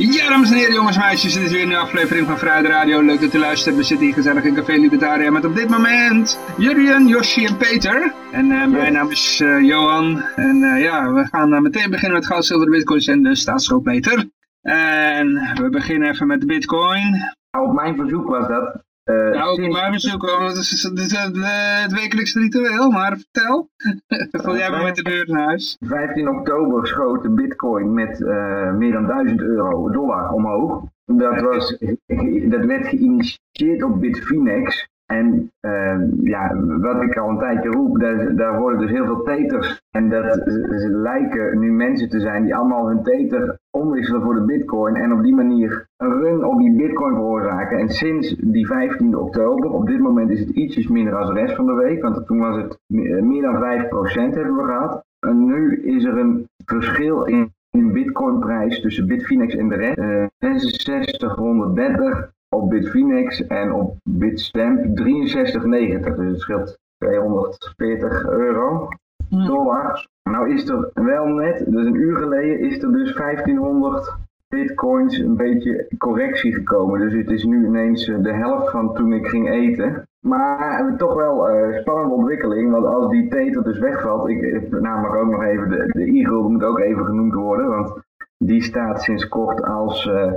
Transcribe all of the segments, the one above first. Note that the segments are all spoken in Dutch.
Ja, dames en heren, jongens en meisjes, dit is weer een aflevering van Vrijheid Radio. Leuk dat u luistert. We zitten hier gezellig in Café Libertaria met op dit moment Jurien, Yoshi en Peter. En uh, mijn naam is uh, Johan. En uh, ja, we gaan meteen beginnen met goud, zilver, bitcoins en de staatsschuld, Peter. En we beginnen even met de bitcoin. Op mijn verzoek was dat. Uh, ja, ook op mijn verzoek, het is het, is het, het wekelijkse ritueel, maar vertel. Val jij maar met de deur naar huis. 15 oktober schoot de bitcoin met uh, meer dan 1000 euro, dollar omhoog. Dat, was, dat werd geïnitieerd op Bitfinex. En uh, ja, wat ik al een tijdje roep, daar, daar worden dus heel veel teters. En dat lijken nu mensen te zijn die allemaal hun teter omwisselen voor de bitcoin. En op die manier een run op die bitcoin veroorzaken. En sinds die 15 oktober, op dit moment is het ietsjes minder als de rest van de week. Want toen was het meer dan 5% hebben we gehad. En nu is er een verschil in, in bitcoinprijs tussen Bitfinex en de rest. Uh, 6630 op Bitfinex en op Bitstamp 63,90. Dus het scheelt 240 euro. Dollar. Nou is er wel net, dus een uur geleden, is er dus 1500 bitcoins een beetje correctie gekomen. Dus het is nu ineens de helft van toen ik ging eten. Maar toch wel uh, spannende ontwikkeling, want als die Tether dus wegvalt, ik, namelijk ook nog even, de, de e moet ook even genoemd worden, want die staat sinds kort als uh,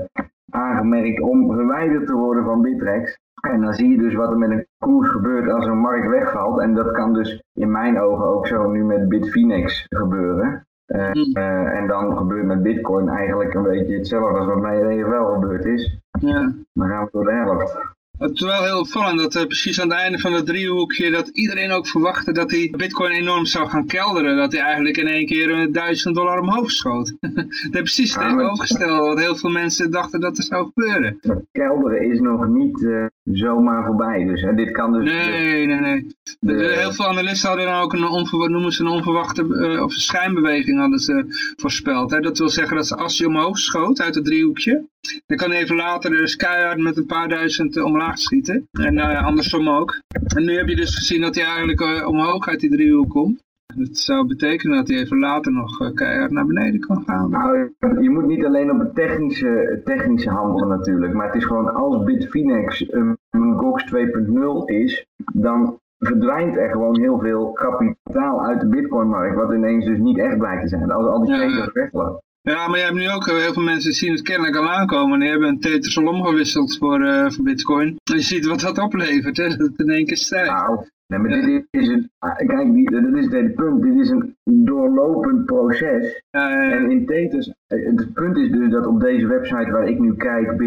aangemerkt om verwijderd te worden van Bitrex. En dan zie je dus wat er met een koers gebeurt als een markt wegvalt. En dat kan dus in mijn ogen ook zo nu met Bitfinex gebeuren. Uh, uh, en dan gebeurt met Bitcoin eigenlijk een beetje hetzelfde als wat mij in wel gebeurd is. Ja. Dan gaan we door de helft. Het is wel heel opvallend dat uh, precies aan het einde van het driehoekje dat iedereen ook verwachtte dat die bitcoin enorm zou gaan kelderen. Dat hij eigenlijk in één keer een duizend dollar omhoog schoot. dat is precies tegenovergesteld wat heel veel mensen dachten dat er zou gebeuren. Kelderen is nog niet uh, zomaar voorbij. Dus hè, dit kan dus... Nee, nee, nee. De, de, heel veel analisten hadden dan ook een, onver, noemen ze een onverwachte uh, of schijnbeweging hadden ze voorspeld. Hè. Dat wil zeggen dat ze als je omhoog schoot uit het driehoekje, dan kan even later dus keihard met een paar duizend omlaag schieten. En uh, andersom ook. En nu heb je dus gezien dat hij eigenlijk omhoog uit die driehoek komt. Dat zou betekenen dat hij even later nog uh, keihard naar beneden kan gaan. Nou, je moet niet alleen op het technische, technische handelen natuurlijk. Maar het is gewoon als Bitfinex een, GOX 2.0 is, dan verdwijnt er gewoon heel veel kapitaal uit de bitcoinmarkt. Wat ineens dus niet echt blijkt te zijn. Als al die traders ja. weglopen. Ja, maar je hebt nu ook heel veel mensen zien het kennelijk al aankomen. Die hebben een tether omgewisseld voor, uh, voor bitcoin. En je ziet wat dat oplevert, hè? dat het in één keer stijgt. Nou, nee, maar dit is een, kijk, die, dat is het punt. Dit is een doorlopend proces. Ja, ja, ja. En in tethers, het punt is dus dat op deze website waar ik nu kijk,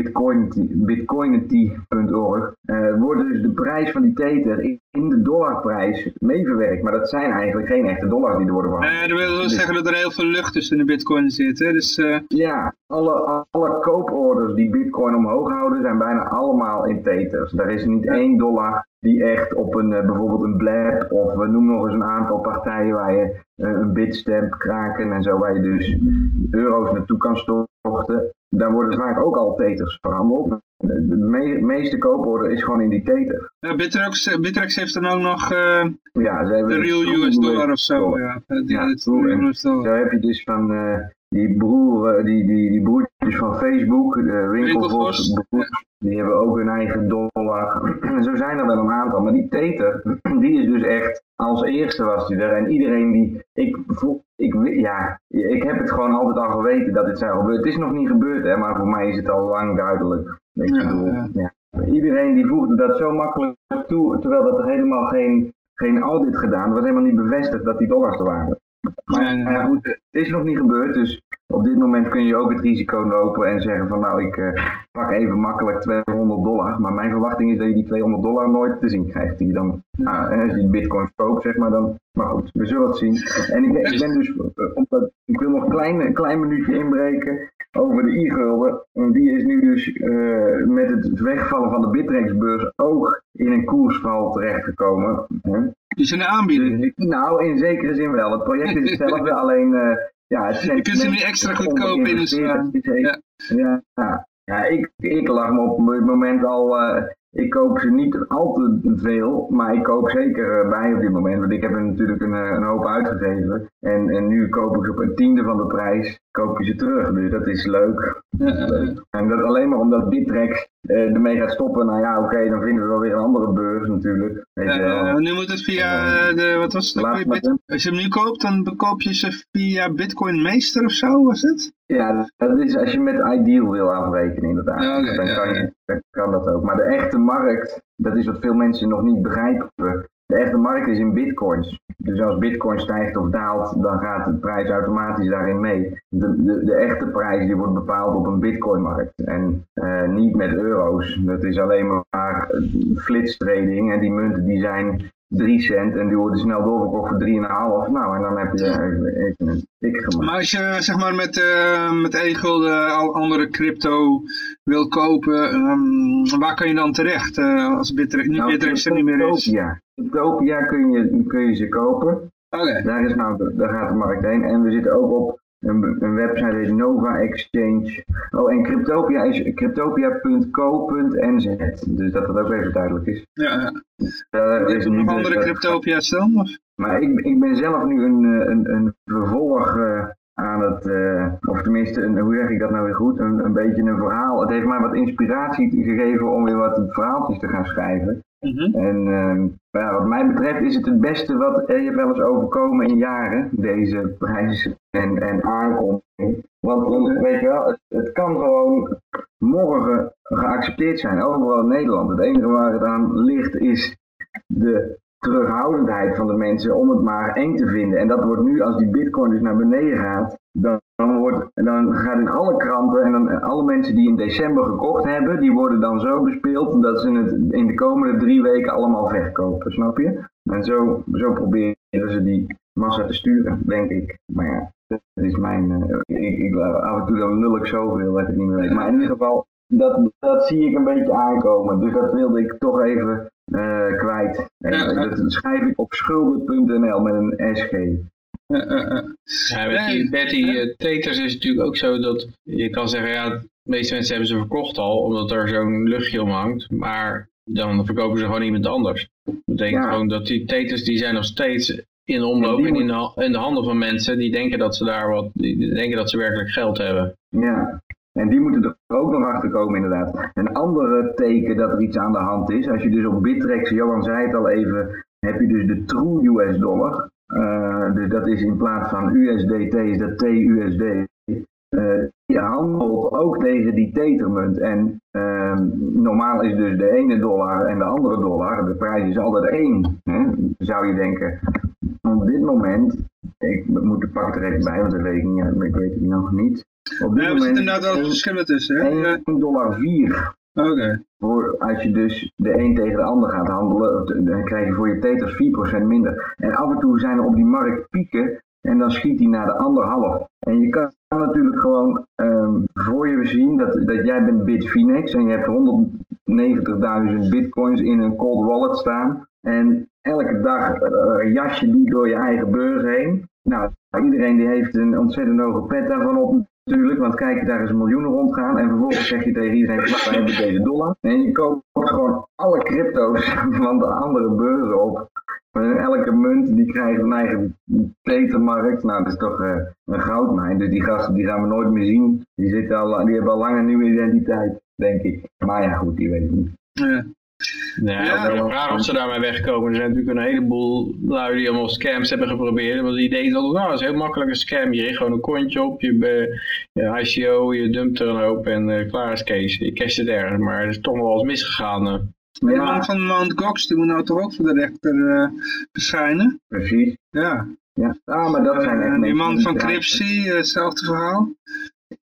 bitcoinity.org, uh, wordt dus de prijs van die tether in, de dollarprijs meeverwerkt. Maar dat zijn eigenlijk geen echte dollars die er worden verhandeld. Nee, dat wil dus zeggen dat er heel veel lucht tussen de bitcoin zit. Hè? Dus, uh... Ja, alle, alle kooporders die bitcoin omhoog houden zijn bijna allemaal in tethers. Er is niet één dollar die echt op een, uh, bijvoorbeeld een blab of we noemen nog eens een aantal partijen waar je uh, een bitstamp, kraken en zo, waar je dus euro's naartoe kan storten. Daar worden vaak ook al teters verhandeld. De me meeste kooporder is gewoon in die teter. Ja, Bittrex, Bittrex heeft dan ook nog uh, ja, ze hebben de real US dollar of zo. Ja, ja, ja Zo heb je dus van uh, die, broer, die, die, die broertjes van Facebook, de winkelvos, die hebben ook hun eigen dollar. Zo zijn er wel een aantal. Maar die teter, die is dus echt, als eerste was die er. En iedereen die, ik, ik, ja, ik heb het gewoon altijd al geweten dat dit zou gebeuren. Het is nog niet gebeurd, hè, maar voor mij is het al lang duidelijk. Ik ja, bedoel, ja. Ja. Iedereen die voegde dat zo makkelijk toe, terwijl dat er helemaal geen, geen audit gedaan, was helemaal niet bevestigd dat die dollars er waren. Maar ja, goed, het is nog niet gebeurd, dus op dit moment kun je ook het risico lopen en zeggen van nou ik uh, pak even makkelijk 200 dollar. Maar mijn verwachting is dat je die 200 dollar nooit te zien krijgt. Die dan, uh, als je bitcoin koopt zeg maar dan, maar goed, we zullen het zien. En ik, ik ben dus, omdat, ik wil nog een klein, klein minuutje inbreken over de e-gulden. Die is nu dus uh, met het wegvallen van de Bittrex-beurs ook in een koersval terechtgekomen. Hè? Dus een aanbieding? Nou, in zekere zin wel. Het project is hetzelfde, alleen uh, ja, het je kunt ze nu extra goedkoop in de ja. ja, ja, ja. ik, ik lag me op het moment al, uh, ik koop ze niet al te veel, maar ik koop zeker uh, bij op dit moment. Want ik heb er natuurlijk een, een hoop uitgegeven. En, en nu koop ik ze op een tiende van de prijs, koop je ze terug. Dus dat is leuk. En dat alleen maar omdat Bittrex uh, ermee gaat stoppen. Nou ja, oké, dan vinden we wel weer een andere beurs natuurlijk. Weet je wel. nu moet het via de, wat was het? Bit, als je hem nu koopt, dan koop je ze via Bitcoin Meester of zo, was het? Ja, dat is als je met Ideal wil afrekenen inderdaad. Ja, okay, dan, kan je, dan kan dat ook. Maar de echte markt, dat is wat veel mensen nog niet begrijpen. De echte markt is in bitcoins. Dus als bitcoin stijgt of daalt, dan gaat de prijs automatisch daarin mee. De, de, de echte prijs die wordt bepaald op een bitcoinmarkt en uh, niet met euro's. Dat is alleen maar flitstrading en die munten die zijn 3 cent en die worden snel doorverkocht voor 3,5. Nou, en dan heb je even een tik gemaakt. Maar als je zeg maar met, uh, met één gulden al andere crypto wil kopen, um, waar kan je dan terecht uh, als Bittrex, nou, er niet meer is? Ja, Utopia kun je, kun je ze kopen. Okay. Daar, is nou, daar gaat de markt heen. En we zitten ook op een, een website heet Nova Exchange. Oh, en Cryptopia is cryptopia.co.nz. Dus dat dat ook even duidelijk is. Ja, ja. Is nog andere Cryptopia's dan? Of? Maar ik, ik ben zelf nu een, eh, een, een vervolg uh, aan het, uh, of tenminste, een, hoe zeg ik dat nou weer goed, een, een beetje een verhaal. Het heeft mij wat inspiratie gegeven om weer wat verhaaltjes te gaan schrijven. Mhm. En uh, ja, wat mij betreft is het het beste wat je wel eens overkomen in jaren, deze prijs en, en aankondiging. Want weet je wel, het, het, kan gewoon morgen geaccepteerd zijn, overal in Nederland. Het enige waar het aan ligt is de terughoudendheid van de mensen om het maar eng te vinden. En dat wordt nu, als die bitcoin dus naar beneden gaat, dan, dan, wordt, dan gaat in alle kranten en dan alle mensen die in december gekocht hebben, die worden dan zo bespeeld dat ze het in de komende drie weken allemaal verkopen, snap je? En zo, zo proberen ze die massa te sturen, denk ik. Maar ja, dat is mijn, uh, ik, ik, af en toe dan nul ik zoveel dat ik niet meer weet. Maar in ieder geval, dat, dat zie ik een beetje aankomen. Dus dat wilde ik toch even uh, kwijt. Dat schrijf ik op schulden.nl met een SG. Ja, met die Betty uh, Teters is het natuurlijk ook zo dat je kan zeggen, ja, de meeste mensen hebben ze verkocht al, omdat er zo'n luchtje om hangt. Maar dan verkopen ze gewoon iemand anders. Dat betekent gewoon dat die Teters, die zijn nog steeds in omloop en, in, de, in de handen van mensen die denken dat ze daar wat, die denken dat ze werkelijk geld hebben. Ja, en die moeten er ook nog achter komen inderdaad. Een andere teken dat er iets aan de hand is, als je dus op Bittrex, Johan zei het al even, heb je dus de true US dollar. Uh, dus dat is in plaats van USDT is dat TUSD. Uh, je handelt ook tegen die tetermunt. En uh, normaal is dus de ene dollar en de andere dollar, de prijs is altijd één. Hè? Zou je denken, op dit moment, ik moet de pak er even bij, want dat weet ik, niet, ik weet het nog niet. Op dit ja, er zitten inderdaad wel verschillen tussen. Hè? 1 dollar 4. Oké. Voor Als je dus de een tegen de ander gaat handelen, dan krijg je voor je teters 4% minder. En af en toe zijn er op die markt pieken en dan schiet die naar de anderhalf. En je kan natuurlijk gewoon um, voor je zien dat, dat jij bent Bitfinex en je hebt 190.000 bitcoins in een cold wallet staan. En elke dag uh, jas je die door je eigen beurs heen. Nou, iedereen die heeft een ontzettend hoge pet daarvan op natuurlijk, want kijk, daar is miljoenen rondgaan en vervolgens zeg je tegen iedereen, wij hebben deze dollar. En je koopt gewoon alle crypto's van de andere beurzen op. Elke munt die krijgt een eigen tetermarkt. Nou, dat is toch uh, een goudmijn. Dus die gasten die gaan we nooit meer zien. Die, zitten al, die hebben al lang een nieuwe identiteit, denk ik. Maar ja, goed, die weet ik niet. Ja. Nee, ja, ik vraag of ze daarmee wegkomen. Er zijn natuurlijk een heleboel lui die allemaal scams hebben geprobeerd. Want het idee is altijd, nou, dat is heel makkelijk een scam. Je richt gewoon een kontje op, je, je ICO, je dumpt er een hoop en uh, klaar is Kees. Je cash het ergens, maar het is toch nog wel eens misgegaan. Uh. De man van Mount Gox, die moet nou toch ook voor de rechter uh, verschijnen? Precies. Ja. Ja, ah, maar dat zijn echt Die man van Cripsy, hetzelfde verhaal.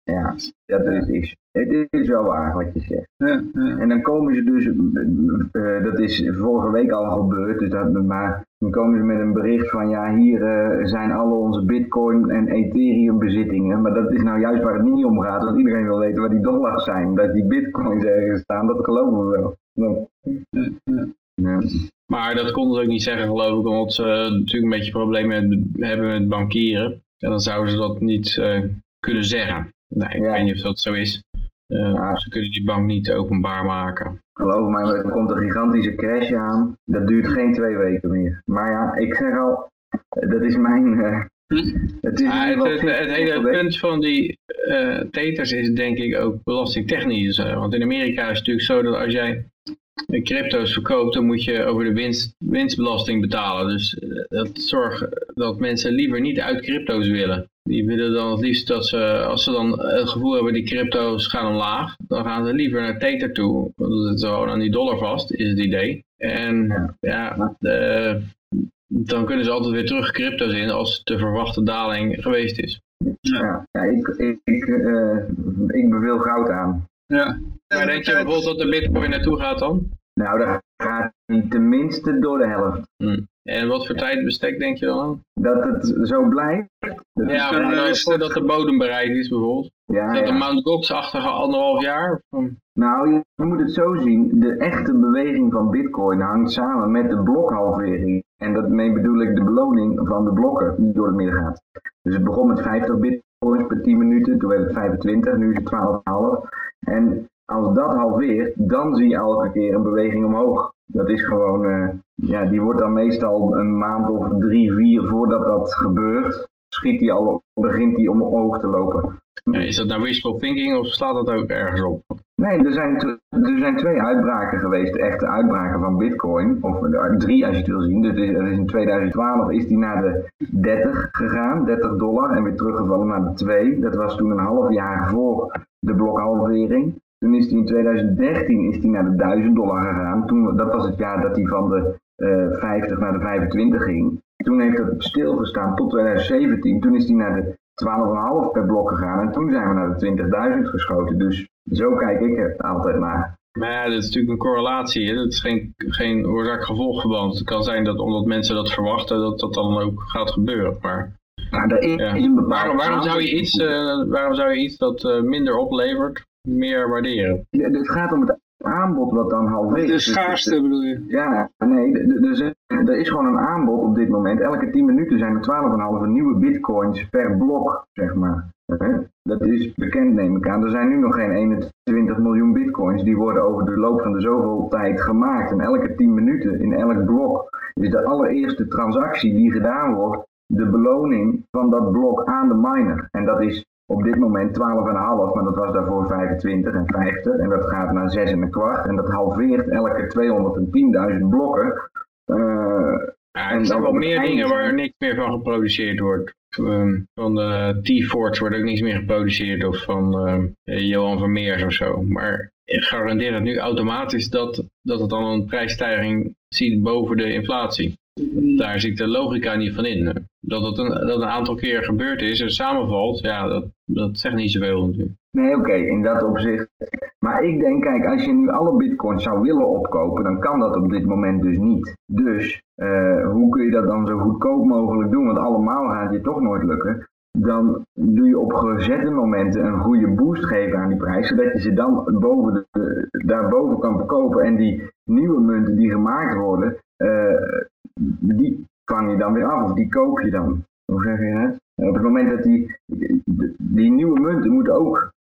Ja, dat is, het is wel waar wat je zegt. Ja, ja. En dan komen ze dus, uh, dat is vorige week al gebeurd, dus dat, maar dan komen ze met een bericht van ja, hier uh, zijn alle onze bitcoin en ethereum bezittingen. Maar dat is nou juist waar het niet om gaat, want iedereen wil weten waar die dollars zijn. Dat die bitcoins ergens staan, dat geloven we wel. Ja. Maar dat konden ze ook niet zeggen geloof ik, omdat ze natuurlijk een beetje problemen hebben met bankieren. En dan zouden ze dat niet kunnen zeggen. Nee, ik weet niet of dat zo is. Uh, Ze kunnen die bank niet openbaar maken. Geloof mij, er komt een gigantische crash aan. Dat duurt geen twee weken meer. Maar ja, ik zeg al, dat is mijn... Uh, het, is het, het, het, hele punt van die uh, teters is denk ik ook belastingtechnisch. want in Amerika is het natuurlijk zo dat als jij crypto's verkoopt, dan moet je over de winst, winstbelasting betalen. Dus dat zorgt dat mensen liever niet uit crypto's willen. Die willen dan het liefst dat ze, als ze dan het gevoel hebben die crypto's gaan omlaag, dan gaan ze liever naar Tether toe. Want dat zit gewoon aan die dollar vast, is het idee. En ja, de, dan kunnen ze altijd weer terug crypto's in als de verwachte daling geweest is. Ja, ja ik, ik, ik, uh, ik beveel goud aan. Ja. Maar denk je bijvoorbeeld dat de bitcoin naartoe gaat dan? Nou, dat gaat niet tenminste door de helft. Hm. En wat voor tijdbestek denk je dan? Dat het zo blijft. ja, maar voordat de bodem bereikt is bijvoorbeeld. Ja, is dat een Mount Gox-achtige anderhalf jaar? Nou, je moet het zo zien. De echte beweging van bitcoin hangt samen met de blokhalvering. En daarmee bedoel ik de beloning van de blokken die door het midden gaat. Dus het begon met 50 bitcoins per 10 minuten. Toen werd het 25, nu is het 12,5. En als dat halveert, dan zie je elke keer een beweging omhoog. Dat is gewoon, uh, ja, die wordt dan meestal een maand of drie, vier voordat dat gebeurt, schiet die al, begint die omhoog te lopen. Is dat nou wishful thinking of slaat dat ook ergens op? Nee, er zijn, er zijn twee uitbraken geweest, echte uitbraken van bitcoin. Of eh, drie als je het wil zien. Dus is, in 2012 is die naar de 30 gegaan, 30 dollar. En weer teruggevallen naar de 2. Dat was toen een half jaar voor de blokhalvering. Toen is hij in 2013 is die naar de 1000 dollar gegaan. Toen, dat was het jaar dat hij van de uh, eh, 50 naar de 25 ging. Toen heeft het stilgestaan tot 2017. Toen is hij naar de 12,5 per blok gegaan. En toen zijn we naar de 20.000 geschoten. Dus zo kijk ik er altijd naar. Maar ja, dat is natuurlijk een correlatie. Hè? Dat is geen, geen oorzaak-gevolgverband. Het kan zijn dat omdat mensen dat verwachten, dat dat dan ook gaat gebeuren. Maar, is, ja. is een waarom, waarom, zou je iets, uh, waarom zou je iets dat uh, minder oplevert, meer waarderen. het gaat om het aanbod wat dan halveert. De schaarste bedoel je? Ja, nee, er is gewoon een aanbod op dit moment. Elke 10 minuten zijn er 12,5 nieuwe bitcoins per blok, zeg maar. Dat is bekend neem ik aan. Er zijn nu nog geen 21 miljoen bitcoins. Die worden over de loop van de zoveel tijd gemaakt. En elke 10 minuten in elk blok is de allereerste transactie die gedaan wordt de beloning van dat blok aan de miner. En dat is op dit moment 12,5, maar dat was daarvoor 25 en 50. En dat gaat naar 6 en een kwart. En dat halveert elke 210.000 blokken. Uh, ja, er zijn wel meer dingen waar niks meer van geproduceerd wordt. Um, van de T-Forts wordt ook niks meer geproduceerd of van uh, Johan Vermeers of zo. Maar ik garandeer het nu automatisch dat, dat het dan een prijsstijging ziet boven de inflatie. Daar zit de logica niet van in. Dat het een, dat een aantal keer gebeurd is en samenvalt, ja, dat, dat zegt niet zoveel natuurlijk. Nee, oké, in dat opzicht. Maar ik denk, kijk, als je nu alle bitcoins zou willen opkopen, dan kan dat op dit moment dus niet. Dus uh, hoe kun je dat dan zo goedkoop mogelijk doen? Want allemaal gaat je toch nooit lukken. Dan doe je op gezette momenten een goede boost geven aan die prijs, zodat je ze dan boven de, daarboven kan verkopen. En die nieuwe munten die gemaakt worden, uh, die vang je dan weer af of die koop je dan. Hoe zeg je dat? op het moment dat die, die nieuwe munten moeten ook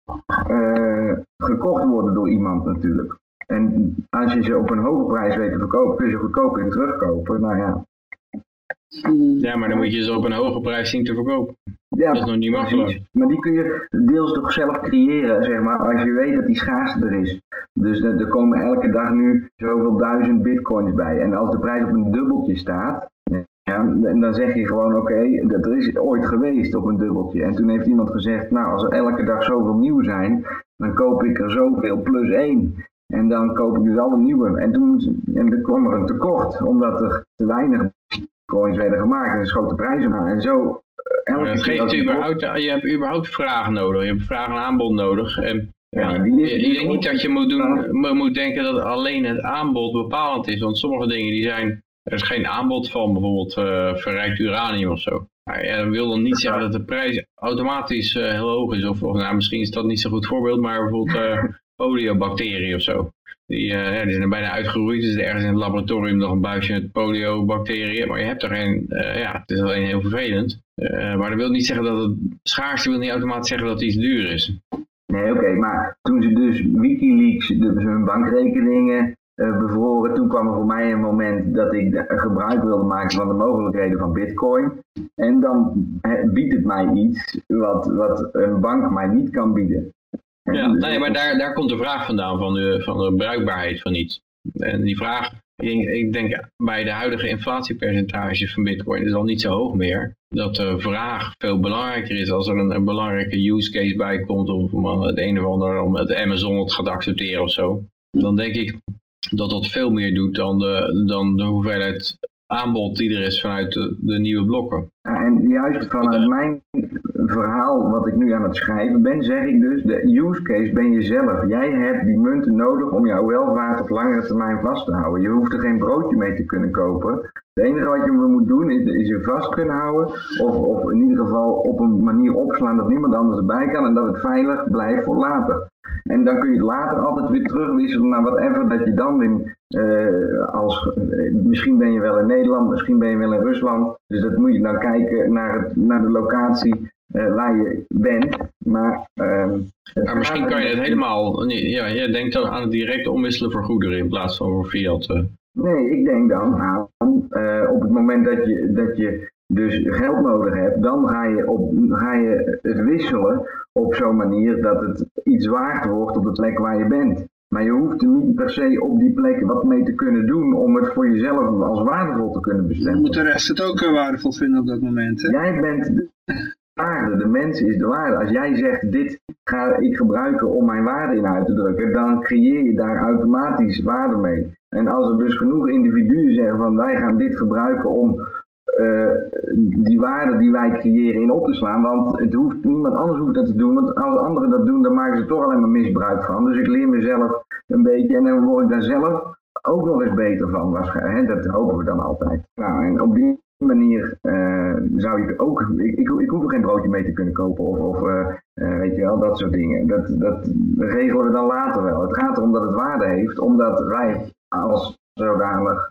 uh, gekocht worden door iemand natuurlijk. En als je ze op een hoge prijs weet te verkopen, kun je ze goedkoop weer terugkopen. Nou ja. Ja, maar dan moet je ze op een hoge prijs zien te verkopen. Ja, dat is nog niet makkelijk. Maar die kun je deels toch zelf creëren, zeg maar, als je weet dat die schaarste er is. Dus er komen elke dag nu zoveel duizend bitcoins bij. En als de prijs op een dubbeltje staat, ja, en dan zeg je gewoon, oké, dat er is ooit geweest op een dubbeltje. En toen heeft iemand gezegd, nou, als er elke dag zoveel nieuw zijn, dan koop ik er zoveel plus één. En dan koop ik dus alle nieuwe. En toen en er kwam er een tekort, omdat er te weinig coins werden gemaakt en schoot de prijzen aan. En zo... Elke geeft überhaupt, je hebt überhaupt vragen nodig. Je hebt vraag en aanbod nodig. En ja, die is, ik denk niet dat je moet, doen, moet denken dat alleen het aanbod bepalend is. Want sommige dingen die zijn er is geen aanbod van bijvoorbeeld uh, verrijkt uranium of zo. Maar ja, dat wil dan niet zeggen dat de prijs automatisch uh, heel hoog is. Of, of nou, misschien is dat niet zo'n goed voorbeeld, maar bijvoorbeeld uh, oliobacterie of zo. Die, ja, die zijn er bijna uitgeroeid. Dus ergens in het laboratorium nog een buisje met poliobacteriën. Maar je hebt er geen, ja, het is alleen heel vervelend. maar dat wil niet zeggen dat het schaars wil niet automatisch zeggen dat iets duur is. Nee, oké, maar toen ze dus Wikileaks dus hun bankrekeningen uh, bevroren, toen kwam er voor mij een moment dat ik gebruik wilde maken van de mogelijkheden van Bitcoin. En dan biedt het mij iets wat, wat een bank mij niet kan bieden. ja, nee, maar daar, daar komt de vraag vandaan van de, van de bruikbaarheid van iets. En die vraag, ik denk bij de huidige inflatiepercentages van bitcoin is al niet zo hoog meer. Dat de vraag veel belangrijker is als er een, een belangrijke use case bij komt. Of om het een of ander, om het Amazon het gaat accepteren of zo. Dan denk ik dat dat veel meer doet dan de, dan de hoeveelheid aanbod die er is vanuit de, de nieuwe blokken. en juist vanuit mijn verhaal wat ik nu aan het schrijven ben, zeg ik dus, de use case ben je zelf. Jij hebt die munten nodig om jouw welvaart op langere termijn vast te houden. Je hoeft er geen broodje mee te kunnen kopen. Het enige wat je moet doen is, is je vast kunnen houden of, of in ieder geval op een manier opslaan dat niemand anders erbij kan en dat het veilig blijft voor later. En dan kun je het later altijd weer terugwisselen naar whatever dat je dan weer uh, als, uh, misschien ben je wel in Nederland, misschien ben je wel in Rusland. Dus dat moet je dan kijken naar, het, naar de locatie uh, waar je bent. Maar, ehm, maar misschien kan je het helemaal, ja, je denkt dan aan het direct omwisselen voor goederen in plaats van voor fiat. Nee, ik denk dan aan op het moment dat je, dat je dus geld nodig hebt, dan ga je, op, ga je het wisselen op zo'n manier dat het iets waard wordt op de plek waar je bent. Maar je hoeft er niet per se op die plek wat mee te kunnen doen om het voor jezelf als waardevol te kunnen bestemmen. Je moet de rest het ook eh, waardevol vinden op dat moment. Hè? Jij bent de waarde, de mens is de waarde. Als jij zegt dit ga ik gebruiken om mijn waarde in uit te drukken, dan creëer je daar automatisch waarde mee. En als er dus genoeg individuen zeggen van wij gaan dit gebruiken om uh, die waarde die wij creëren in op te slaan. Want het hoeft, niemand anders hoeft dat te doen. Want als anderen dat doen, dan maken ze toch alleen maar misbruik van. Dus ik leer mezelf een beetje en dan word ik daar zelf ook nog eens beter van. Dat hopen we dan altijd. Nou, en op die manier uh, zou je ook, ik, ik, ik, hoef er geen broodje mee te kunnen kopen of, of uh, weet je wel, dat soort dingen. Dat, dat regelen we dan later wel. Het gaat erom dat het waarde heeft, omdat wij als zodanig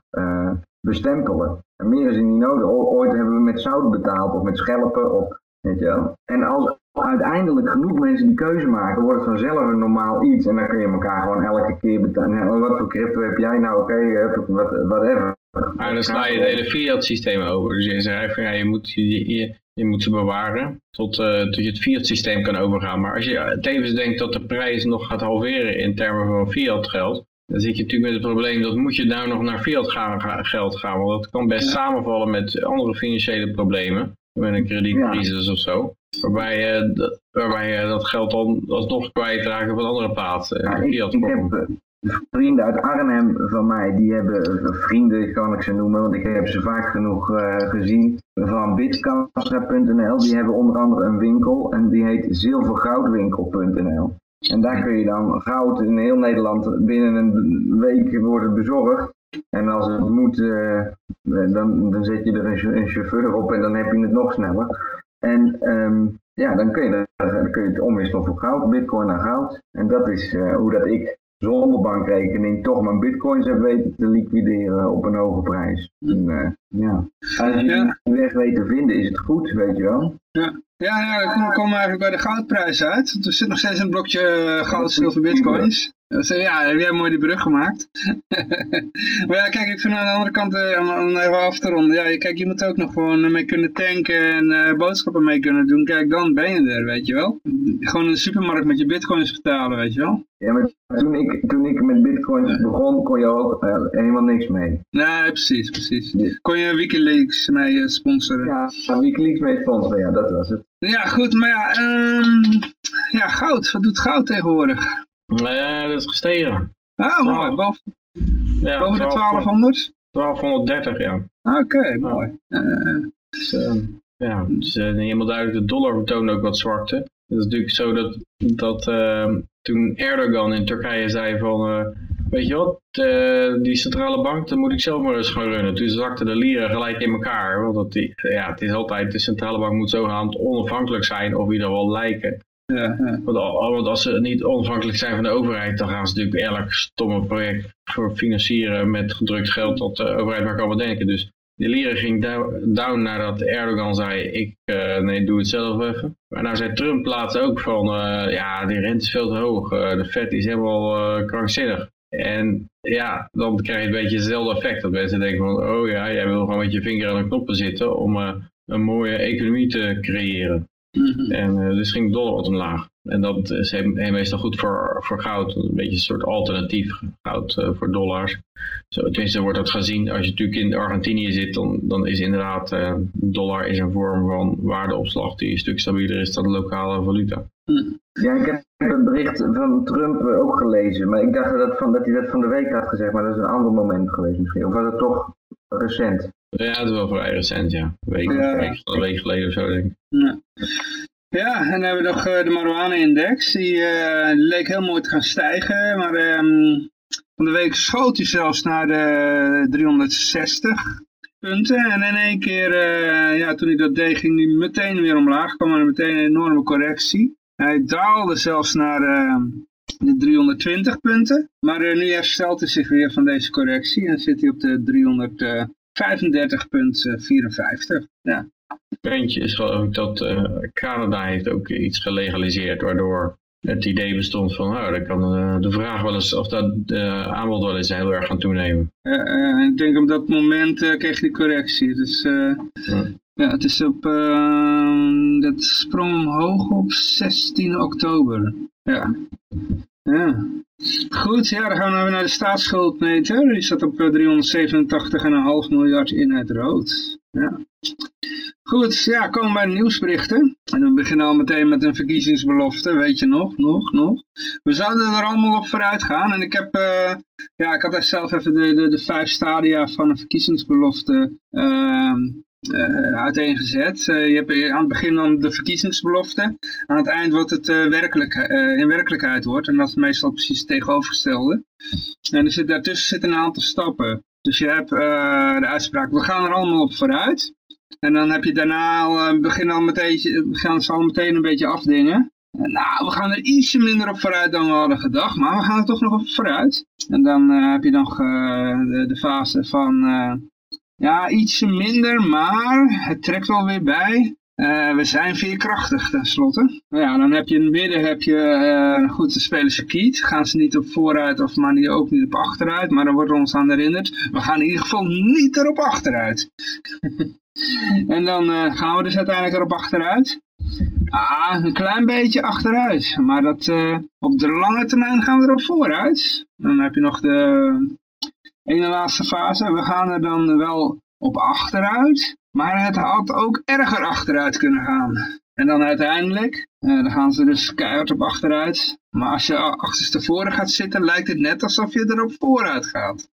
bestempelen. Meer is er niet nodig. ooit hebben we met zout betaald of met schelpen. Of, weet je wel. En als uiteindelijk genoeg mensen die keuze maken, wordt het vanzelf een normaal iets. En dan kun je elkaar gewoon elke keer betalen. Wat voor crypto heb jij nou? Oké, okay, wat, whatever. Maar dan sla je het hele fiat systeem over. Dus je zegt ja, je moet, je, je, je moet ze bewaren tot, uh, tot je het fiat systeem kan overgaan. Maar als je tevens denkt dat de prijs nog gaat halveren in termen van fiat geld, dan zit je natuurlijk met het probleem dat moet je nou nog naar fiat gaan, geld gaan. Want dat kan best samenvallen met andere financiële problemen. Met een kredietcrisis ja. of zo. Waarbij je, waarbij je dat geld dan alsnog kwijtraken op een andere plaats. Ja, ik, ik, heb eh, vrienden uit Arnhem van mij, die hebben, eh, vrienden kan ik ze noemen, want ik heb ze vaak genoeg uh, gezien, van bitkassa.nl. Die hebben onder andere een winkel en die heet zilvergoudwinkel.nl. En daar kun je dan goud in heel Nederland binnen een week worden bezorgd. En als het moet, uh, dan, dan zet je er een, chauffeur op en dan heb je het nog sneller. En um, ja, dan kun, je, dan kun je het omwisselen voor goud, bitcoin naar goud. En dat is uh, hoe dat ik zonder bankrekening toch mijn bitcoins heb weten te liquideren op een hoge prijs. En, uh, ja. Als je die weg weet te vinden is het goed, weet je wel. Ja. Ja, ja, komen we eigenlijk bij de goudprijs uit. Er zit nog steeds een blokje eh, goud, zilver, bitcoins. Dus ja, heb jij mooi die brug gemaakt. maar ja, kijk, ik vind aan de andere kant, uh, om even af te ronden. Ja, kijk, je moet ook nog gewoon mee kunnen tanken en uh, boodschappen mee kunnen doen. Kijk, dan ben je er, weet je wel. Gewoon in de supermarkt met je bitcoins betalen, weet je wel. Ja, maar toen ik, toen ik met bitcoins begon, kon je ook uh, helemaal niks mee. Nee, precies, precies. Kon je Wikileaks mee sponsoren? Ja, Wikileaks mee sponsoren, ja, dat was het. Ja, goed, maar ja, um, ja, goud. Wat doet goud tegenwoordig? Nee, dat is gestegen. Ah, mooi. Boven, ja, boven de 1200? 1230, ja. Oké, okay, mooi. Uh, dus, uh, ja, het is uh, helemaal duidelijk. De dollar vertoont ook wat zwakte. Het is natuurlijk zo dat, dat ehm, toen Erdogan in Turkije zei van... Eh, weet je wat, die centrale bank, dan moet ik zelf maar eens gaan runnen. Toen zakten de lieren gelijk in elkaar. Want dat die, ja, het is altijd, de centrale bank moet zogenaamd onafhankelijk zijn, of in ieder geval lijken. Want, als ze niet onafhankelijk zijn van de overheid, dan gaan ze natuurlijk elk stomme project voor financieren met gedrukt geld dat de overheid maar kan bedenken. Dus de lira ging down nadat Erdogan zei, ik uh, nee, doe het zelf even. Maar nou zei Trump laatst ook van, uh, ja, die rente is veel te hoog, uh, de vet is helemaal krankzinnig. En ja, dan krijg je een beetje hetzelfde effect. Dat mensen denken van, oh ja, jij wil gewoon met je vinger aan de knoppen zitten om een mooie economie te creëren. Mhm. En uh, dus ging de dollar wat omlaag. En dat is meestal goed voor, voor goud. Een beetje een soort alternatief goud uh, voor dollars. Zo, tenminste wordt dat gezien. Als je natuurlijk in Argentinië zit, dan, dan is inderdaad uh, dollar is een vorm van waardeopslag die een stuk stabieler is dan de lokale valuta. Mhm. Ja, ik heb het bericht van Trump ook gelezen. Maar ik dacht dat, van, dat hij dat van de week had gezegd. Maar dat is een ander moment geweest misschien. Of was het toch recent? Ja, het is wel vrij recent, ja. Een week, een week geleden of zo, denk ik. Ja. Ja, en dan hebben we nog uh, de marijuana-index. Die uh, leek heel mooi te gaan stijgen, maar um, van de week schoot hij zelfs naar de 360 punten. En in één keer, uh, ja, toen hij dat deed, ging hij meteen weer omlaag. kwam er meteen een enorme correctie. Hij daalde zelfs naar ehm, de 320 punten. Maar nu herstelt hij zich weer van deze correctie en zit hij op de 335,54. Ja. puntje is geloof dat uh, Canada heeft ook iets gelegaliseerd, waardoor het idee bestond van, nou, dan kan uh, de vraag wel eens, of dat de aanbod wel eens heel erg gaan toenemen. Ik denk op dat moment kreeg je die correctie. Dus ja. ja. het is op, dat sprong omhoog op 16 oktober. Ja. Ja. Goed, ja, dan gaan we nou naar de staatsschuldmeter. Die staat op 387,5 miljard in het rood. Ja. Goed, ja, komen bij nieuwsberichten. En we beginnen al meteen met een verkiezingsbelofte, weet je nog, nog, nog. We zouden er allemaal op vooruit gaan. En ik heb, uh, ja, ik had zelf even de, de, de vijf stadia van een verkiezingsbelofte uh, uh, uiteengezet. Uh, je hebt aan het begin dan de verkiezingsbelofte. Aan het eind wat het uh, werkelijk, in werkelijkheid wordt. En dat is meestal precies het tegenovergestelde. En er zit, daartussen zitten een aantal stappen. Dus je hebt de uitspraak, we gaan er allemaal op vooruit. En dan heb je daarna al, begin al meteen, gaan ze al meteen een beetje afdingen. Nou, we gaan er ietsje minder op vooruit dan we hadden gedacht, maar we gaan er toch nog op vooruit. En dan heb je nog de, fase van ja, ietsje minder, maar het trekt wel weer bij. Uh, we zijn veerkrachtig tenslotte. Nou ja, dan heb je in het midden heb je, uh, goed, de spelen circuit. Gaan ze niet op vooruit of maar niet, ook niet op achteruit. Maar dan wordt ons aan herinnerd. We gaan in ieder geval niet erop achteruit. en dan uh, gaan we dus uiteindelijk erop achteruit. Ah, een klein beetje achteruit. Maar dat, op de lange termijn gaan we erop vooruit. Dan heb je nog de ene laatste fase. We gaan er dan wel op achteruit, maar het had ook erger achteruit kunnen gaan. En dan uiteindelijk, eh, dan gaan ze dus keihard op achteruit. Maar als je achterstevoren gaat zitten, lijkt het net alsof je erop vooruit gaat.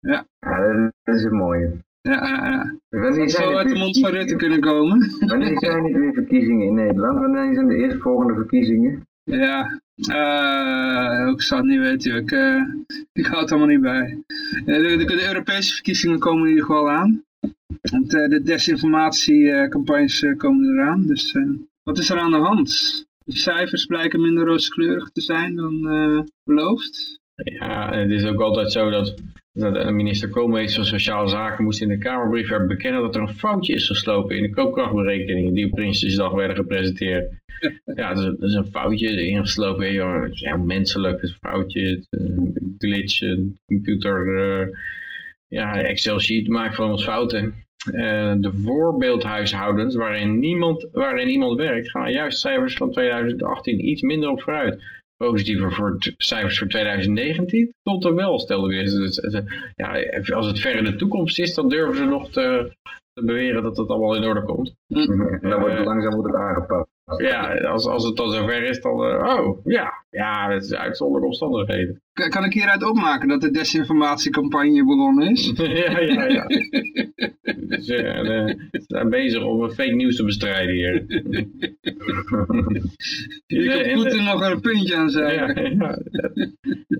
Ja, ja dat is een mooie. Ja, ja. Dat zou uit de mond van Rutte kunnen komen. Wanneer zijn er weer verkiezingen in Nederland? Wanneer zijn de eerstvolgende verkiezingen? Ja, uh, ik zou het niet weten. Ik, uh, ik hou het allemaal niet bij. Uh, de, de, Europese verkiezingen komen in ieder geval aan. Want de desinformatiecampagnes komen eraan. Dus wat is er aan de hand? De cijfers blijken minder rooskleurig te zijn dan beloofd. Ja, het is ook altijd zo dat de minister Koolmees van Sociale Zaken moest in de Kamerbrief bekennen dat er een foutje is geslopen in de koopkrachtberekeningen die op Prinsjesdag werden gepresenteerd. Ja, dat is, een foutje ingeslopen. Joh. Het is heel menselijk, het foutje, het uh, glitch, een computer, uh, ja, Excel sheet maakt van ons fouten. Uh, de voorbeeldhuishoudens waarin niemand, waarin iemand werkt, gaan juist cijfers van 2018 iets minder op vooruit positiever voor cijfers voor 2019 tot er wel, stelde weer. Dus, ja, als het ver in de toekomst is, dan durven ze nog te, te beweren dat het allemaal in orde komt. dan wordt het langzaam wordt het aangepakt. Ja, als, als het dan zover is, dan, uh, oh, ja, ja, het is uitzonderlijke omstandigheden. Kan ik hieruit opmaken dat de desinformatiecampagne begonnen is? ja, ja, ja. dus, ja we zijn bezig om fake nieuws te bestrijden hier. Je moet er nog een puntje aan zijn. Ja, ja,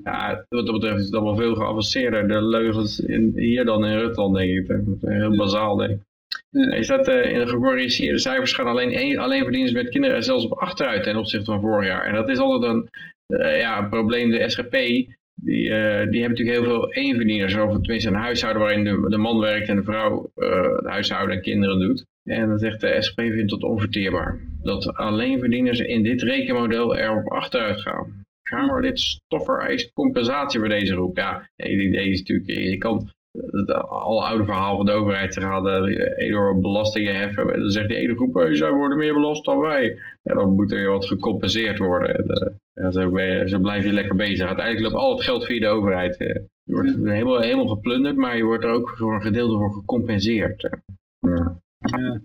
ja, wat dat betreft is het allemaal veel geavanceerder, de leugens in, hier dan in Rusland, denk ik. Heel bazaal, denk ik. Hij staat uh, in de gecorrigeerde cijfers gaan alleen, alleen verdieners met kinderen zelfs op achteruit ten opzichte van vorig jaar. En dat is altijd een, uh, ja, probleem. De SGP die, die hebben natuurlijk heel veel eenverdieners, of tenminste een huishouden waarin de, de man werkt en de vrouw het huishouden en kinderen doet. En dan zegt de SGP vindt het onverteerbaar. Dat alleenverdieners in dit rekenmodel erop achteruit gaan. Kamerlid Stoffer eist compensatie voor deze groep. Ja, het idee is natuurlijk, je kan het al oude verhaal van de overheid, ze gaan enorme belastingen heffen. Dan zegt die ene groep, hey, zij worden meer belast dan wij. En dan moet er wat gecompenseerd worden. En, uh, zo, zo, blijf je lekker bezig. Uiteindelijk loopt al het geld via de overheid. Uh, je wordt helemaal, helemaal geplunderd, maar je wordt er ook voor een gedeelte voor gecompenseerd. Ja. ja.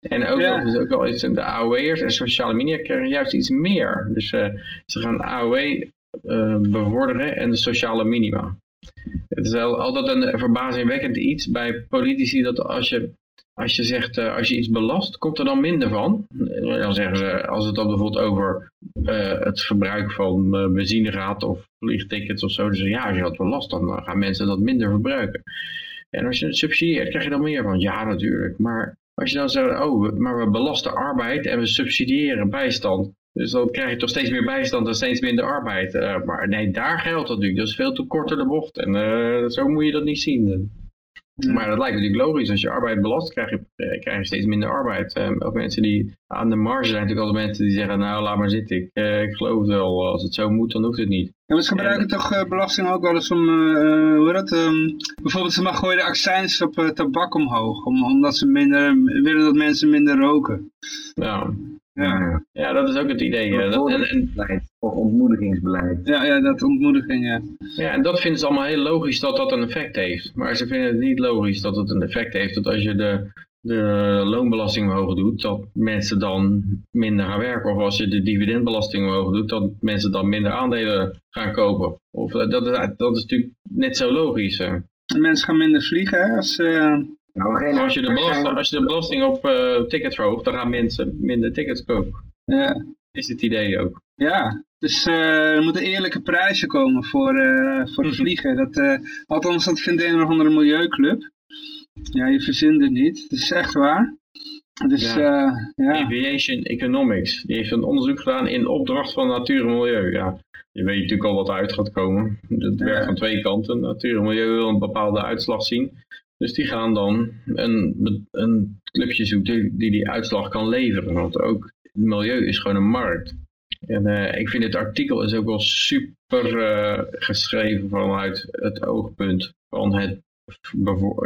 En ook, ja. dus ook al iets, de AOW'ers en sociale media krijgen juist iets meer. Dus uh, ze gaan AOW uh, bevorderen en de sociale minima. Het is wel altijd een verbazingwekkend iets bij politici dat als je, als je zegt, uh, als je iets belast, komt er dan minder van. Dan zeggen ze, als het dan bijvoorbeeld over het verbruik van benzine gaat of vliegtickets of zo, dan zeggen ja, als je dat belast, dan gaan mensen dat minder verbruiken. En als je het subsidieert, krijg je dan meer van. Ja, natuurlijk. Maar als je dan zegt, oh, maar we belasten arbeid en we subsidiëren bijstand. Dus dan krijg je toch steeds meer bijstand en steeds minder arbeid. Uh, maar nee, daar geldt dat natuurlijk. Dat is veel te kort de bocht. En uh, zo moet je dat niet zien. Maar dat lijkt natuurlijk logisch. Als je arbeid belast, krijg je, eh, krijg je steeds minder arbeid. Um, ook mensen die aan de marge zijn natuurlijk altijd mensen die zeggen, nou laat maar zitten. Ik, ik geloof wel, als het zo moet, dan hoeft het niet. Ja, maar ze gebruiken toch belasting ook wel eens om, hoe dat, um, bijvoorbeeld ze mag gooien de accijns op tabak omhoog. Om, omdat ze minder, willen dat mensen minder roken. Ja. Ja. ja, dat is ook het idee. Dat, en, en, of ontmoedigingsbeleid. Ja, ja, dat ontmoediging, ja. Ja, en dat vinden ze allemaal heel logisch dat dat een effect heeft. Maar ze vinden het niet logisch dat het een effect heeft dat als je de, de loonbelasting omhoog doet, dat mensen dan minder gaan werken. Of als je de dividendbelasting omhoog doet, dat mensen dan minder aandelen gaan kopen. Of, eh, dat, is, dat is natuurlijk net zo logisch. Hè. Mensen gaan minder vliegen hè, als... Uh... Nou, als, je de belasting, als je de belasting op uh, tickets verhoogt, dan gaan mensen minder tickets kopen. Ja. Is het idee ook. Ja, dus uh, er moeten eerlijke prijzen komen voor, uh, voor het mhm. vliegen. Dat, althans, dat vindt een of andere milieuclub. Ja, je verzint het niet. Het is echt waar. Dus, ja. ja. Aviation Economics. Die heeft een onderzoek gedaan in opdracht van natuur en milieu. Ja, je weet natuurlijk al wat uit gaat komen. Het werkt van twee kanten. Natuur en milieu wil een bepaalde uitslag zien. Dus die gaan dan een, een clubje zoeken die die uitslag kan leveren. Want ook het milieu is gewoon een markt. En uh, ik vind het artikel is ook wel super uh, geschreven vanuit het oogpunt van het,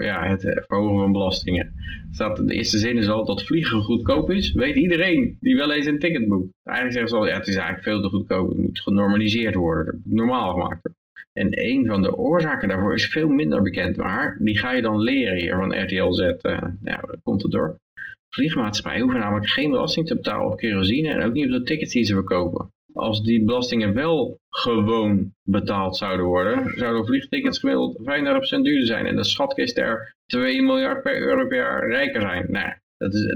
ja, het verhogen van belastingen. Staat, de eerste zin is al dat vliegen goedkoop is. Weet iedereen die wel eens een ticket boekt. Eigenlijk zeggen ze al, ja, het is eigenlijk veel te goedkoop. Het moet genormaliseerd worden. normaal gemaakt En een van de oorzaken daarvoor is veel minder bekend. Maar die ga je dan leren hier van RTL Z. Nou, dat komt het door. Vliegmaatschappijen hoeven namelijk geen belasting te betalen op kerosine en ook niet op de tickets die ze verkopen. Als die belastingen wel gewoon betaald zouden worden, zouden vliegtickets gemiddeld 35% duurder zijn en de schatkist er 2 miljard per euro per jaar rijker zijn. Nou, dat is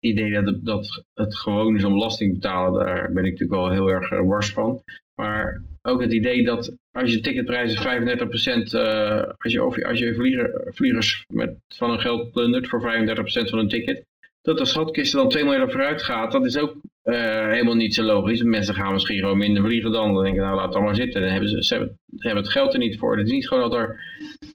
idee dat het, gewoon is om belasting te betalen, daar ben ik natuurlijk wel heel erg wars van. Maar ook het idee dat als je ticketprijzen 35%, uh, als je, als je vlieger, vliegers met, van hun geld plundert voor 35% van een ticket, dat de schatkist dan 2 miljard vooruit gaat, dat is ook uh, helemaal niet zo logisch. Mensen gaan misschien gewoon minder vliegen dan. Dan denken nou laat het maar zitten. Dan hebben ze, hebben, het geld er niet voor. Het is niet gewoon dat, er,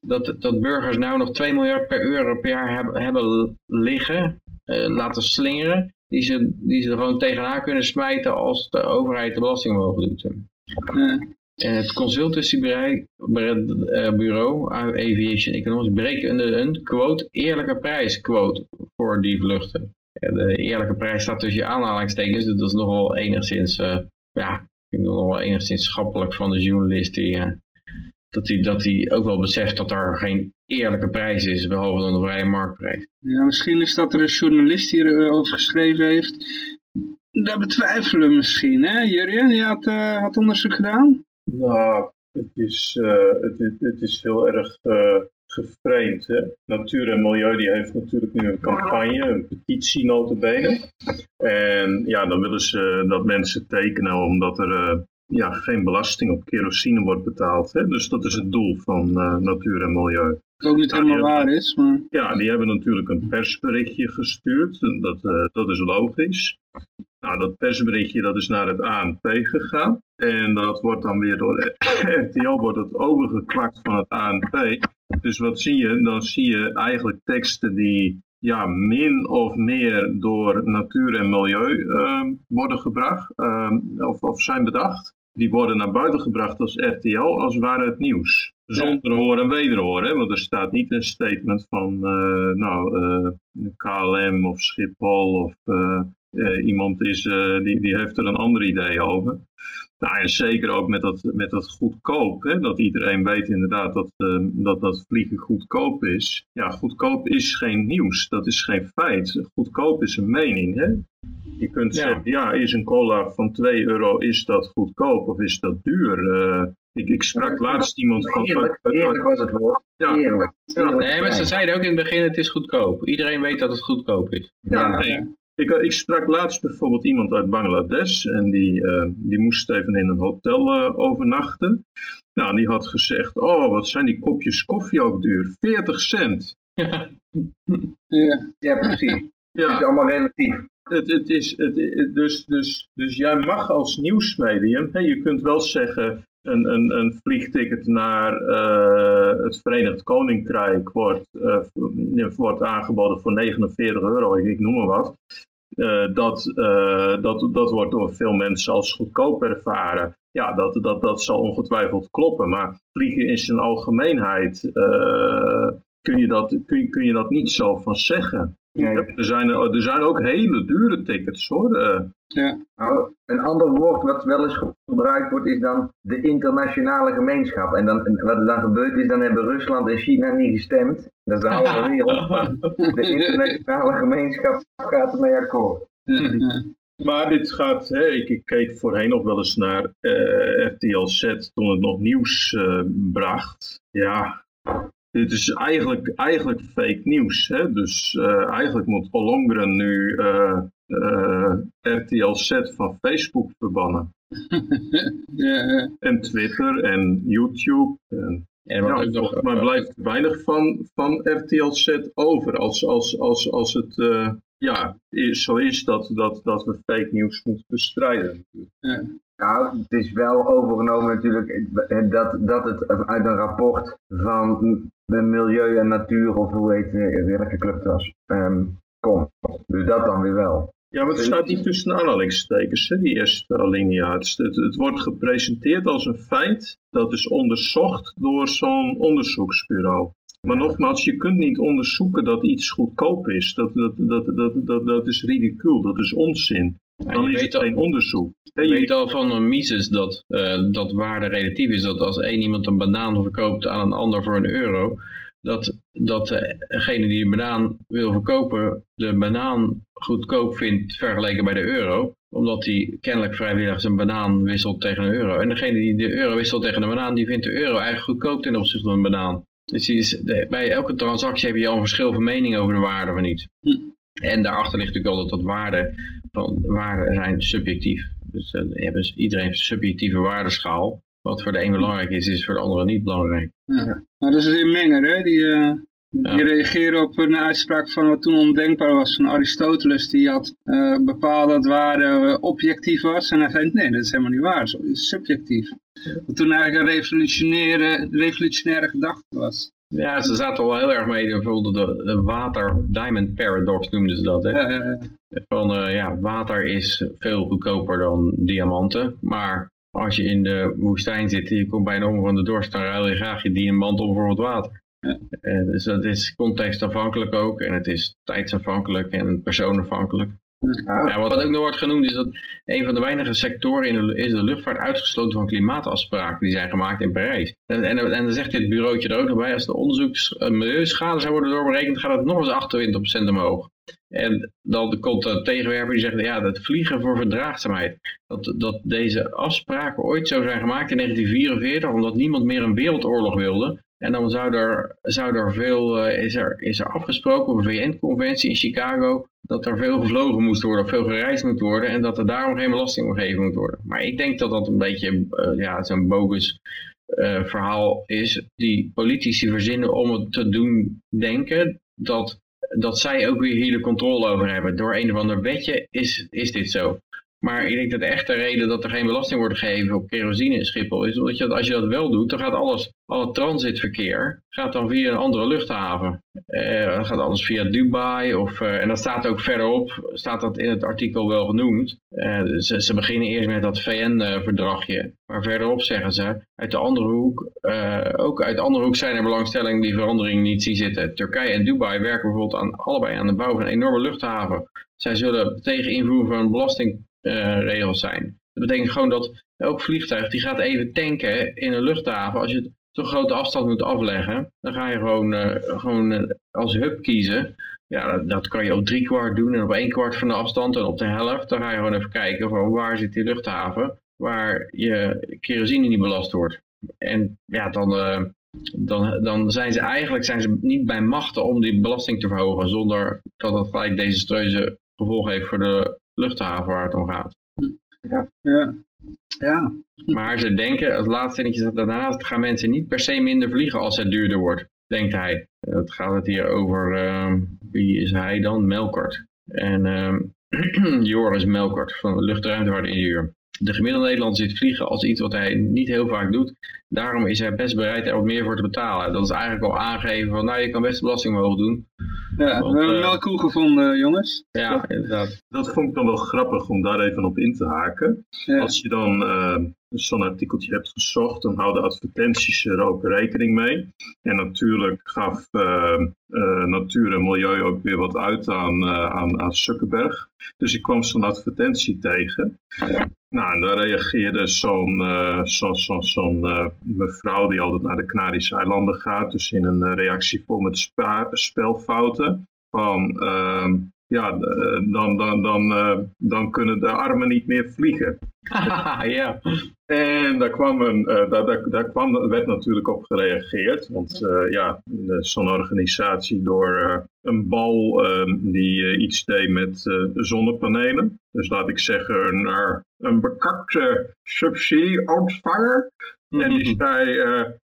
dat, dat burgers nou nog 2 miljard per euro per jaar hebben, liggen, laten slingeren. Die ze, die ze er gewoon tegenaan kunnen smijten als de overheid de belasting mogen doet. En het consultancybureau, Aviation Economics, berekende een quote, eerlijke prijs quote voor die vluchten. De eerlijke prijs staat tussen je aanhalingstekens, dus dat is nogal enigszins, uh, ja, ik nogal enigszins schappelijk van de journalist die, uh, dat hij dat die ook wel beseft dat er geen eerlijke prijs is, behalve dan de vrije marktprijs. Ja, misschien is dat er een journalist hierover over geschreven heeft. Dat betwijfelen we misschien, hè? Jurjen, je had, uh, had onderzoek gedaan? Nou, het is, uh, het, het, is heel erg uh, geframed. Hè? Natuur en Milieu die heeft natuurlijk nu een campagne, een petitie notabene. En ja, dan willen ze dat mensen tekenen omdat er ja, geen belasting op kerosine wordt betaald. Hè? Dus dat is het doel van natuur en milieu. Wat ook niet helemaal waar is. Maar... Ja, die hebben natuurlijk een persberichtje gestuurd. Dat, dat is logisch. Nou, dat persberichtje dat is naar het ANP gegaan. En dat wordt dan weer door RTL wordt het overgeklakt van het ANP. Dus wat zie je? Dan zie je eigenlijk teksten die ja, min of meer door natuur en milieu uh, worden gebracht uh, of, of zijn bedacht. Die worden naar buiten gebracht als RTL als ware het nieuws. Zonder hoor en wederhoor, hè? want er staat niet een statement van uh, nou, uh, KLM of Schiphol of uh, iemand is, die, die heeft er een ander idee over. Nou, en zeker ook met dat, met dat goedkoop. Hè? Dat iedereen weet inderdaad dat, uh, dat dat vliegen goedkoop is. Ja, goedkoop is geen nieuws. Dat is geen feit. Goedkoop is een mening. Hè? Je kunt ja. zeggen, ja, is een cola van 2 euro, is dat goedkoop of is dat duur? Uh, ik, ik sprak laatst iemand van... Eerlijk, eerlijk was het woord. Ja. Eerlijk. eerlijk. Nee, maar ze zeiden ook in het begin, het is goedkoop. Iedereen weet dat het goedkoop is. Ja, ja. Ik, ik, sprak laatst bijvoorbeeld iemand uit Bangladesh en die, uh, die moest even in een hotel uh, overnachten. Nou, die had gezegd, oh wat zijn die kopjes koffie ook duur, 40 cent. Ja, ja. precies. Ja. Het is allemaal relatief. Het, het is, het, het, dus, dus, dus jij mag als nieuwsmedium, hè, je kunt wel zeggen, een, een, een vliegticket naar uh, het Verenigd Koninkrijk wordt, uh, wordt aangeboden voor 49 euro, ik, ik noem maar wat. Uh, dat, dat, dat wordt door veel mensen als goedkoop ervaren. Ja, dat, dat, dat zal ongetwijfeld kloppen. Maar vliegen in zijn algemeenheid kun, je dat, kun, kun je dat niet zo van zeggen. Ja, er, zijn, er zijn ook hele dure tickets hoor. Ja. Nou, een ander woord wat wel eens gebruikt wordt is dan de internationale gemeenschap. En dan, wat er dan gebeurt is, dan hebben Rusland en China niet gestemd. Dat is de halve wereld. De internationale gemeenschap gaat ermee akkoord. Maar dit gaat, hè, ik, ik, keek voorheen nog wel eens naar uh, RTL Z toen het nog nieuws uh, bracht. Ja, dit is eigenlijk, eigenlijk fake nieuws. Hè? Dus uh, eigenlijk moet Ollongren nu uh, uh, RTL Z van Facebook verbannen. ja, en Twitter en YouTube. En, en ja, nog, maar blijft weinig van, van RTL Z over. Als, als, als, als het ja, zo is dat, dat, dat we fake nieuws moeten bestrijden. Ja. Nou, het is wel overgenomen natuurlijk dat, dat het uit een rapport van Milieu en Natuur, of hoe heet welke club het was, um, komt. Dus dat dan weer wel. Ja, maar het staat niet tussen aanhalingstekens, hè, die eerste alinea. Het, het, het, wordt gepresenteerd als een feit dat is onderzocht door zo'n onderzoeksbureau. Maar nogmaals, je kunt niet onderzoeken dat iets goedkoop is. Dat, dat, dat, dat, dat, dat is ridicuul, dat is onzin. Dan is het geen onderzoek. Je weet al van een Mises dat, uh, dat waarde relatief is. Dat als één iemand een banaan verkoopt aan een ander voor een euro, dat, dat degene die de banaan wil verkopen de banaan goedkoop vindt vergeleken bij de euro. Omdat hij kennelijk vrijwillig zijn banaan wisselt tegen een euro. En degene die de euro wisselt tegen een banaan, die vindt de euro eigenlijk goedkoop ten opzichte van een banaan. Dus is, bij elke transactie heb je al een verschil van mening over de waarde van iets. Hm. En daarachter ligt natuurlijk altijd dat waarde, van, waarden zijn subjectief. Dus uh, hebt iedereen een subjectieve waardeschaal. Wat voor de een belangrijk is, is voor de andere niet belangrijk. Ja. Nou, dat is een Menger, hè? Die, uh, die reageerde op een uitspraak van wat toen ondenkbaar was van Aristoteles. Die had uh, bepaald dat waarde objectief was. En hij zei, nee, dat is helemaal niet waar. Zo is subjectief. Wat toen eigenlijk een revolutionaire, revolutionaire gedachte was. Ja, ze zaten wel heel erg mee, bijvoorbeeld de, de water-diamond paradox noemden ze dat. Hè? Van uh, ja, water is veel goedkoper dan diamanten, maar als je in de woestijn zit en je komt bijna om van de dorst, dan ruil je graag je diamant om voor wat water. Ja. Uh, dus dat is contextafhankelijk ook en het is tijdsafhankelijk en persoonafhankelijk. Ja, wat ook nog wordt genoemd is dat een van de weinige sectoren in de, is de luchtvaart uitgesloten van klimaatafspraken die zijn gemaakt in Parijs. En, en, en dan zegt dit bureautje er ook nog bij, als de onderzoeks uh, milieuschade zou worden doorberekend, gaat het nog eens 28% omhoog. En dan komt de tegenwerper die zegt, ja, dat vliegen voor verdraagzaamheid. Dat, dat deze afspraken ooit zo zijn gemaakt in 1944, omdat niemand meer een wereldoorlog wilde. En dan zou er, zou er veel, is, er, is er afgesproken op een VN-conventie in Chicago dat er veel gevlogen moest worden, of veel gereisd moet worden en dat er daarom geen belasting moet worden. Maar ik denk dat dat een beetje ja, zo'n bogus verhaal is die politici verzinnen om het te doen denken dat dat zij ook weer hier de controle over hebben. Door een of ander wetje is, is dit zo. Maar ik denk dat de echte reden dat er geen belasting wordt gegeven op kerosine in Schiphol is omdat je als je dat wel doet, dan gaat alles, alle transitverkeer gaat dan via een andere luchthaven. Uh, gaat alles via Dubai of, uh, en dat staat ook verderop, staat dat in het artikel wel genoemd. Uh, ze, ze, beginnen eerst met dat VN-verdragje, maar verderop zeggen ze, uit de andere hoek, ook uit de andere hoek zijn er belangstellingen die verandering niet zien zitten. Turkije en Dubai werken bijvoorbeeld aan, allebei aan de bouw van een enorme luchthaven. Zij zullen tegen invoeren van belasting regels zijn. Dat betekent gewoon dat elk vliegtuig die gaat even tanken in een luchthaven. Als je zo'n grote afstand moet afleggen, dan ga je gewoon, uh, gewoon uh, als hub kiezen. Ja, dat, dat, kan je op drie kwart doen en op één kwart van de afstand en op de helft. Dan ga je gewoon even kijken van waar zit die luchthaven waar je kerosine niet belast wordt. En ja, dan, dan, dan zijn ze eigenlijk zijn ze niet bij machten om die belasting te verhogen zonder dat dat gelijk desastreuze gevolgen heeft voor de luchthaven waar het om gaat. Ja. ja. ja. Maar ze denken, het laatste zinnetje daarnaast, gaan mensen niet per se minder vliegen als het duurder wordt, denkt hij. Het gaat het hier over, uh, wie is hij dan? Melkert. En uh, Joris Melkert van de luchtruimtevaartingenieur. De gemiddelde Nederlander ziet vliegen als iets wat hij niet heel vaak doet. Daarom is hij best bereid er wat meer voor te betalen. Dat is eigenlijk al aangegeven van, nou je kan best belasting omhoog doen. Ja, we hebben wel koe gevonden, jongens. Ja, inderdaad. Dat vond ik dan wel grappig om daar even op in te haken. Als je dan uh, zo'n artikeltje hebt gezocht, dan houden advertenties er ook rekening mee. En natuurlijk gaf uh, uh, Natuur en Milieu ook weer wat uit aan, aan, aan Zuckerberg. Dus ik kwam zo'n advertentie tegen. Nou, en daar reageerde zo'n zo, zo, zo mevrouw die altijd naar de Canarische eilanden gaat. Dus in een reactie vol met spelfouten. Van, ehm, ja, dan, dan, dan, dan kunnen de armen niet meer vliegen. ja. En daar, kwam een, daar, daar, daar kwam, werd natuurlijk op gereageerd. Want uh, ja, zo'n organisatie door uh, een bal die iets deed met zonnepanelen. Dus laat ik zeggen, een, een bekakte subsidieontvanger. En die zei,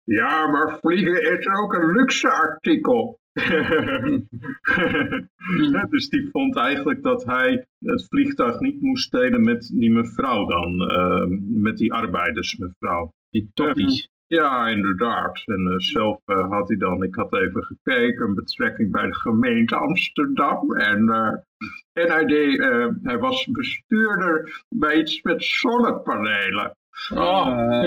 ja, maar vliegen is ook een luxe artikel. dus die vond eigenlijk dat hij het vliegtuig niet moest delen met die mevrouw dan, uh, met die arbeidersmevrouw. Die toppies. Ja, inderdaad. En uh, zelf uh, had hij dan, ik had even gekeken, een betrekking bij de gemeente Amsterdam. En, uh, en hij, deed, hij was bestuurder bij iets met zonnepanelen. Oh,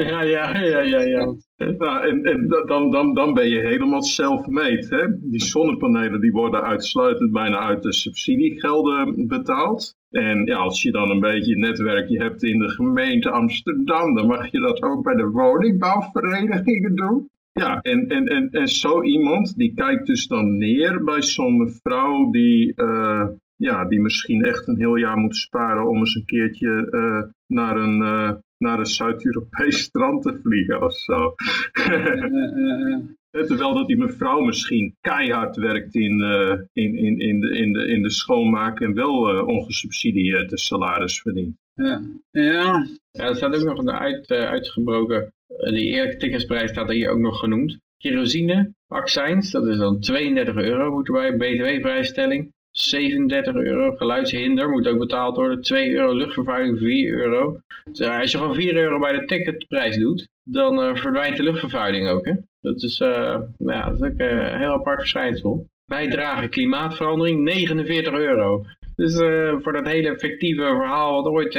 ja, ja, ja, ja, ja. Nou, en, en dan, dan, dan ben je helemaal self-made. Die zonnepanelen die worden uitsluitend bijna uit de subsidiegelden betaald. En ja, als je dan een beetje netwerkje hebt in de gemeente Amsterdam, dan mag je dat ook bij de woningbouwverenigingen doen. Ja, en, en, en, en zo iemand die kijkt dus dan neer bij zo'n vrouw die, uh, ja, die misschien echt een heel jaar moet sparen om eens een keertje uh, naar een, uh, naar een Zuid-Europees strand te vliegen of zo. Terwijl dat die mevrouw misschien keihard werkt in, uh, in, in, in, de, in, de, in de schoonmaak en wel uh, ongesubsidieerd salaris verdient. Ja. Ja. ja, er staat ook nog een uit, uh, uitgebroken, die eerlijke ticketsprijs staat er hier ook nog genoemd. Kerosine, accijns, dat is dan 32 euro moet erbij, btw-prijsstelling. 37 euro. Geluidshinder moet ook betaald worden. 2 euro luchtvervuiling, 4 euro. Dus als je gewoon 4 euro bij de ticketprijs doet, dan uh, verdwijnt de luchtvervuiling ook. Hè? Dat is, uh, ja, dat is ook uh, een heel apart verschijnsel. Bijdrage klimaatverandering, 49 euro. Dus voor dat hele fictieve verhaal wat ooit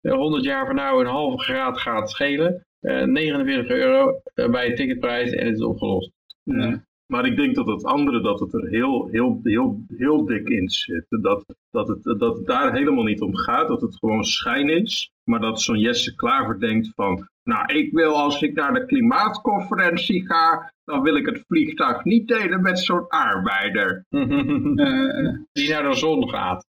100 jaar van nou een halve graad gaat schelen, 49 euro bij de ticketprijs en het is opgelost. Maar ik denk dat het andere, dat het er heel, heel, heel, heel dik in zit. Dat, dat, het, dat het daar helemaal niet om gaat, dat het gewoon schijn is. Maar dat zo'n Jesse Klaver denkt van, nou ik wil als ik naar de klimaatconferentie ga, dan wil ik het vliegtuig niet delen met zo'n arbeider. Die naar de zon gaat.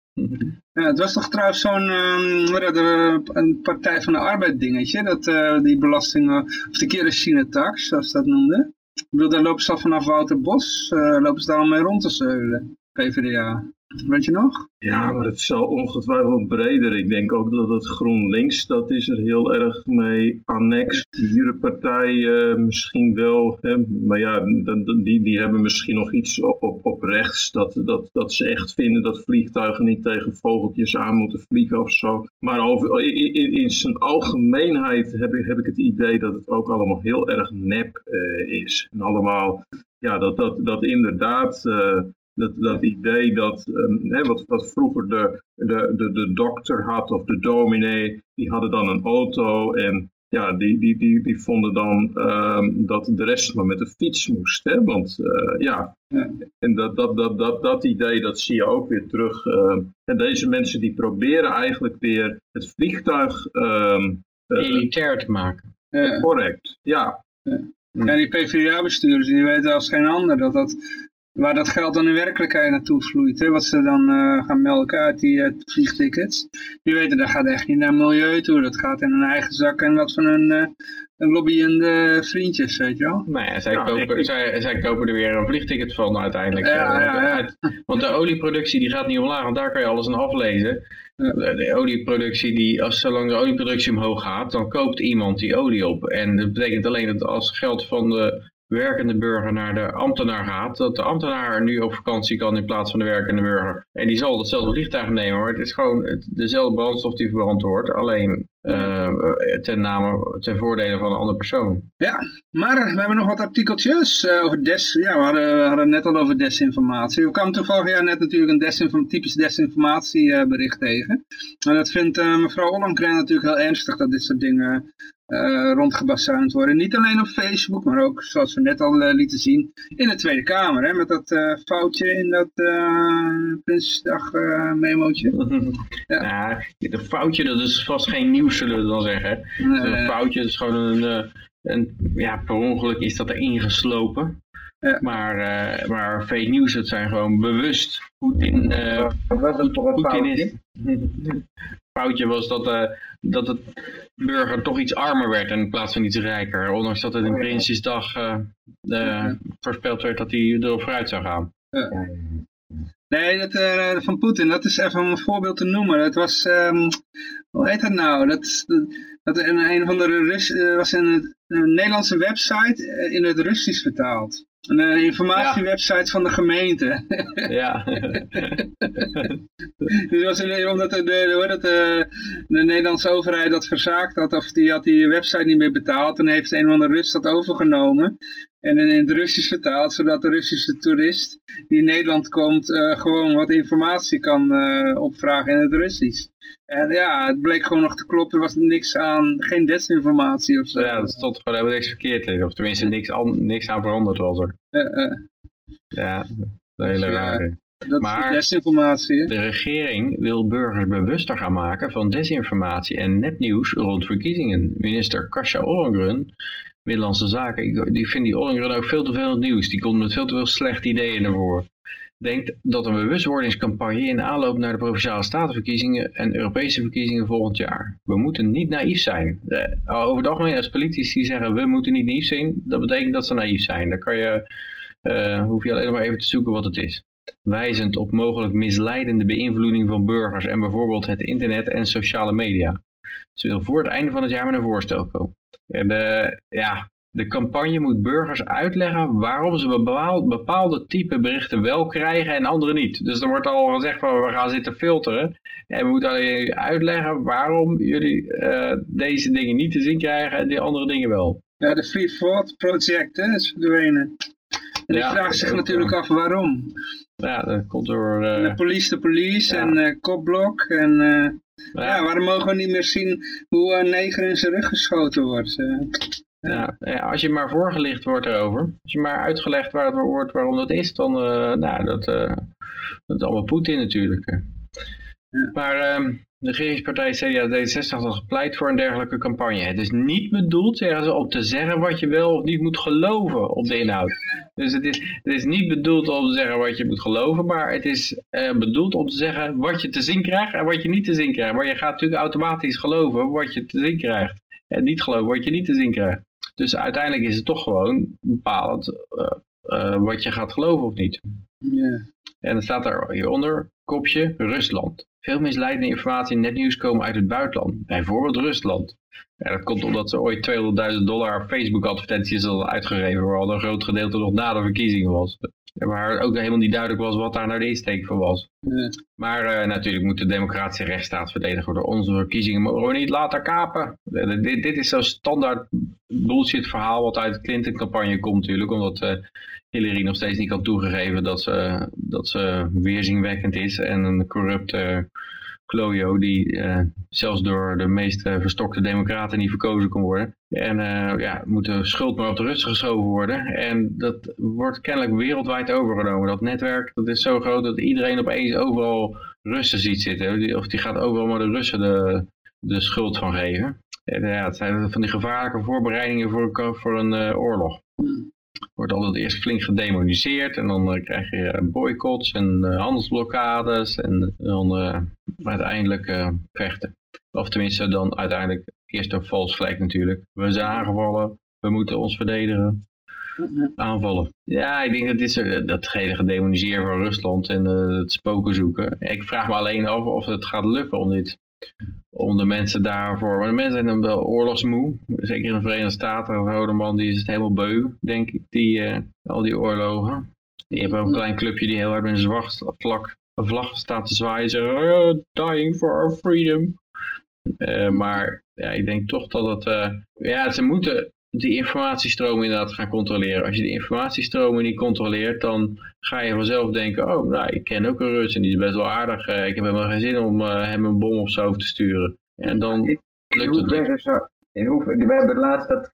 Ja, het was toch trouwens zo'n um, een Partij van de Arbeid dingetje, dat uh, die belastingen, of de kerosine tax, zoals dat noemde. Ik bedoel, daar lopen ze al vanaf Wouter Bos, uh, lopen ze daar al mee rond te zeulen, PvdA. Weet je nog? Ja, maar het zal ongetwijfeld breder. Ik denk ook dat het GroenLinks, dat is er heel erg mee annex. De partij uh, misschien wel, hè, maar ja, die, die hebben misschien nog iets op, op, rechts. Dat, dat, dat ze echt vinden dat vliegtuigen niet tegen vogeltjes aan moeten vliegen of zo. Maar over, in, in zijn algemeenheid heb ik, heb ik het idee dat het ook allemaal heel erg nep uh, is. En allemaal, ja, dat, dat, dat inderdaad... Uh, dat, dat idee dat, um, hè, wat, wat vroeger de, de, de, de dokter had of de dominee, die hadden dan een auto en ja, die, die, die, die vonden dan um, dat de rest maar met de fiets moest. Hè? Want uh, ja, en dat, dat, dat, dat, dat idee dat zie je ook weer terug. Uh, en deze mensen die proberen eigenlijk weer het vliegtuig... Um, Elitair te maken. Correct, ja. Ja. Ja, die PvdA-bestuurders die weten als geen ander dat dat waar dat geld dan in werkelijkheid naartoe vloeit. Hè? Wat ze dan uh, gaan melken uit die uh, vliegtickets. Die weten dat gaat echt niet naar milieu toe. Dat gaat in hun eigen zak en wat van hun uh, lobbyende vriendjes, weet je wel. Nou ja, zij, kopen, zij, zij, kopen er weer een vliegticket van uiteindelijk. Ja, ja, ja. Want de olieproductie die gaat niet omlaag, want daar kan je alles aan aflezen. De, de, olieproductie, die, als zolang de olieproductie omhoog gaat, dan koopt iemand die olie op. En dat betekent alleen dat als geld van de werkende burger naar de ambtenaar gaat, dat de ambtenaar nu op vakantie kan in plaats van de werkende burger. En die zal hetzelfde vliegtuig nemen, maar het is gewoon dezelfde brandstof die verbrand wordt, alleen uh, ten, name, ten voordele van een andere persoon. Ja, maar we hebben nog wat artikeltjes uh, over des. Ja, we hadden, we hadden net al over desinformatie. We kwamen toevallig ja, net natuurlijk een desinform typisch desinformatiebericht tegen. En dat vindt mevrouw Ollongren natuurlijk heel ernstig dat dit soort dingen uh, rondgebazuind worden. Niet alleen op Facebook, maar ook, zoals we net al uh, lieten zien, in de Tweede Kamer. Hè, met dat uh, foutje in dat Prinsdag memootje. ja. ja, dat foutje, dat is vast geen nieuws, zullen we dan zeggen. Een foutje is gewoon een, een, ja, per ongeluk is dat erin geslopen. Ja. Maar, maar fake news, dat zijn gewoon bewust Poetin. Wat was het voor een foutje? foutje was dat, uh, dat het burger toch iets armer werd in plaats van iets rijker. Ondanks dat het in Prinsjesdag uh, uh, voorspeld werd dat hij erop vooruit zou gaan. Ja. Nee, dat, van Poetin, dat is even om een voorbeeld te noemen. Dat was, um, hoe heet dat nou? Dat, dat, dat een, een van de Rus, was een, een Nederlandse website in het Russisch vertaald. Een uh, informatiewebsite ja. van de gemeente. ja. dus was een, omdat de, de, dat, de, de Nederlandse overheid dat verzaakt had, of die had die website niet meer betaald, en heeft een van de Rus dat overgenomen. En in het Russisch vertaald, zodat de Russische toerist die in Nederland komt, uh, gewoon wat informatie kan uh, opvragen in het Russisch. En ja, het bleek gewoon nog te kloppen. Er was niks aan, geen desinformatie of zo. Ja, dat stond gewoon helemaal niks verkeerd in. Of tenminste, niks, aan, niks aan veranderd was er. Uh, uh. Ja, een hele dus, rare. Dat maar is desinformatie. de regering wil burgers bewuster gaan maken van desinformatie en nepnieuws rond verkiezingen. Minister Kasia Ollongren, Middellandse Zaken, die vindt die Ollongren ook veel te veel nieuws. Die komt met veel te veel slechte ideeën naar voren denkt dat een bewustwordingscampagne in aanloop naar de Provinciale Statenverkiezingen en Europese verkiezingen volgend jaar. We moeten niet naïef zijn. over het algemeen als politici zeggen we moeten niet naïef zijn, dat betekent dat ze naïef zijn. Dan kan je, uh, hoef je alleen maar even te zoeken wat het is. Wijzend op mogelijk misleidende beïnvloeding van burgers en bijvoorbeeld het internet en sociale media. Ze wil voor het einde van het jaar met een voorstel komen. En uh, ja, de campagne moet burgers uitleggen waarom ze bepaalde, bepaalde type berichten wel krijgen en andere niet. Dus er wordt al gezegd van we gaan zitten filteren. En we moeten alleen uitleggen waarom jullie uh, deze dingen niet te zien krijgen en die andere dingen wel. Ja, de Free Thought Project hè, is verdwenen. En ja, vraagt zich natuurlijk af waarom. Ja, dat komt door... Uh... De police, de police ja. en uh, kopblok en... Ja. ja. waarom mogen we niet meer zien hoe een neger in zijn rug geschoten wordt? Ja, als je maar voorgelicht wordt erover, als je maar uitgelegd wordt waarom dat is, dan, uh, nou, dat, uh, dat is allemaal Poetin natuurlijk. Ja. Maar um, de regeringspartij CDA D66 had gepleit voor een dergelijke campagne. Het is niet bedoeld, zeggen ze, om te zeggen wat je wel of niet moet geloven op de inhoud. Dus het is, het is niet bedoeld om te zeggen wat je moet geloven, maar het is uh, bedoeld om te zeggen wat je te zien krijgt en wat je niet te zien krijgt. Maar je gaat natuurlijk automatisch geloven wat je te zien krijgt. En niet geloven wat je niet te zien krijgt. Dus uiteindelijk is het toch gewoon bepalend wat je gaat geloven of niet. En dan staat er hieronder, kopje, Rusland. Veel misleidende informatie in netnieuws komen uit het buitenland, bijvoorbeeld Rusland. Ja, dat komt omdat ze ooit 200.000 dollar Facebook advertenties hadden uitgegeven, waar een groot gedeelte nog na de verkiezingen was. Waar ook helemaal niet duidelijk was wat daar nou de insteek van was. Maar uh, natuurlijk moet de democratische rechtsstaat verdedigd worden. Onze verkiezingen mogen we niet laten kapen. dit, dit is zo'n standaard bullshit verhaal wat uit de Clinton-campagne komt natuurlijk. Omdat uh, Hillary nog steeds niet kan toegegeven dat ze, dat ze weerzinwekkend is en een corrupte Die uh, zelfs door de meest verstokte democraten niet verkozen kon worden. En uh, ja, moet de schuld maar op de Russen geschoven worden. En dat wordt kennelijk wereldwijd overgenomen. Dat netwerk dat is zo groot dat iedereen opeens overal Russen ziet zitten. Of die gaat overal maar de Russen de, de schuld van geven. En, ja, het zijn van die gevaarlijke voorbereidingen voor, voor een oorlog wordt altijd eerst flink gedemoniseerd en dan uh, krijg je uh, boycotts en uh, handelsblokkades en dan uiteindelijk vechten. Of tenminste dan uiteindelijk eerst een vals flag natuurlijk. We zijn aangevallen, we moeten ons verdedigen. Aanvallen. Ja, ik denk dat dit is dat hele gedemoniseer van Rusland en het spoken zoeken. Ik vraag me alleen af of het gaat lukken om dit om de mensen daarvoor. Maar de mensen zijn dan wel oorlogsmoe. Zeker in de Verenigde Staten. Een man die is het helemaal beu, denk ik. Die, uh, al die oorlogen. Die hebben ook een klein clubje die heel hard met een zwart vlag, vlag staat te zwaaien. Zeggen, oh, dying for our freedom. Uh, maar ja, ik denk toch dat het... Uh, ja, ze moeten die informatiestromen inderdaad gaan controleren. Als je die informatiestromen niet controleert, dan ga je vanzelf denken, oh, nou, ik ken ook een Rus en die is best wel aardig. Uh, ik heb helemaal geen zin om uh, hem een bom op zijn hoofd te sturen. En dan lukt het niet. Zo, in hoeverre, we hebben laatst dat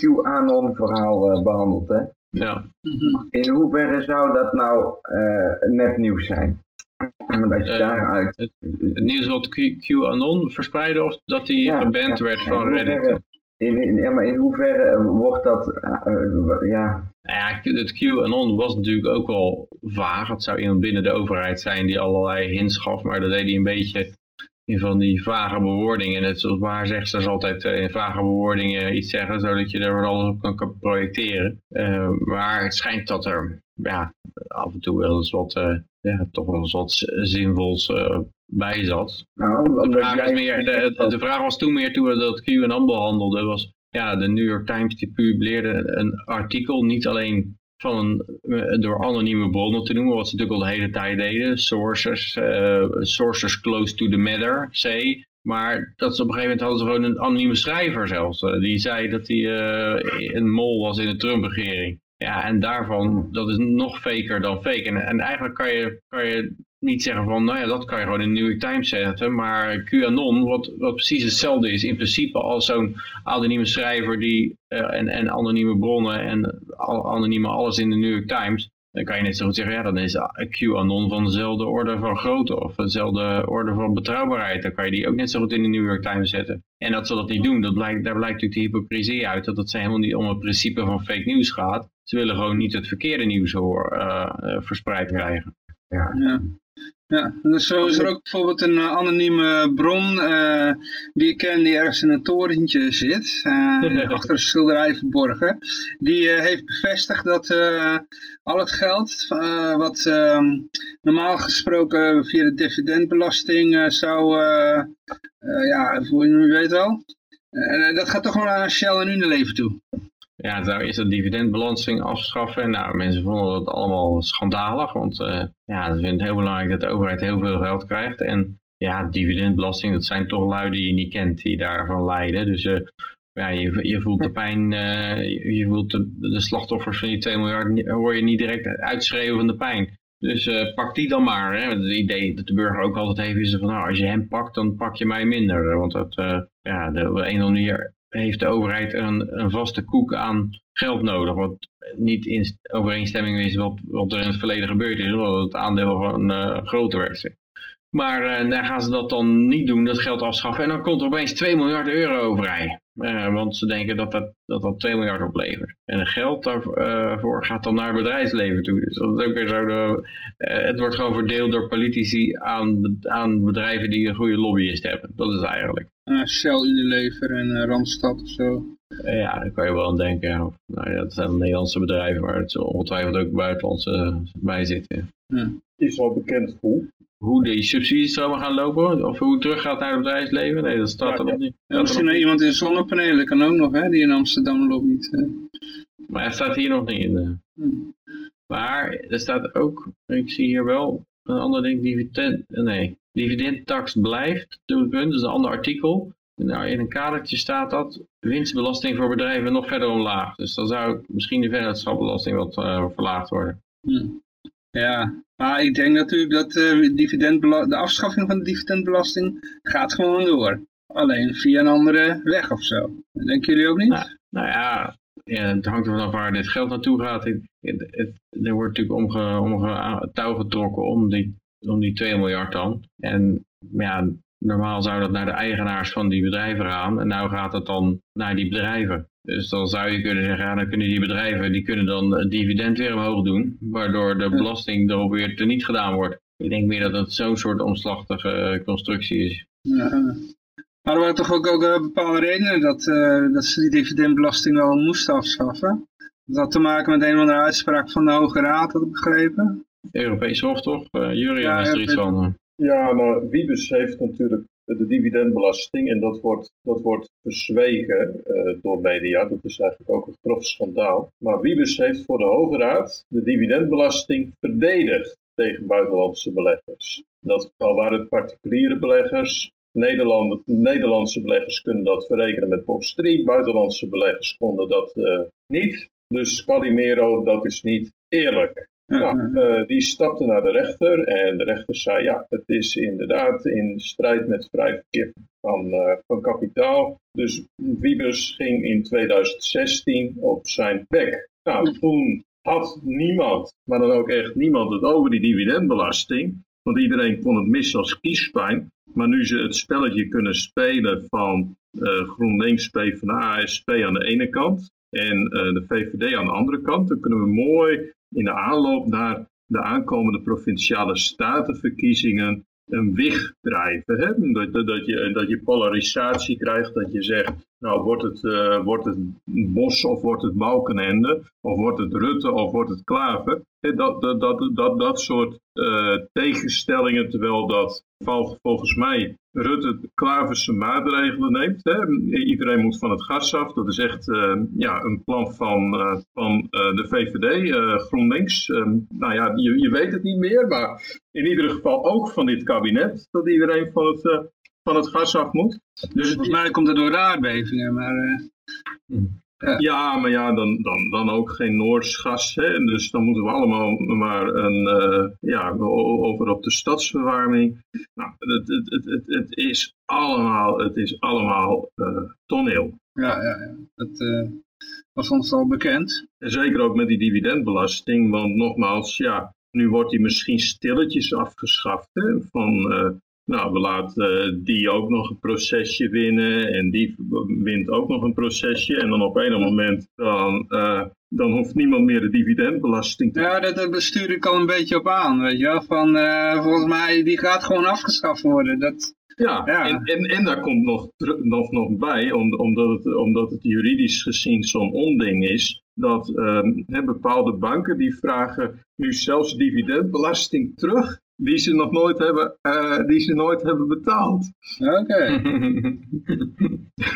QAnon verhaal uh, behandeld, hè? Ja. In hoeverre zou dat nou nepnieuws zijn? Dat je daaruit... Het, het, nieuws wat QAnon verspreidde of dat hij ja, geband werd van Reddit? In, maar in hoeverre wordt dat, uh, ja... Ja, het QAnon was natuurlijk ook wel vaag. Het zou iemand binnen de overheid zijn die allerlei hints gaf, maar dat deed hij een beetje in van die vage bewoordingen. Net zoals waar zegt ze altijd in vage bewoordingen iets zeggen, zodat je er alles op kan, projecteren. Maar het schijnt dat er ja, af en toe wel eens wat, ja, toch wel wat zinvols bij zat. Nou, de, vraag meer, de, de, vraag was toen meer toen we dat QAnon behandelden, was ja, de New York Times die publiceerde een artikel, niet alleen van een, door anonieme bronnen te noemen, wat ze natuurlijk al de hele tijd deden, sources, uh, sources close to the matter, C, maar dat ze op een gegeven moment hadden ze gewoon een anonieme schrijver zelfs, die zei dat hij uh, een mol was in de Trump-regering. Ja, en daarvan, dat is nog faker dan fake. En, en eigenlijk kan je, kan je niet zeggen van, nou ja, dat kan je gewoon in de New York Times zetten. Maar QAnon, wat, wat precies hetzelfde is in principe als zo'n anonieme schrijver die, uh, en, en anonieme bronnen en al, anonieme alles in de New York Times. Dan kan je net zo goed zeggen, ja, dan is QAnon van dezelfde orde van grootte of dezelfde orde van betrouwbaarheid. Dan kan je die ook net zo goed in de New York Times zetten. En dat ze dat niet doen, dat blijkt, daar blijkt natuurlijk de hypocrisie uit, dat het helemaal niet om het principe van fake news gaat. Ze willen gewoon niet het verkeerde nieuws hoor, uh, uh, verspreid krijgen. Ja. ja. Ja, dus zo is er ook bijvoorbeeld een uh, anonieme bron uh, die ik ken die ergens in een torentje zit, uh, achter een schilderij verborgen. Die heeft bevestigd dat al het geld wat ehm, normaal gesproken via de dividendbelasting zou, ja, je weet wel, dat gaat toch gewoon aan Shell en Unilever toe. Ja, zou eerst de dividendbelasting afschaffen. Nou, mensen vonden dat allemaal schandalig, want uh, ja, ze vinden het heel belangrijk dat de overheid heel veel geld krijgt. En ja, dividendbelasting, dat zijn toch lui die je niet kent, die daarvan lijden. Dus uh, ja, je, je voelt de pijn, uh, je voelt de, de, slachtoffers van die 2 miljard, hoor je niet direct uitschreeuwen van de pijn. Dus pak die dan maar. Hè. Het idee dat de burger ook altijd heeft is van, nou, als je hem pakt, dan pak je mij minder. Want dat, ja, de, op een of andere manier heeft de overheid een, een vaste koek aan geld nodig. Wat niet in overeenstemming is wat, wat er in het verleden gebeurd is. Omdat het aandeel van uh, groter werd. Maar uh, dan gaan ze dat dan niet doen, dat geld afschaffen. En dan komt er opeens 2 miljard euro want ze denken dat dat, dat dat 2 miljard oplevert. En het geld daarvoor gaat dan naar het bedrijfsleven toe. Dus dat is ook weer zo. De, het wordt gewoon verdeeld door politici aan, aan bedrijven die een goede lobbyist hebben. Dat is eigenlijk. Shell Unilever en Randstad of zo. Ja, daar kan je wel aan denken. Of, nou ja, dat zijn Nederlandse bedrijven, maar het zal ongetwijfeld ook buitenlandse bij zitten. Ja. Is wel bekend hoe? Hoe die subsidies zouden gaan lopen? Of hoe het terug gaat naar het bedrijfsleven? Nee, dat staat er nog niet. Ja, misschien nog iemand in zonnepanelen kan ook nog, hè, die in Amsterdam lobbyt. Maar hij staat hier nog niet in. Maar er staat ook, ik zie hier wel een ander ding, dividend, nee, dividendtax blijft, punt, dat is een ander artikel. Nou, in een kadertje staat dat winstbelasting voor bedrijven nog verder omlaag. Dus dan zou misschien de vennootschapbelasting wat uh, verlaagd worden. Hm. Ja, maar ik denk natuurlijk dat uh, de afschaffing van de dividendbelasting gaat gewoon door. Alleen via een andere weg of zo. Denken jullie ook niet? Nou, nou ja, het hangt er vanaf waar dit geld naartoe gaat. Het, er wordt natuurlijk omge, omge, touw getrokken om die, om die 2 miljard dan. En ja, normaal zou dat naar de eigenaars van die bedrijven gaan. En nou gaat het dan naar die bedrijven. Dus dan zou je kunnen zeggen, ja, dan kunnen die bedrijven, die kunnen dan het dividend weer omhoog doen. Waardoor de belasting erop weer teniet gedaan wordt. Ik denk meer dat het zo'n soort omslachtige eh, constructie is. Ja. Maar er waren toch ook, ook uh, bepaalde redenen dat, uh, dat ze die dividendbelasting wel moesten afschaffen. Dat had te maken met een of andere uitspraak van de Hoge Raad, had ik begrepen. Europese Hof toch? Uh, ja, is er iets van. Ja, maar Wiebes heeft natuurlijk de dividendbelasting en dat wordt, dat wordt verzwegen uh, door media. Dat is eigenlijk ook een grof schandaal. Maar Wiebes heeft voor de Hoge Raad de dividendbelasting verdedigd tegen buitenlandse beleggers. Dat geval waren het particuliere beleggers. Nederland, Nederlandse beleggers kunnen dat verrekenen met Bob Street. Buitenlandse beleggers konden dat uh, niet. Dus Calimero, dat is niet eerlijk. Nou, uh, die stapte naar de rechter en de rechter zei ja, het is inderdaad in strijd met vrij verkeer van, uh, van kapitaal. Dus Wiebes ging in 2016 op zijn bek. Nou, toen had niemand, maar dan ook echt niemand het over die dividendbelasting. Want iedereen kon het missen als kiespijn. Maar nu ze het spelletje kunnen spelen van uh, GroenLinks, PvdA, ASP aan de ene kant en uh, de VVD aan de andere kant, dan kunnen we mooi in de aanloop naar de aankomende provinciale statenverkiezingen een wicht drijven. Hè? Je, dat je polarisatie krijgt, dat je zegt, nou wordt het, uh, wordt het Bos of wordt het Balkenende, of wordt het Rutte of wordt het Klaver. Dat, dat, dat, dat, dat soort uh, tegenstellingen, terwijl dat volgens mij Rutte Klaverse maatregelen neemt. Hè. Iedereen moet van het gas af. Dat is echt uh, ja, een plan van, uh, van uh, de VVD, GroenLinks. Ehm, nou ja, je, je weet het niet meer, maar in ieder geval ook van dit kabinet. Dat iedereen van het, van het gas af moet. Dus volgens mij komt het door aardbevingen, maar... Hmm. Ja, maar ja, dan, dan, dan ook geen Noors gas. Hè? Dus dan moeten we allemaal maar een, uh, ja, over op de stadsverwarming. Nou, het, het, het, het, het is allemaal, het is allemaal uh, toneel. Ja, ja, ja. dat uh, was ons al bekend. En zeker ook met die dividendbelasting, want nogmaals, ja, nu wordt die misschien stilletjes afgeschaft hè, van nou, we laten eh, die ook nog een procesje winnen en die wint ook nog een procesje. En dan op een moment, dan, uh, dan hoeft niemand meer de dividendbelasting te... Ja, dat, dat bestuur ik al een beetje op aan, weet je wel. Van, uh, volgens mij, die gaat gewoon afgeschaft worden. Dat, ja, ja. En, en, en, daar komt nog, nog, nog bij, omdat, het, omdat het juridisch gezien zo'n onding is, dat uh, bepaalde banken die vragen nu zelfs dividendbelasting terug die ze nog nooit hebben, uh, die ze nooit hebben betaald. Oké.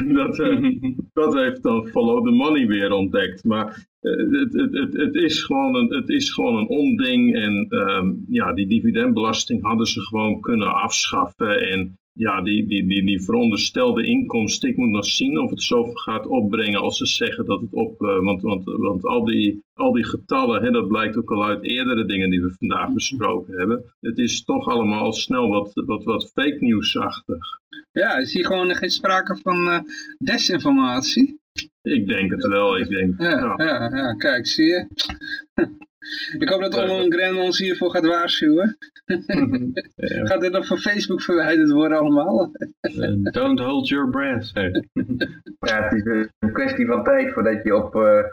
dat, uh, dat heeft dan Follow the Money weer ontdekt. Maar uh, het, het, het, het, is gewoon een, het is gewoon een onding. En um, ja, die dividendbelasting hadden ze gewoon kunnen afschaffen. En ja, die, die, die, die veronderstelde inkomsten, ik moet nog zien of het zoveel gaat opbrengen als ze zeggen dat het op, uh, want, want, want al, die, al die getallen, hè, dat blijkt ook al uit eerdere dingen die we vandaag besproken hebben, het is toch allemaal snel wat, wat, wat fake nieuwsachtig. Ja, is hier gewoon geen sprake van uh, desinformatie? Ik denk het wel, ik denk, ja, ja. ja, ja kijk, zie je. Ik hoop dat Ollon Grand ons hiervoor gaat waarschuwen. Gaat dit nog van Facebook verwijderd worden allemaal? Don't hold your breath. ja, het is een kwestie van tijd voordat je op... Uh,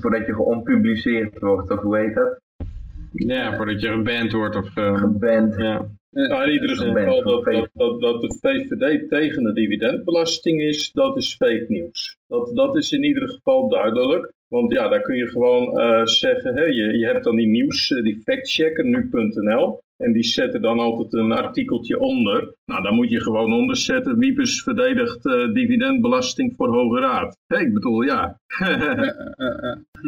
voordat je geonpubliceerd wordt, of hoe heet dat? Ja, voordat je geband wordt of... Uh, geband. Ja. In ieder geval dat, dat, dat, dat de VVD tegen de dividendbelasting is, dat is fake nieuws. Dat, dat is in ieder geval duidelijk. Want ja, daar kun je gewoon uh, zeggen, hè, je, je hebt dan die nieuws, uh, die factchecker, nu.nl. En die zetten dan altijd een artikeltje onder. Nou, dan moet je gewoon onderzetten. Wiepers verdedigt uh, dividendbelasting voor Hoge Raad. Hey, ik bedoel, ja.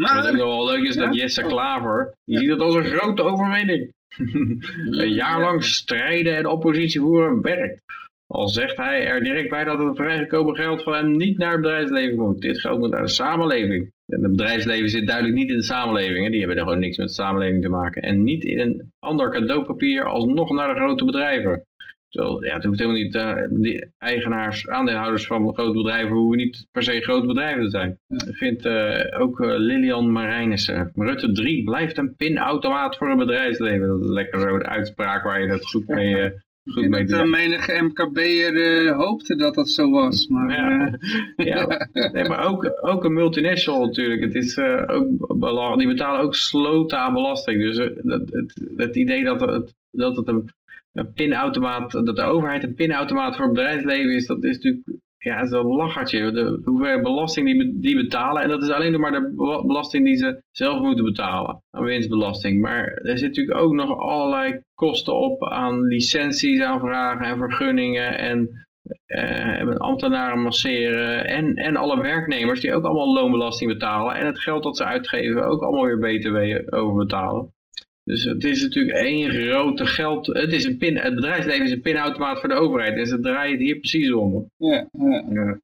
maar, Wat ook nog wel leuk is dat Jesse Klaver, die ziet het als een grote overwinning. een jaar lang strijden en oppositie voeren werkt. Al zegt hij er direct bij dat het vrijgekomen geld van hem niet naar het bedrijfsleven moet. Dit geld moet naar de samenleving. En het bedrijfsleven zit duidelijk niet in de samenleving. Hè. Die hebben er gewoon niks met de samenleving te maken. En niet in een ander cadeaupapier alsnog naar de grote bedrijven. Zo, ja, het hoeft helemaal niet, uh, de eigenaars, aandeelhouders van grote bedrijven hoeven niet per se grote bedrijven te zijn. Ik vind uh, ook uh, Lilian Marijnissen. Rutte 3 blijft een pinautomaat voor een bedrijfsleven. Dat is lekker zo'n uitspraak waar je dat goed mee goed de menige MKB'er uh, hoopte dat dat zo was. Maar, ja. Ja. Nee, maar ook, ook een multinational natuurlijk. Het is, uh, ook, die betalen ook sloten aan belasting. Dus het, het, het, idee dat het, dat het een, een pinautomaat, dat de overheid een pinautomaat voor het bedrijfsleven is, dat is natuurlijk ja, het is een lachertje. De hoeveel belasting die, die betalen. En dat is alleen maar de belasting die ze zelf moeten betalen. Winstbelasting. Maar er zit natuurlijk ook nog allerlei kosten op aan licenties aanvragen en vergunningen. En uh, ambtenaren masseren en, en alle werknemers die ook allemaal loonbelasting betalen. En het geld dat ze uitgeven ook allemaal weer btw overbetalen. Dus het is natuurlijk één grote geld. Het, is een pin, het bedrijfsleven is een pinautomaat voor de overheid. En ze draaien het hier precies om. Ja, ja. ja.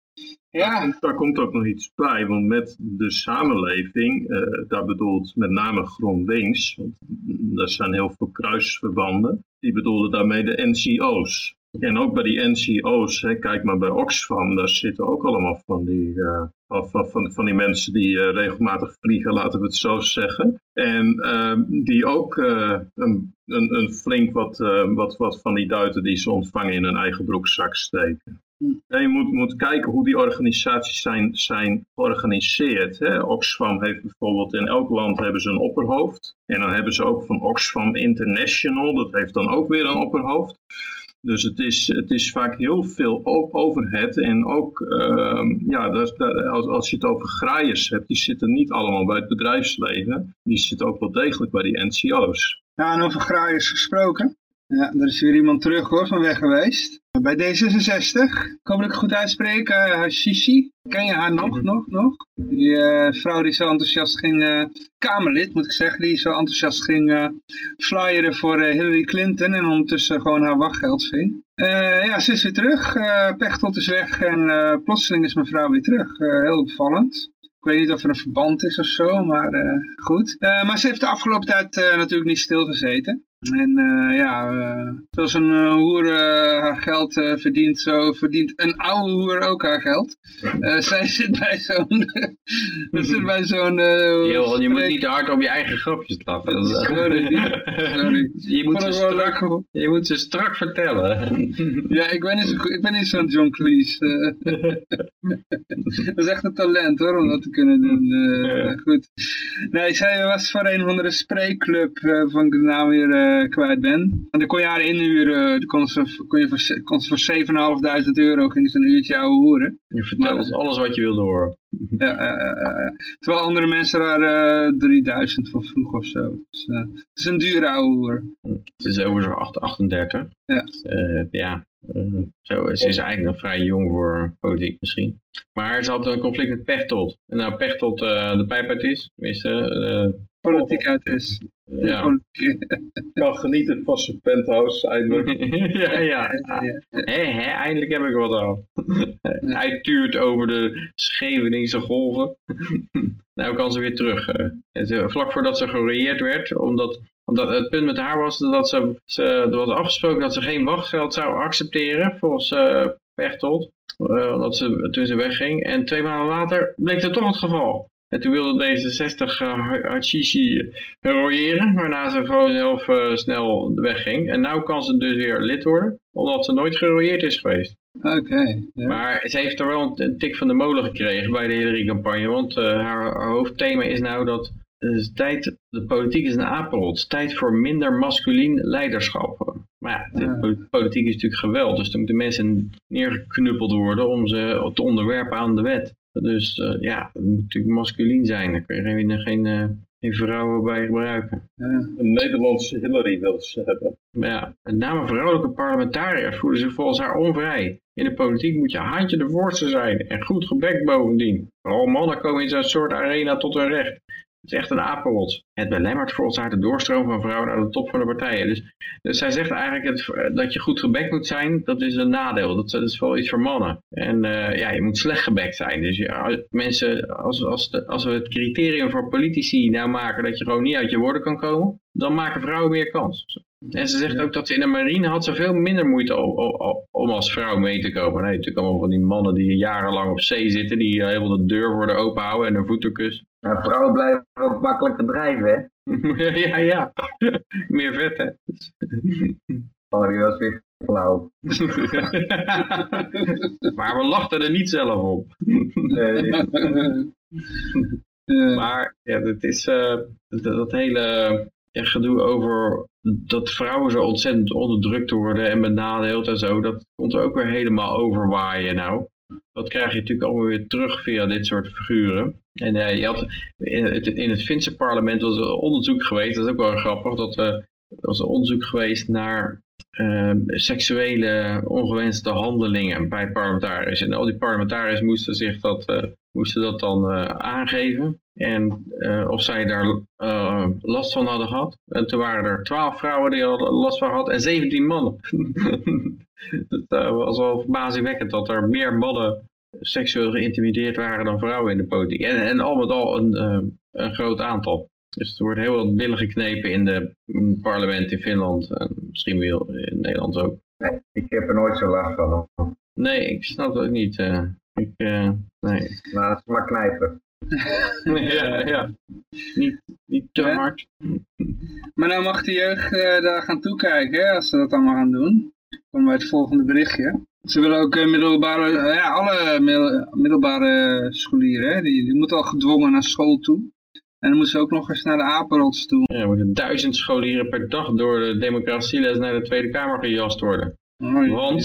Ja. Daar komt ook nog iets bij, want met de samenleving, uh, daar bedoelt met name GroenLinks, want er zijn heel veel kruisverbanden, die bedoelen daarmee de NCO's. En ook bij die NCO's, hè, kijk maar bij Oxfam, daar zitten ook allemaal van die, uh, van, van, van die mensen die uh, regelmatig vliegen, laten we het zo zeggen. En uh, die ook uh, een, een, een, flink wat, wat, wat van die duiten die ze ontvangen in hun eigen broekzak steken. Ja, je moet, moet kijken hoe die organisaties zijn, zijn georganiseerd. Hè. Oxfam heeft bijvoorbeeld in elk land hebben ze een opperhoofd. En dan hebben ze ook van Oxfam International, dat heeft dan ook weer een opperhoofd. Dus het is, het is vaak heel veel overhead en ook, uh, ja, dat, als, als je het over graaiers hebt, die zitten niet allemaal bij het bedrijfsleven. Die zitten ook wel degelijk bij die NCO's. Ja, en over graaiers gesproken. Ja, er is weer iemand terug hoor, van weg geweest. Bij D66, kom ik het goed uitspreken, uh, Hashishi. Ken je haar nog, nog, nog? Die uh, vrouw die zo enthousiast ging, uh, Kamerlid moet ik zeggen, die zo enthousiast ging flyeren voor Hillary Clinton en ondertussen gewoon haar wachtgeld ving. ja, ze is weer terug, Pechtold is weg en plotseling is mevrouw weer terug. heel opvallend. Ik weet niet of er een verband is of zo, maar goed. maar ze heeft de afgelopen tijd natuurlijk niet stilgezeten. En uh, ja, uh, zoals een uh, hoer haar geld verdient, zo verdient een oude hoer ook haar geld. zij zit bij zo'n... zit bij zo'n... je moet niet te hard op je eigen grapjes lachen. Sorry, sorry. Je, moet ze strak, je moet ze strak vertellen. ja, ik ben niet, ik ben niet zo'n John Cleese. dat is echt een talent hoor, om dat te kunnen doen. Goed. Nee, zij was voor een of andere spreekclub, van de naam weer uh, kwijt ben. En dan kon je haar inhuren, dan kon, ze, kon je voor, kon voor 7.500 euro ging ze een uurtje ouwe hoeren. Je vertelt alles wat je wilde horen. Ja, uh, terwijl andere mensen waren 3000 van vroeg of zo. Dus, het is een dure ouwe hoer. Het is over zo'n 38. Ja. ja, zo, ze is eigenlijk nog vrij jong voor politiek misschien. Maar ze had een conflict met Pechtold. En nou Pechtold de pijp uit is, tenminste... politiek uit is. Ja. kan genieten van zijn penthouse eindelijk. ja, ja. He, he, eindelijk heb ik wat aan. Hij tuurt over de Scheveningse golven. nou kan ze weer terug. Vlak voordat ze gereëerd werd, omdat, omdat het punt met haar was dat ze, ze er was afgesproken dat ze geen wachtgeld zou accepteren volgens uh, Pechtold. Uh, omdat ze, toen ze wegging. En twee maanden later bleek dat toch het geval. En toen wilde D66 uh, Hachishi heroïeren, waarna ze gewoon zelf uh, snel wegging. En nu kan ze dus weer lid worden, omdat ze nooit geroeid is geweest. Oké. Maar ze heeft er wel een, een, tik van de molen gekregen bij de Hillary-campagne, want uh, haar, haar, hoofdthema is nou dat is tijd, de politiek is een apenrot. Tijd voor minder masculien leiderschap. Maar ja, de politiek is natuurlijk geweld. Dus dan moeten mensen neergeknuppeld worden om ze te onderwerpen aan de wet. Dus uh, ja, het moet natuurlijk masculien zijn. Daar kun je geen, geen, uh, geen vrouwen bij gebruiken. Een Nederlandse Hillary wil ze hebben. Ja, met name vrouwelijke parlementariërs voelen zich volgens haar onvrij. In de politiek moet je handje de voorste zijn en goed gebekt bovendien. Vooral mannen komen in zo'n soort arena tot hun recht. Het is echt een apenrot. Het belemmert volgens haar de doorstroom van vrouwen naar de top van de partijen. Dus, dus zij zegt eigenlijk het, dat je goed gebekt moet zijn, dat is een nadeel. Dat, dat is wel iets voor mannen. En uh, ja, je moet slecht gebekt zijn. Dus ja, mensen, als, als, de, als we het criterium voor politici nou maken dat je gewoon niet uit je woorden kan komen, dan maken vrouwen meer kans. En ze zegt ook dat ze in de marine had ze veel minder moeite om, om, als vrouw mee te komen. Nee, natuurlijk allemaal van die mannen die jarenlang op zee zitten, die helemaal de deur worden openhouden en een voetenkus. Maar vrouwen blijven ook makkelijk drijven, hè? ja, ja. Meer vet, hè? Oh, die was weer flauw. maar we lachten er niet zelf op. nee. maar ja, het is uh, dat, dat, hele ja, gedoe over dat vrouwen zo ontzettend onderdrukt worden en benadeeld en zo, dat komt er ook weer helemaal overwaaien nou. Dat krijg je natuurlijk allemaal weer terug via dit soort figuren. En uh, je had in het, in het Finse parlement was een onderzoek geweest, dat is ook wel grappig, dat uh, er was een onderzoek geweest naar uh, seksuele ongewenste handelingen bij parlementariërs. En al die parlementariërs moesten zich dat, moesten dat dan aangeven. En of zij daar last van hadden gehad. En toen waren er twaalf vrouwen die er last van hadden en 17 mannen. Het was wel verbazingwekkend dat er meer mannen seksueel geïntimideerd waren dan vrouwen in de politiek. En, en al met al een, uh, een groot aantal. Dus er wordt heel wat billen geknepen in, het parlement in Finland. En misschien wel in Nederland ook. Nee, ik heb er nooit zo last van. Nee, ik snap het ook niet. Uh, ik, uh, nee. Laat het maar knijpen. ja, ja. Niet, niet te ja. hard. Maar nou mag de jeugd uh, daar gaan toekijken, hè, als ze dat allemaal gaan doen. Dan bij het volgende berichtje. Ze willen ook uh, middelbare, uh, ja, alle middel, middelbare scholieren, hè, die, die moeten al gedwongen naar school toe. En dan moeten ze ook nog eens naar de apenrots toe. Ja, er moeten duizend scholieren per dag door de democratieles naar de Tweede Kamer gejast worden. Oh, Want,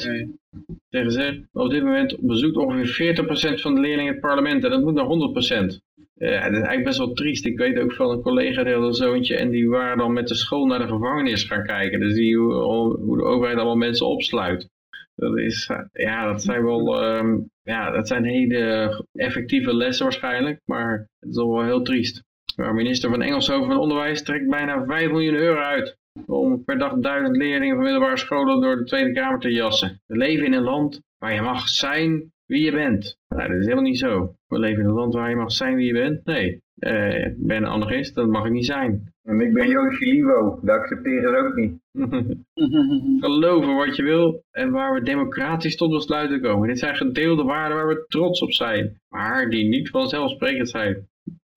zeggen ze, op dit moment bezoekt ongeveer 40% van de leerlingen het parlement. En dat moet naar 100%. Ja, dat is eigenlijk best wel triest. Ik weet ook van een collega die had een zoontje en die waren dan met de school naar de gevangenis gaan kijken. Dus die, hoe, de overheid allemaal mensen opsluit. Dat is, ja, dat zijn wel, um, ja, dat zijn hele effectieve lessen waarschijnlijk, maar het is wel heel triest. Maar minister van Engelshoven van Onderwijs trekt bijna 5 miljoen euro uit om per dag duizend leerlingen van middelbare scholen door de Tweede Kamer te jassen. We leven in een land waar je mag zijn wie je bent. Nou, dat is helemaal niet zo. We leven in een land waar je mag zijn wie je bent. Nee, uh, ik ben een anarchist, dat mag ik niet zijn. En ik ben Joosje Livo, dat accepteren ze ook niet. Geloven wat je wil en waar we democratisch tot besluiten komen. Dit zijn gedeelde waarden waar we trots op zijn, maar die niet vanzelfsprekend zijn.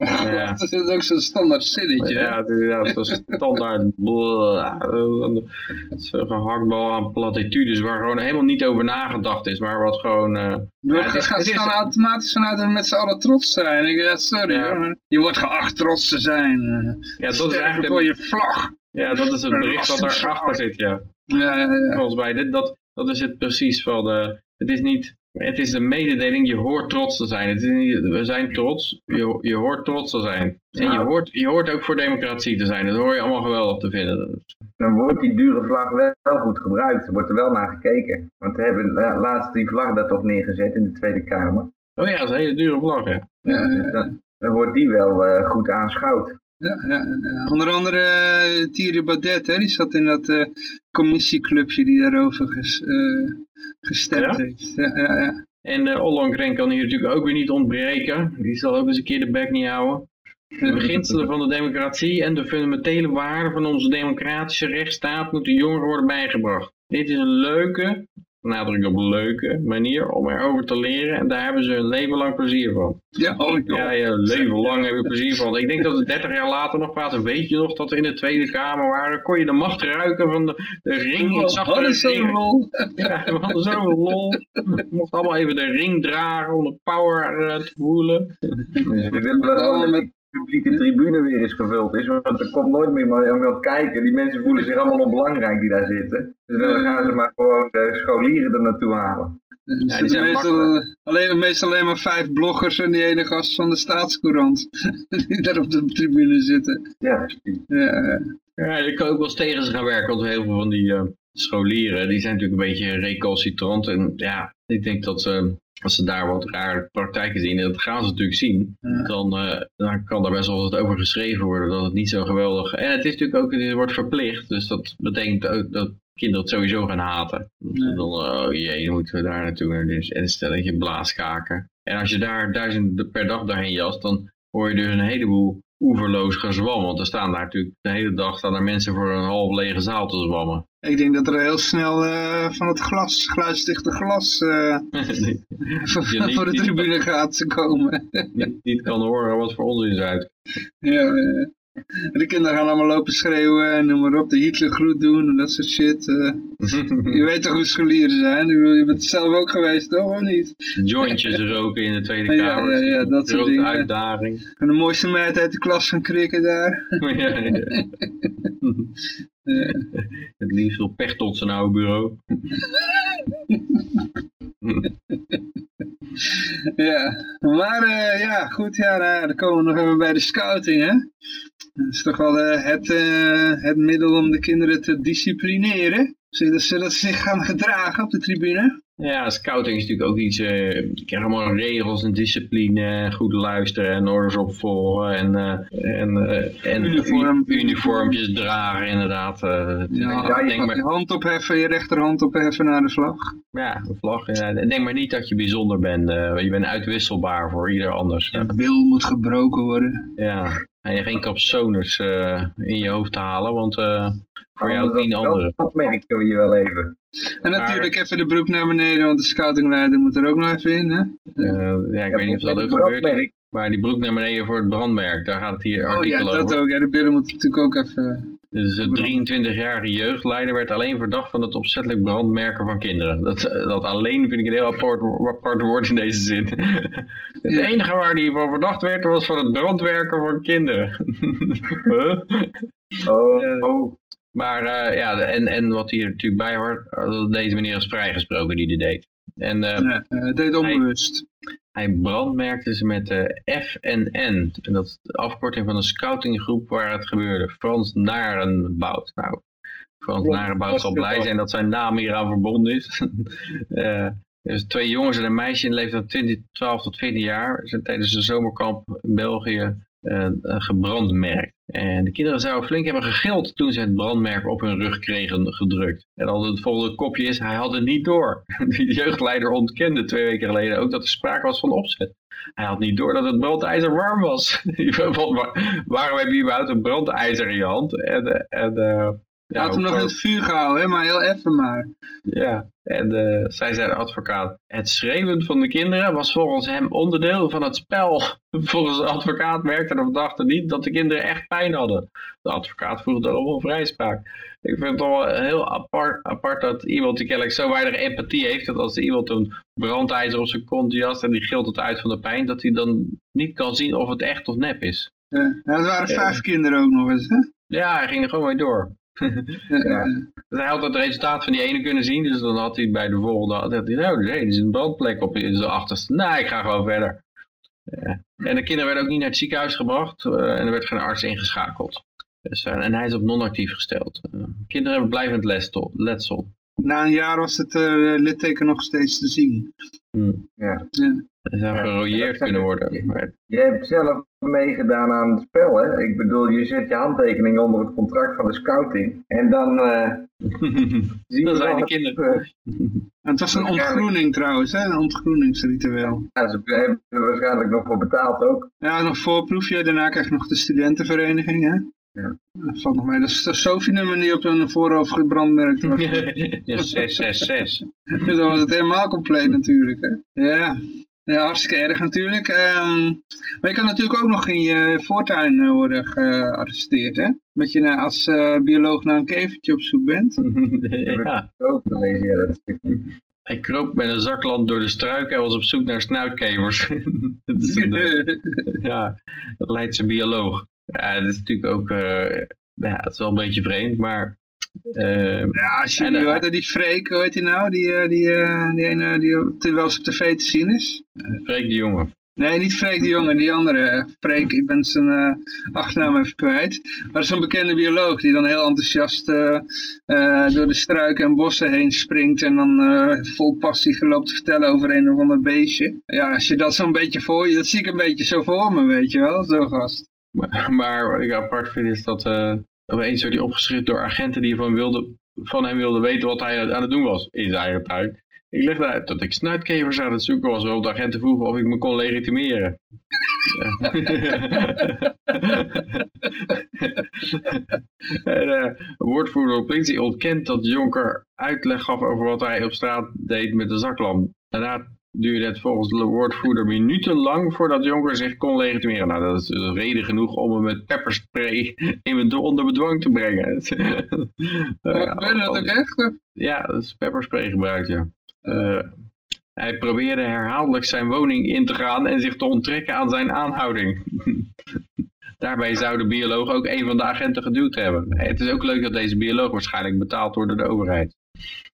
Ja. dat is ook zo'n standaard zinnetje. Ja, het is standaard zo'n gehaktbal aan platitudes waar gewoon helemaal niet over nagedacht is, maar wat gewoon... Uh, ja, het gaat dan automatisch vanuit dat we met z'n allen trots zijn. Ik, ja, sorry ja. hoor. Je wordt geacht trots te zijn. Ja, dat is eigenlijk... voor je vlag. Ja, dat is het bericht wat daarachter zit, ja. Ja, ja, ja. Volgens mij, dit, dat, dat is het precies van de... Het is niet... Het is een mededeling, je hoort trots te zijn. Het is niet, we zijn trots, je, je hoort trots te zijn. En je hoort, je hoort ook voor democratie te zijn. Dat hoor je allemaal geweldig te vinden. Dan wordt die dure vlag wel goed gebruikt. Er wordt er wel naar gekeken. Want we hebben laatst die vlag daar toch neergezet in de Tweede Kamer. Oh ja, dat is een hele dure vlag, ja. ja dus dan, dan, wordt die wel uh, goed aanschouwd. Ja, Onder andere uh, Thierry Baudet, hè, die zat in dat uh, commissieclubje die daarover ges, uh, gestemd ja? heeft. Ja, ja, ja. En uh, Ollongren kan hier natuurlijk ook weer niet ontbreken. Die zal ook eens een keer de bek niet houden. De beginselen van de democratie en de fundamentele waarden van onze democratische rechtsstaat moeten jongeren worden bijgebracht. Dit is een leuke, nadruk op leuke manier om erover te leren. En daar hebben ze een leven lang plezier van. Ja, oh, ja, ja, leven lang hebben we plezier van. Ik denk dat we 30 jaar later nog praten. Weet je nog dat we in de Tweede Kamer waren? Kon je de macht ruiken van de, de ring? Ik zag er zo'n lol. Ja, we hadden zo'n lol. We mochten allemaal even de ring dragen om de power uh, te voelen. Dus we willen allemaal met publieke tribune weer eens gevuld is. Want er komt nooit meer maar kijken. Die mensen voelen zich allemaal onbelangrijk die daar zitten. Dus dan gaan ze maar gewoon de scholieren er naartoe halen. Ja, die zijn meestal, alleen, meestal alleen maar vijf bloggers en die ene gast van de staatscourant. die daar op de tribune zitten. Ja, ja. ja je kan ook wel eens tegen ze gaan werken. Want heel veel van die uh, scholieren, die zijn natuurlijk een beetje recalcitrant. En ja, ik denk dat ze als ze daar wat rare praktijken zien, en dat gaan ze natuurlijk zien, dan, uh, dan kan daar best wel wat over geschreven worden dat het niet zo geweldig... En het is natuurlijk ook, het wordt verplicht, dus dat betekent ook dat kinderen het sowieso gaan haten. Ja. Dan, oh jee, moeten we daar naartoe, dus, en een stelletje blaaskaken. En als je daar duizenden per dag daarheen jast, dan hoor je dus een heleboel oeverloos gezwam. Want er staan daar natuurlijk de hele dag staan er mensen voor een half lege zaal te zwammen. Ik denk dat er heel snel uh, van het glas, geluidsdichte glas uh, nee, voor, voor de tribune gaat komen. niet, niet kan horen wat voor ons is uit. Ja, uh, de kinderen gaan allemaal lopen schreeuwen en noem maar op, de Hitlergroet doen en dat soort shit. je weet toch hoe scholieren zijn? Je bent zelf ook geweest, toch? Of niet? Jointjes roken in de Tweede Kamer. Ja, ja, ja dat soort dingen. uitdaging. En de mooiste meid uit de klas gaan krikken daar. ja, ja. Het liefst op pech tot zijn oude bureau. ja, maar uh, ja, goed, ja, nou, dan komen we nog even bij de scouting, hè. Dat is toch wel uh, het, uh, het middel om de kinderen te disciplineren. Zodat ze zich gaan gedragen op de tribune. Ja, scouting is natuurlijk ook iets, je krijgt allemaal regels en discipline, goed luisteren en orders opvolgen en, en, en Uniform. uniformpjes dragen inderdaad. ja, ja, je denk maar... je hand opheffen, je rechterhand opheffen naar de vlag. Ja, de vlag. Ja. Denk maar niet dat je bijzonder bent, je bent uitwisselbaar voor ieder anders. De wil moet gebroken worden. Ja, en je geen capsones in je hoofd te halen, want voor jou tien anderen. Dat merken we je wel even. En natuurlijk even de broek naar beneden, want de scoutingleider moet er ook nog even in. Hè? Uh, ja, ik weet niet of dat ook gebeurt. Maar die broek naar beneden voor het brandmerk, daar gaat het hier artikel over. Oh ja, dat ook. Ja, de billen moeten natuurlijk ook even... Dus een 23-jarige jeugdleider werd alleen verdacht van het opzettelijk brandmerken van kinderen. Dat, dat alleen vind ik een heel apart, apart woord in deze zin. Het ja. enige waar hij van verdacht werd was van het brandwerken van kinderen. huh? Oh, oh. Maar uh, ja, en, en wat hier natuurlijk bij hoort, deze meneer is vrijgesproken die dit deed. En, uh, ja, het deed onbewust. Hij, hij brandmerkte ze met de FNN. En dat is de afkorting van een scoutinggroep waar het gebeurde. Frans Narenbout. Nou, Frans ja, Narenbout zal blij zijn dat zijn naam hier aan verbonden is. uh, dus twee jongens en een meisje in de leeftijd van 20, 12 tot 14 jaar zijn tijdens een zomerkamp in België gebrandmerkt. En de kinderen zouden flink hebben gegild toen ze het brandmerk op hun rug kregen gedrukt. En dan het volgende kopje is, hij had het niet door. De jeugdleider ontkende twee weken geleden ook dat er sprake was van opzet. Hij had niet door dat het brandijzer warm was. Waarom heb je überhaupt een brandijzer in je hand? En, en uh, ja, had hem nog in het vuur gehouden, hè? maar heel even maar. Ja, en uh, zij zei de advocaat, het schreeuwen van de kinderen was volgens hem onderdeel van het spel. Volgens de advocaat merkte de verdachte niet dat de kinderen echt pijn hadden. De advocaat vroeg daarom om vrijspraak. Ik vind het toch wel heel apart, apart dat iemand die kennelijk zo weinig empathie heeft, dat als iemand een brandijzer op zijn kont jast en die gilt het uit van de pijn, dat hij dan niet kan zien of het echt of nep is. Ja, er waren vijf kinderen ook nog eens, hè? Ja, hij ging er gewoon mee door. ja. Hij had het resultaat van die ene kunnen zien, dus dan had hij bij de volgende, had hij, nou, er is een brandplek op zijn achterste. Nee, ik ga gewoon verder. Ja. En de kinderen werden ook niet naar het ziekenhuis gebracht uh, en er werd geen arts ingeschakeld. Dus, uh, en hij is op non-actief gesteld. Kinderen hebben blijvend letsel. Na een jaar was het litteken nog steeds te zien. Hmm. Ja. ja. Ze zou gerooieerd kunnen worden. Maar... Je hebt zelf meegedaan aan het spel, hè? Ik bedoel, je zet je handtekening onder het contract van de scouting. En dan uh, zie je zijn de kinderen. het was een ontgroening trouwens, hè? Een ontgroeningsritueel. Ja, ze hebben er waarschijnlijk nog voor betaald ook. Ja, nog voorproefje. Daarna krijg je nog de studentenvereniging, hè? Ja. Dat valt nog mee. Dat is de Sophie-nummer die op een voorhoofd gebrandmerkt was. ja, 666. Dan was het helemaal compleet natuurlijk. Hè? Ja. ja, hartstikke erg natuurlijk. Ehm, maar je kan natuurlijk ook nog in je voortuin eh, worden gearresteerd. Hè? Dat je nou als eh, bioloog naar een kevertje op zoek bent. ja. Hij kroop met een zaklamp door de struiken en was op zoek naar snuitkevers. dat is een, eh, ja, dat leidt zijn bioloog. Ja, dat is natuurlijk ook, eh, ja, het is wel een beetje vreemd, maar... eh, Ja, als je die, eh, heet die Freek, hoe heet die nou? Die, eh, die, eh, die ene die die wel eens op tv te zien is. Freek de jongen. Nee, niet Freek de Jonge, die andere. Freek, ik ben zijn achternaam even kwijt. Maar een bekende bioloog die dan heel enthousiast door de struiken en bossen heen springt. En dan vol passie geloopt te vertellen over een of ander beestje. Ja, als je dat zo'n beetje voor je, dat zie ik een beetje zo voor me, weet je wel, zo'n gast. Maar, wat ik apart vind is dat eh opeens werd hij opgeschrift door agenten die van, wilde, van hem wilden weten wat hij aan het doen was in zijn eigen tuin. Ik legde uit dat ik snuitkevers aan het zoeken was waarop de agenten vroegen of ik me kon legitimeren. en, een woordvoerder op politie ontkent dat Jonker uitleg gaf over wat hij op straat deed met de zaklamp. Daarna duurde het volgens de woordvoerder minutenlang voordat Jonker zich kon legitimeren. Nou, dat is dus reden genoeg om hem met pepperspray in be- onder bedwang te brengen. Uh, Ja, ben je dat ook echt? ja, dat is pepperspray gebruikt, ja. Eh, hij probeerde herhaaldelijk zijn woning in te gaan en zich te onttrekken aan zijn aanhouding. Daarbij zou de bioloog ook een van de agenten geduwd hebben. Het is ook leuk dat deze bioloog waarschijnlijk betaald wordt door de overheid.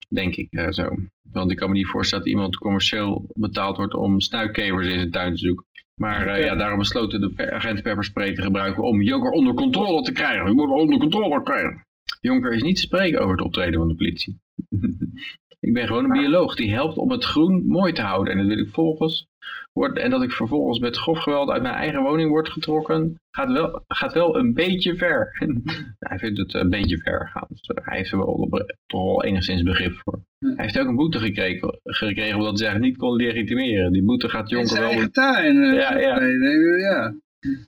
Denk ik eh, zo. Want ik kan me niet voorstellen dat iemand commercieel betaald wordt om snuikkevers in zijn tuin te zoeken. Maar eh, ja, daarom besloten de agent pepperspray te gebruiken om Jonker onder controle te krijgen. Je moet onder controle krijgen. Jonker is niet te spreken over het optreden van de politie. ik ben gewoon een bioloog die helpt om het groen mooi te houden. En dat wil ik volgens wordt, en dat ik vervolgens met grof geweld uit mijn eigen woning word getrokken, gaat wel, gaat wel een beetje ver. hij vindt het een beetje ver gaan. Dus eh, hij heeft er wel toch wel enigszins begrip voor. Hij heeft ook een boete gekregen, gekregen omdat hij zich niet kon legitimeren. Die boete gaat In Jonker zijn wel... eigen tuin. eh, Ja, ja. nee, ja.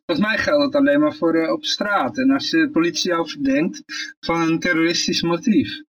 Volgens mij geldt het alleen maar voor eh, op straat. En als de politie jou verdenkt van een terroristisch motief.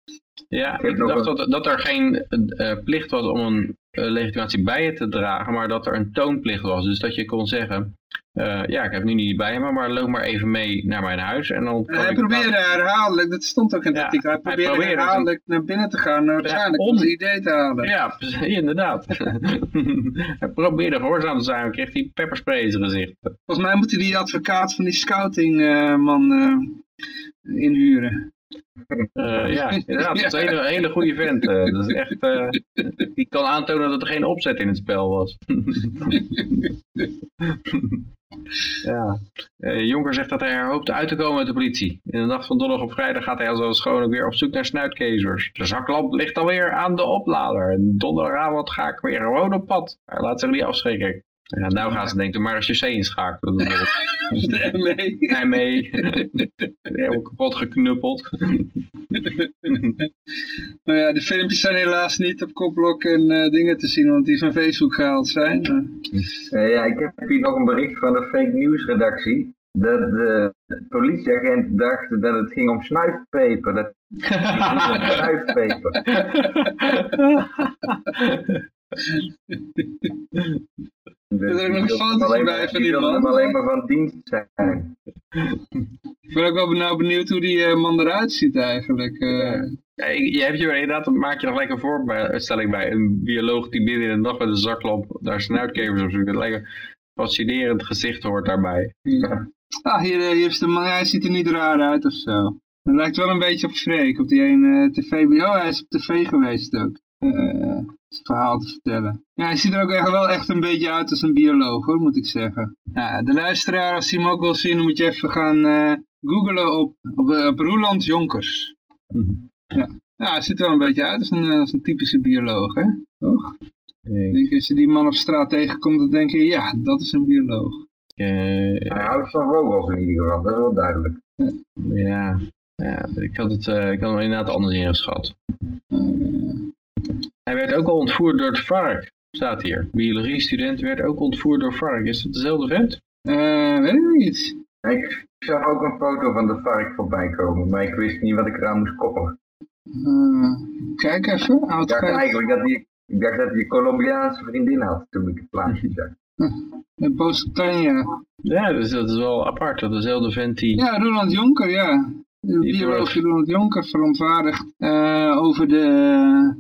Ja, ik dacht een- dat, dat er geen eh, plicht was om een eh, legitimatie bij je te dragen, maar dat er een toonplicht was. Dus dat je kon zeggen, eh, ja, ik heb nu niet bij me, maar loop maar even mee naar mijn huis. En dan kan hij probeerde herhaaldelijk, dat stond ook in het Ja, artikel, hij hij probeerde probeerde. herhaaldelijk naar binnen te gaan, eh, waarschijnlijk om om- zijn idee te halen. Ja, inderdaad. hij probeerde gehoorzaam te zijn, maar kreeg hij pepperspray in zijn gezicht. Volgens mij moeten die advocaat van die scoutingman eh inhuren. Eh, ja, inderdaad, dat is een hele, hele goede vent. eh. dat is echt, eh, die kan aantonen dat er geen opzet in het spel was. ja. Jonker zegt dat hij er hoopt uit te komen met de politie. In de nacht van donderdag op vrijdag gaat hij als schoon ook weer op zoek naar snuitkezers. De zaklamp ligt alweer aan de oplader. En donderdagavond ga ik weer gewoon op pad. Hij laat zich niet afschrikken. Ja, nou gaan ze denken, maar als je C inschakelen. Dan het Nee. hij mee. Helemaal kapot geknuppeld. Nou ja, de filmpjes zijn helaas niet op koplok en eh, dingen te zien, want die van Facebook gehaald zijn. Eh, Eh, ja, ik heb hier nog een bericht van de fake news redactie. Dat de politieagent dacht dat het ging om snuifpeper. Dat het ging om snuifpeper. Dus Er is ook nog alleen bij maar- van die man. alleen maar van dienst zijn. ik ben ook wel nou benieuwd hoe die eh, man eruit ziet eigenlijk. eh. Ja, je hebt je inderdaad, maak je nog lekker een voorstelling bij. Een bioloog die binnen in de nacht met een zaklamp naar snuitkevers op zoek. Een lekker fascinerend gezicht hoort daarbij. Ja. Ah, hier, eh, hier is de man, hij ziet er niet raar uit of zo. Het lijkt wel een beetje op Freek, op die ene tv. Oh, hij is op tv geweest ook. Eh, het verhaal te vertellen. Ja, hij ziet er ook echt wel echt een beetje uit als een bioloog, hoor, moet ik zeggen. Ja, de luisteraar, als hij hem ook wil zien, dan moet je even gaan eh googlen op, op, eh, op Roeland Jonkers. Ja. ja, hij ziet er wel een beetje uit als een, als een typische bioloog, hè? Toch? Ik denk, als je die man op straat tegenkomt, dan denk je, ja, dat is een bioloog. Eh, Hij houdt van vogels in ieder geval, dat is wel duidelijk. ja, ja, ik had het, eh, ik had hem inderdaad anders ingeschat. Hij werd ook al ontvoerd door het vark, staat hier. Biologie-student werd ook ontvoerd door vark. Is dat dezelfde vent? Eh, weet ik niet. Ik Ik zag ook een foto van de vark voorbij komen, maar ik wist niet wat ik eraan moest koppelen. Uh, kijk even. Ik dacht eigenlijk dat hij, ik dacht dat hij een Colombiaanse vriendin had toen ik het plaatje zag. Een Positania. Ja, dus dat is wel apart. Dat is dezelfde vent die... Ja, Ronald Jonker, ja. Bioloog Ronald Jonker verontwaardigd uh, over de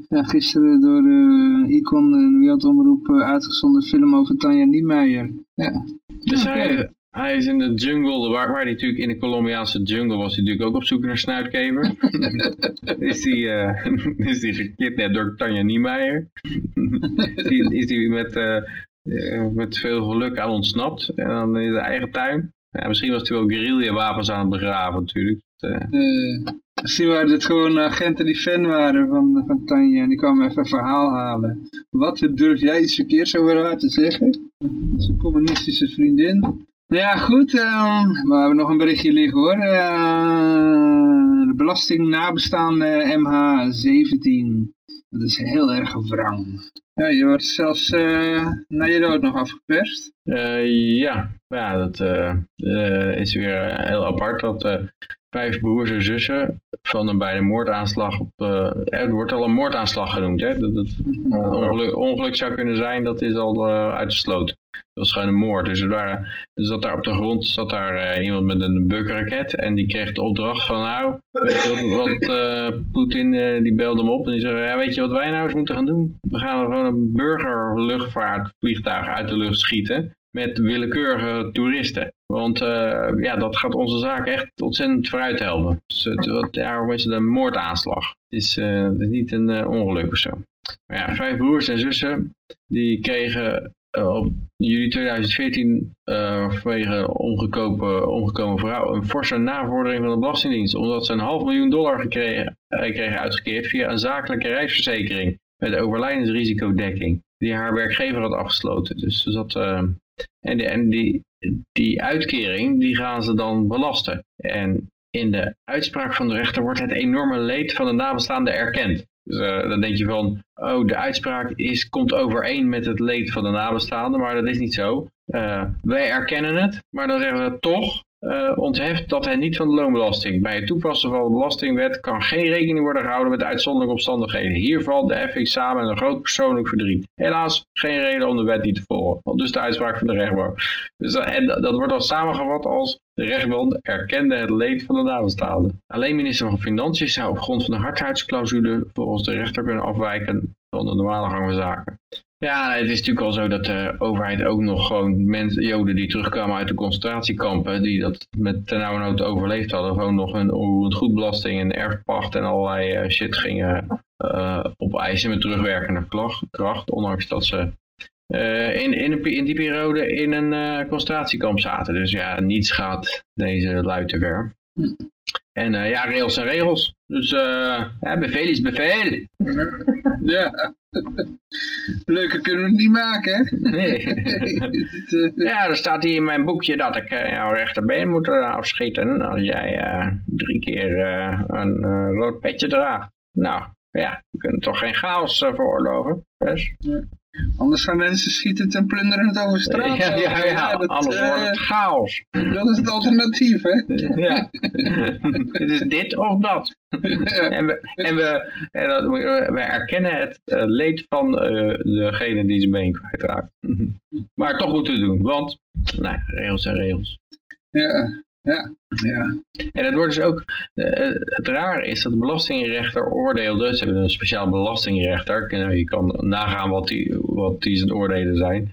uh, gisteren door uh, Icon en Wereldomroep uitgezonden film over Tanja Niemeyer. Ja. Dus hij, hij is in de jungle, waar, waar hij natuurlijk in de Colombiaanse jungle was, hij natuurlijk ook op zoek naar snuitkever. is hij is die gekidnapt door Tanja Niemeyer. is hij met, met veel geluk aan ontsnapt. En dan in zijn eigen tuin. Ja, misschien was hij wel guerrilla-wapens aan het begraven natuurlijk. Misschien waren het gewoon agenten die fan waren van, van Tanja. En die kwamen even een verhaal halen. Wat durf jij iets verkeerds over haar te zeggen? Zijn communistische vriendin. Ja, goed. Uh, we hebben nog een berichtje liggen hoor. Uh, de belasting nabestaande MH17. Dat is heel erg wrang. Ja, je wordt zelfs uh, naar je dood nog afgeperst. ja. ja, dat is weer heel apart. Dat vijf broers en zussen van een bij de moordaanslag op, er wordt al een moordaanslag genoemd. Hè? Dat het ongeluk, ongeluk zou kunnen zijn, dat is al uitgesloten. Dat was gewoon een moord. Dus, er dat daar op de grond zat daar uh, iemand met een bukraket en die kreeg de opdracht van nou, wat, uh, Poetin uh, die belde hem op en die zei, ja, weet je wat wij nou eens moeten gaan doen? We gaan gewoon een burgerluchtvaartvliegtuig uit de lucht schieten met willekeurige toeristen. Want ja, dat gaat onze zaak echt ontzettend vooruit helpen. Dus daarom is het een moordaanslag. Het is, het is niet een ongeluk of zo. Maar ja, vijf broers en zussen, die kregen op juli 2014 uh, vanwege omgekomen, omgekomen vrouw een forse navordering van de Belastingdienst. Omdat ze een half miljoen dollar gekregen, kregen uitgekeerd via een zakelijke reisverzekering met overlijdensrisicodekking die haar werkgever had afgesloten. Dus dat, en, die, en die, die uitkering die gaan ze dan belasten. En in de uitspraak van de rechter wordt het enorme leed van de nabestaanden erkend. Dus uh, dan denk je van, oh, de uitspraak is, komt overeen met het leed van de nabestaanden, maar dat is niet zo. Uh, wij erkennen het, maar dan zeggen we toch, uh, ontheft dat hij niet van de loonbelasting. Bij het toepassen van de belastingwet kan geen rekening worden gehouden met uitzonderlijke omstandigheden. Hier valt de effing samen met een groot persoonlijk verdriet. Helaas geen reden om de wet niet te volgen. Dus de uitspraak van de rechtbank. Dus, en dat wordt dan samengevat als de rechtbank erkende het leed van de nabestaanden. Alleen minister van Financiën zou op grond van de hardheidsclausule volgens de rechter kunnen afwijken van de normale gang van zaken. Ja, het is natuurlijk al zo dat de overheid ook nog gewoon mensen, joden die terugkwamen uit de concentratiekampen, die dat met ternauwernood overleefd hadden, gewoon nog een onroerend goedbelasting en erfpacht en allerlei uh, shit gingen uh, opeisen met terugwerkende kracht, ondanks dat ze uh, in, in, in, die periode in een concentratiekamp zaten. Dus ja, niets gaat deze lui te ver. En ja, rails zijn regels. Dus bevel is bevel. ja. Leuker kunnen we het niet maken, hè? Nee. ja, er staat hier in mijn boekje dat ik uh, jouw rechterbeen moet afschieten als jij drie keer een rood petje draagt. Nou, ja, we kunnen toch geen chaos veroorloven. Dus. Ja. Anders gaan mensen schieten en plunderen het over straat. Ja, ja, ja, dat, alles uh, wordt chaos. Dat is het alternatief, hè? Ja. het is dit of dat. en we, en we, en dat, we erkennen het uh, leed van uh, degene die zijn been kwijtraakt. maar toch moeten we doen, want nou, regels zijn regels. Ja, ja, ja. En het wordt dus ook, uh, het raar is dat de belastingrechter oordeelde, ze hebben een speciaal belastingrechter, nou, je kan nagaan wat die, wat die zijn oordelen zijn.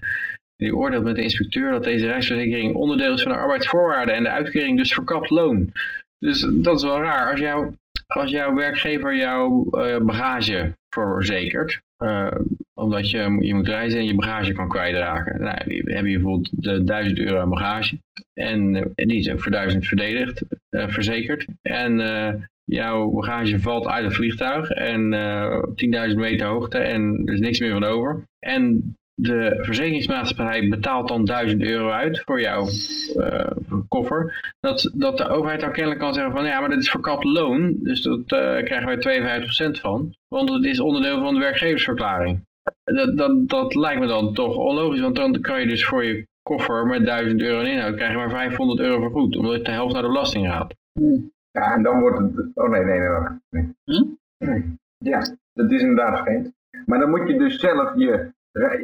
Die oordeelt met de inspecteur dat deze reisverzekering onderdeel is van de arbeidsvoorwaarden en de uitkering dus verkapt loon. Dus dat is wel raar. Als, jou, als jouw werkgever jouw uh, bagage verzekert, uh, omdat je, je moet reizen en je bagage kan kwijtraken. Nou, dan heb je bijvoorbeeld de 1000 euro bagage. En, en die is ook voor 1000 verdedigd, uh, verzekerd. En jouw bagage valt uit het vliegtuig en op 10.000 meter hoogte en er is niks meer van over. En de verzekeringsmaatschappij betaalt dan 1000 euro uit voor jouw uh, koffer. Dat, dat de overheid dan kennelijk kan zeggen van ja, maar dit is verkapt loon. Dus dat uh, krijgen wij 52% van. Want het is onderdeel van de werkgeversverklaring. Dat, dat, dat lijkt me dan toch onlogisch, want dan kan je dus voor je koffer met 1000 euro in inhoud, krijg je maar 500 euro vergoed, omdat het de helft naar de belasting gaat. Ja, en dan wordt het... Oh nee, nee, nee. nee. Hm? nee. Ja, dat is inderdaad vreemd. Maar dan moet je dus zelf je,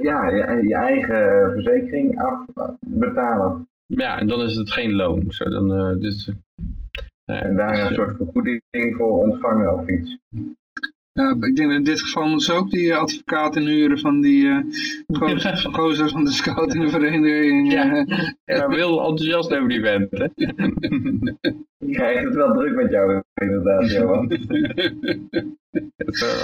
ja, je, je eigen verzekering afbetalen. Ja, en dan is het geen loon. Zo, dan, uh, dus, uh, en daar een soort vergoeding voor ontvangen of iets. Ja, ik denk dat in dit geval moeten ze ook die advocaten huren van die uh, van de scoutingvereniging. Ja, ja wil enthousiast over die bent. Hè? Je krijgt het wel druk met jou inderdaad, Johan.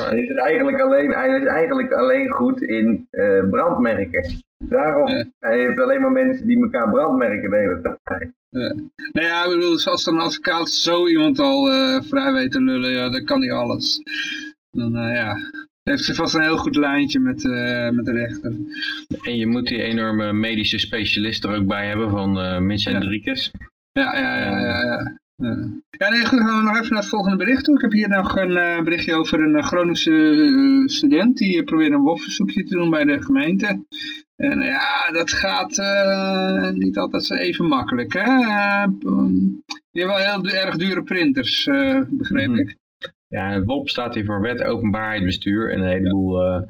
hij, is eigenlijk alleen, hij is eigenlijk alleen goed in uh, brandmerken. Daarom, ja. hij heeft alleen maar mensen die elkaar brandmerken de hele tijd. Ja. Nou ja, ik bedoel, als een advocaat zo iemand al uh, vrij weet te lullen, ja, dan kan hij alles. Dan uh, ja, heeft ze vast een heel goed lijntje met, uh, met de rechter. En je moet die enorme medische specialist er ook bij hebben van uh, Mitch Hendrikes. Ja, ja, ja, ja. ja. Ja, nee, goed, gaan we nog even naar het volgende bericht toe. Ik heb hier nog een uh, berichtje over een uh, Groningse uh, student. Die probeert een WOF-verzoekje te doen bij de gemeente. En ja, dat gaat niet altijd zo even makkelijk. Hè? je hebt wel heel erg dure printers, begreep mm -hmm. ik. Ja, WOP staat hier voor Wet Openbaarheid Bestuur. En een heleboel,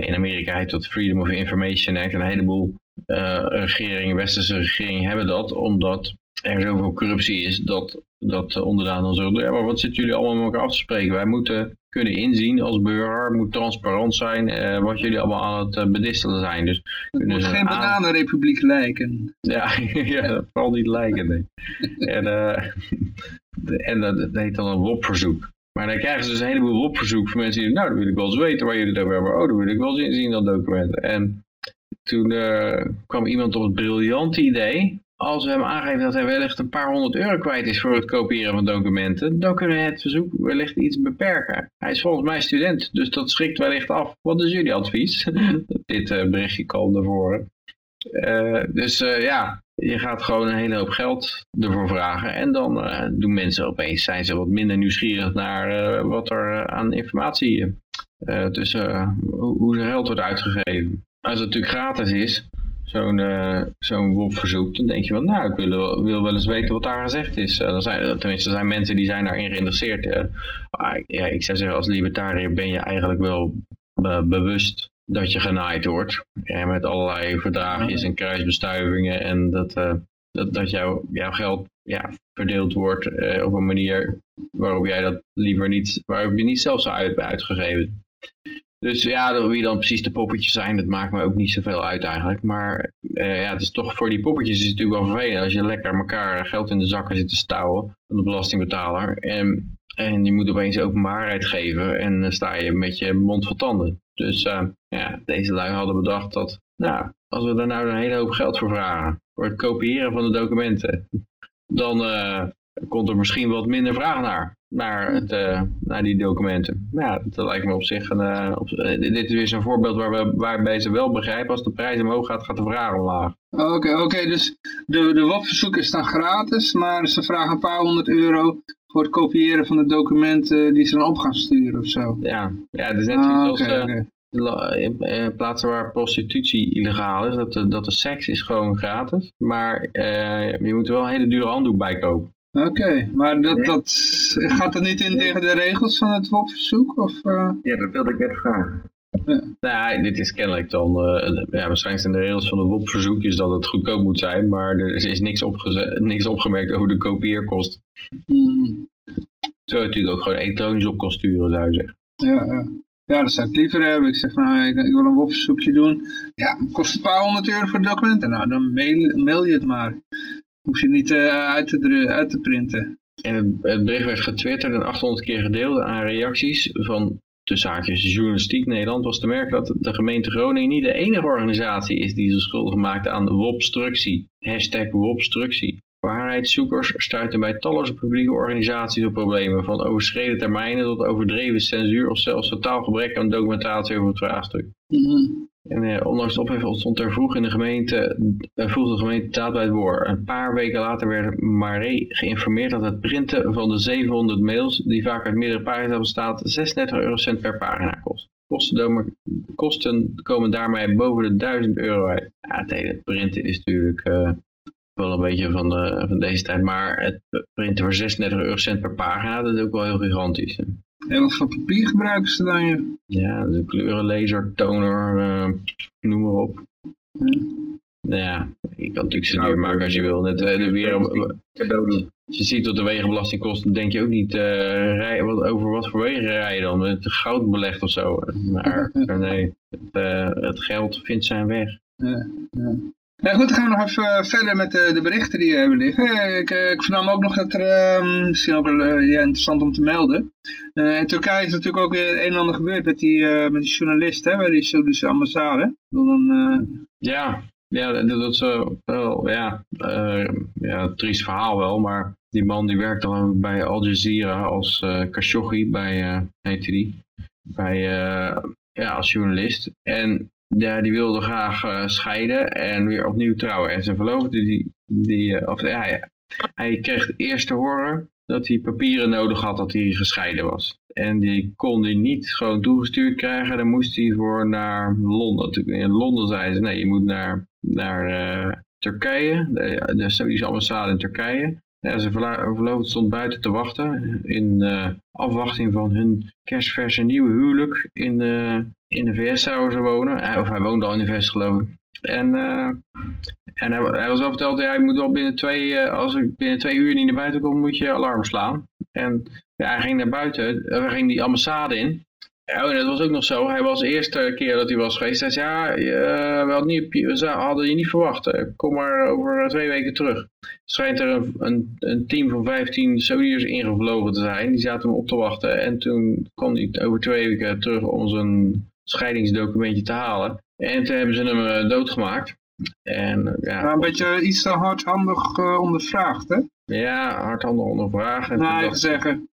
in Amerika heet dat Freedom of Information Act. En een heleboel regeringen, westerse regeringen hebben dat, omdat er zoveel corruptie is dat, dat de onderdaan dan zo, ja, maar wat zitten jullie allemaal met elkaar af te spreken? Wij moeten kunnen inzien als burger, moet transparant zijn uh, wat jullie allemaal aan het uh, bedistelen zijn. Dus het moet geen bananenrepubliek lijken. Ja, ja, vooral niet lijken. Nee. en uh, en dat, dat heet dan een WOP-verzoek. Maar dan krijgen ze dus een heleboel WOP-verzoek van mensen die, nou, dan wil ik wel eens weten waar jullie het over hebben. Oh, dan wil ik wel eens inzien dat document. En toen kwam iemand op het briljante idee als we hem aangeven dat hij wellicht een paar honderd euro kwijt is voor het kopiëren van documenten, dan kunnen we het verzoek wellicht iets beperken. Hij is volgens mij student, dus dat schrikt wellicht af. Wat is jullie advies? Dit uh, berichtje kwam naar voren. Uh, dus uh, ja, je gaat gewoon een hele hoop geld ervoor vragen. En dan doen mensen opeens, zijn ze wat minder nieuwsgierig naar wat er aan informatie tussen hoe, zijn geld wordt uitgegeven. Als het natuurlijk gratis is, zo'n uh, zo'n WOP-verzoek, dan denk je van, nou, ik wil, wil wel eens weten wat daar gezegd is. Uh, er zijn, tenminste, er zijn mensen die zijn daarin geïnteresseerd. Uh, ja, ik zou zeggen, als libertariër ben je eigenlijk wel bewust dat je genaaid wordt. Ja, met allerlei verdragjes en kruisbestuivingen en dat, dat, dat jouw jouw geld ja, verdeeld wordt op een manier waarop jij dat liever niet, waarop je niet zelf zou uit, uitgegeven. Dus ja, wie dan precies de poppetjes zijn, dat maakt me ook niet zoveel uit eigenlijk. Maar uh, ja, het is toch voor die poppetjes is het natuurlijk wel vervelend als je lekker elkaar geld in de zakken zit te stouwen van de belastingbetaler. En, en je moet opeens openbaarheid geven en dan sta je met je mond vol tanden. Dus uh, ja, deze lui hadden bedacht dat, nou, als we daar nou een hele hoop geld voor vragen, voor het kopiëren van de documenten, dan uh, komt er misschien wat minder vraag naar naar, het, die documenten. Ja, dat lijkt me op zich een... Dit is weer zo'n voorbeeld waar we, waarbij ze wel begrijpen... als de prijs omhoog gaat, gaat de vraag omlaag. Oké, okay, dus de, de WAP-verzoek is dan gratis... maar ze vragen een paar honderd euro... voor het kopiëren van de documenten die ze dan op gaan sturen of zo. Ja, ja het is net ah, zoals... Okay, okay. In, in plaatsen waar prostitutie illegaal is, dat de, dat de seks is gewoon gratis. Maar je moet er wel een hele dure handdoek bij kopen. Oké, okay, maar dat, dat, gaat dat niet in tegen de regels van het WOP-verzoek? Uh... Ja, dat wilde ik net vragen. Ja. Nou, dit is kennelijk dan, uh, ja, waarschijnlijk zijn de regels van het WOP-verzoek is dat het goedkoop moet zijn, maar er is, is niks, niks opgemerkt over de kopieerkosten. Mm. Zo natuurlijk ook gewoon elektronisch op kan sturen, zou je zeggen. Ja, ja. Ja, dat zou ik liever hebben. Ik zeg, nou, ik, ik wil een WOP-verzoekje doen. Ja, het kost een paar honderd euro voor de documenten. Nou, dan mail, mail je het maar hoef je niet uh, uit, te uit te printen. En het, het, bericht werd getwitterd en 800 keer gedeeld aan reacties van de zaakjes journalistiek Nederland was te merken dat de gemeente Groningen niet de enige organisatie is die zich schuldig maakte aan wobstructie. Hashtag wobstructie. Waarheidszoekers stuiten bij talloze publieke organisaties op problemen, van overschreden termijnen tot overdreven censuur of zelfs totaal gebrek aan documentatie over het vraagstuk. Mm en eh, ondanks het ophef ontstond er vroeg in de gemeente, uh, vroeg de gemeente taal bij het woord. Een paar weken later werd Maré geïnformeerd dat het printen van de 700 mails, die vaak uit meerdere pagina's bestaat, 36 eurocent per pagina kost. kosten, kosten komen daarmee boven de 1000 euro uit. Ja, het printen is natuurlijk wel een beetje van, de, van deze tijd. Maar het printen voor 36 eurocent per pagina, dat is ook wel heel gigantisch. En wat voor papier gebruiken ze dan? Je? Ja, de kleurenlezer, toner, uh, noem maar op. Ja. Nou ja, je kan natuurlijk zo duur maken als je wil. Net, uh, de weer, als je ziet wat de wegenbelasting kost, dan denk je ook niet uh, rij, wat, over wat voor wegen rijden dan. Met goud belegd of zo. Maar nee, het, het geld vindt zijn weg. Ja, ja. Ja, goed, dan gaan we nog even verder met de, de berichten die we hebben liggen. Ik, ik vernam ook nog dat er, misschien ook wel interessant om te melden. In Turkije is natuurlijk ook weer een en ander gebeurd met die, uh, met die journalist, hè, bij die Saoedische ambassade. Dan. Ja, ja, dat is wel, ja, ja, triest verhaal wel, maar die man die werkt dan bij Al Jazeera als Khashoggi, bij, heette die, bij, ja, als journalist. En ja, die wilde graag uh, scheiden en weer opnieuw trouwen. En zijn verloofde, die, die, uh, of, ja, hij kreeg eerst te horen dat hij papieren nodig had dat hij gescheiden was. En die kon hij niet gewoon toegestuurd krijgen. Dan moest hij voor naar Londen. In Londen zeiden ze, nee, je moet naar, naar uh, Turkije. De, de ambassade in Turkije. Ja, zijn verloofde stond buiten te wachten. In afwachting van hun kerstverse nieuwe huwelijk. In, in de VS zouden ze wonen. Of hij woonde al in de VS geloof ik. En, uh, en hij, was wel verteld, ja, je moet wel binnen twee, als ik binnen twee uur niet naar buiten kom, moet je alarm slaan. En ja, hij ging naar buiten, hij ging die ambassade in. Ja, en dat was ook nog zo. Hij was de eerste keer dat hij was geweest. Hij zei, ja, we, hadden we je niet verwacht. Kom maar over twee weken terug. Schijnt er een, een, team van 15 Saudis ingevlogen te zijn. Die zaten hem op te wachten. En toen kwam hij over twee weken terug om zijn scheidingsdocumentje te halen. En toen hebben ze hem uh, doodgemaakt. En, ja, maar een beetje iets te hardhandig ondervraagd, hè? Ja, hardhandig ondervraagd. Nou, ik zeggen.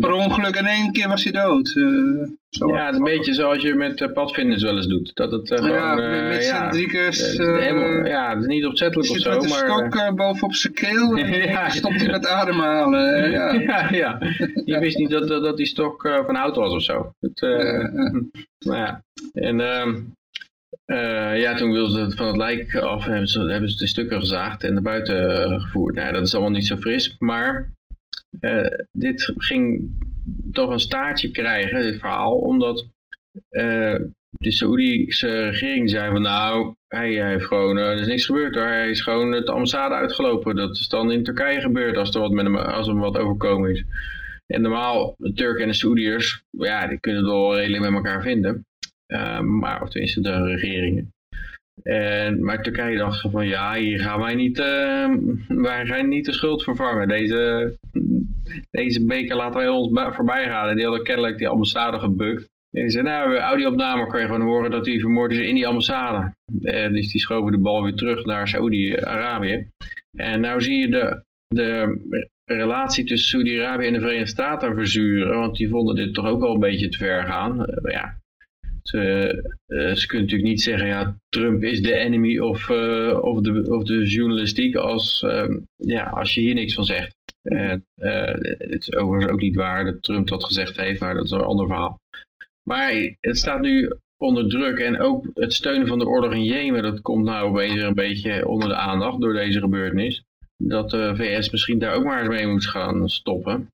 Per ongeluk in één keer was hij dood. Uh, zo ja, het is een beetje zoals je met uh, padvinders wel eens doet. Dat het uh, gewoon... Ja, met ja, uh, ja, het is niet opzettelijk of zo, maar... met een stok bovenop zijn keel en ja, stopt hij met ademhalen. ja. ja, ja. Je wist niet dat, dat, dat die stok van hout was of zo. Het, nou ja. En... Uh, ja, toen wilden ze het van het lijk af, hebben ze, hebben ze de stukken gezaagd en naar buiten gevoerd. Nou, dat is allemaal niet zo fris, maar uh, dit ging toch een staartje krijgen, dit verhaal, omdat uh, de Saoedische regering zei van nou, hij, hij heeft gewoon, uh, er is niks gebeurd hoor, hij is gewoon de ambassade uitgelopen. Dat is dan in Turkije gebeurd als er wat met hem, als hem wat overkomen is. En normaal, de Turken en de Saoediërs, ja, die kunnen het wel redelijk met elkaar vinden. maar, of tenminste de regeringen. En, maar Turkije dacht van ja, hier gaan wij niet, wij gaan niet de schuld vervangen. Deze, deze beker laten wij ons voorbij gaan. En die hadden kennelijk die ambassade gebukt. En die zei, nou, audioopname kan je gewoon horen dat hij vermoord is in die ambassade. En dus die schoven de bal weer terug naar Saoedi-Arabië. En nou zie je de, de relatie tussen Saudi-Arabië en de Verenigde Staten verzuren. Want die vonden dit toch ook wel een beetje te ver gaan. Uh, ja, ze, uh, ze kunnen natuurlijk niet zeggen, ja, Trump is de enemy of, of, de, of de journalistiek als, ja, als je hier niks van zegt. Uh, het is overigens ook niet waar dat Trump dat gezegd heeft, maar dat is een ander verhaal. Maar het staat nu onder druk en ook het steunen van de oorlog in Jemen, dat komt nou opeens een beetje onder de aandacht door deze gebeurtenis. Dat de VS misschien daar ook maar eens mee moet gaan stoppen.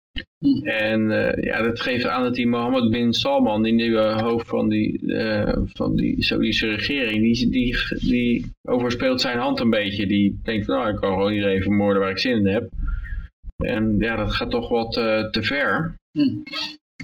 En uh, ja, dat geeft aan dat die Mohammed bin Salman, die nieuwe hoofd van die, uh, van die regering, die, die, die overspeelt zijn hand een beetje. Die denkt nou, ik kan gewoon iedereen vermoorden waar ik zin in heb. En ja, dat gaat toch wat uh, te ver. Hm.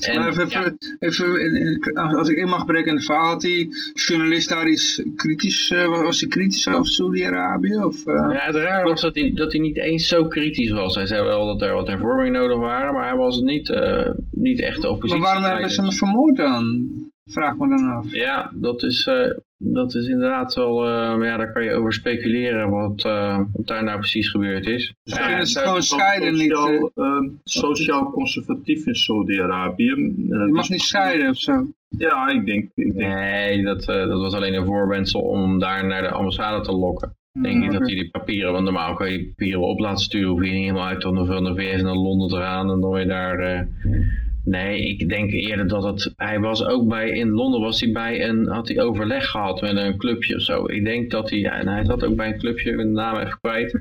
En, even, even, als ik in mag breken in het verhaal, had die journalist daar iets kritisch, uh, was hij kritisch over Saudi-Arabië? Uh... Ja, het raar was dat hij, dat hij niet eens zo kritisch was. Hij zei wel dat er wat hervormingen nodig waren, maar hij was niet, uh, niet echt de oppositie. Maar waarom hebben ze hem vermoord dan? Vraag me dan af. Ja, dat is, uh, dat is inderdaad wel, uh, ja, daar kan je over speculeren wat, uh, wat daar nou precies gebeurd is. Misschien ja, is het gewoon scheiden sociaal, niet. Uh, sociaal conservatief in Saudi-Arabië. je mag niet scheiden of zo. Ja, ik denk... Ik denk... Nee, dat, dat was alleen een voorwendsel om daar naar de ambassade te lokken. Ik denk niet dat hij die papieren, want normaal kan je papieren op laten sturen, hoef je niet helemaal uit van de VS naar Londen te gaan en dan weer daar Nee, ik denk eerder dat het... Hij was ook bij... In Londen was hij bij een... Had hij overleg gehad met een clubje of zo. Ik denk dat hij... En hij zat ook bij een clubje. Ik ben de naam even kwijt.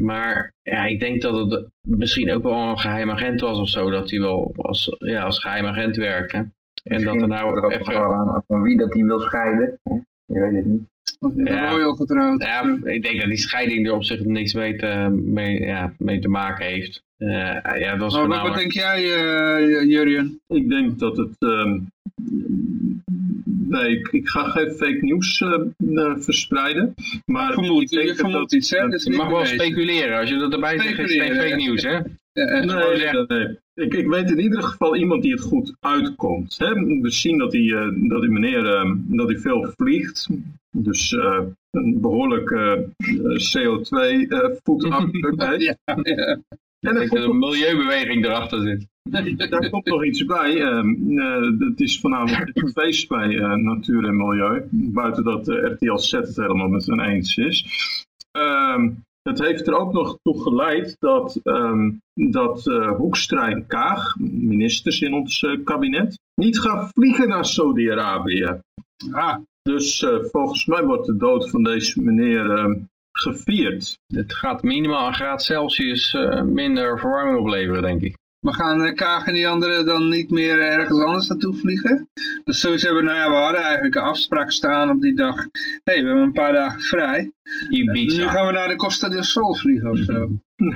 Maar ja, ik denk dat het misschien ook wel een geheim agent was of zo. Dat hij wel als, ja, als geheim agent werkte. En dat er nou even... aan van wie dat hij wil scheiden. Je weet het niet. Ja, Royal getrouwd. Ja, ik denk dat die scheiding er op zich niks mee te, mee, ja, mee te maken heeft. Uh, ja, dat was Wat denk jij, uh, Jurjen? Ik denk dat het... Um, nee, ik, ik, ga geen fake nieuws uh, verspreiden. Maar vermoed, ik denk vermoedt iets, hè? je mag wel speculeren. Als je dat erbij zegt, is geen fake nieuws, hè? nee, nee, nee. Ik, ik weet in ieder geval iemand die het goed uitkomt. Hè? We zien dat die, dat die meneer dat hij veel vliegt. Dus uh, een behoorlijke CO2-voetafdruk heeft. ja, ja. En er een milieubeweging erachter zit. Daar komt nog iets bij. Uh, het is voornamelijk een feest bij uh, Natuur en Milieu. Buiten dat uh, RTL Z het helemaal met hun eens is. Ehm, het heeft er ook nog toe geleid dat, um, dat Hoekstra en Kaag, ministers in ons kabinet, niet gaan vliegen naar Saudi-Arabië. Ah. Dus volgens mij wordt de dood van deze meneer ehm, gevierd. Het gaat minimaal een graad Celsius uh, minder verwarming opleveren, denk ik. Maar gaan uh, Kaag en die anderen dan niet meer ergens anders naartoe vliegen? Dus sowieso hebben, nou ja, we hadden eigenlijk een afspraak staan op die dag. Hé, hey, we hebben een paar dagen vrij. Ibiza. Nu gaan we naar de Costa del Sol vliegen of zo.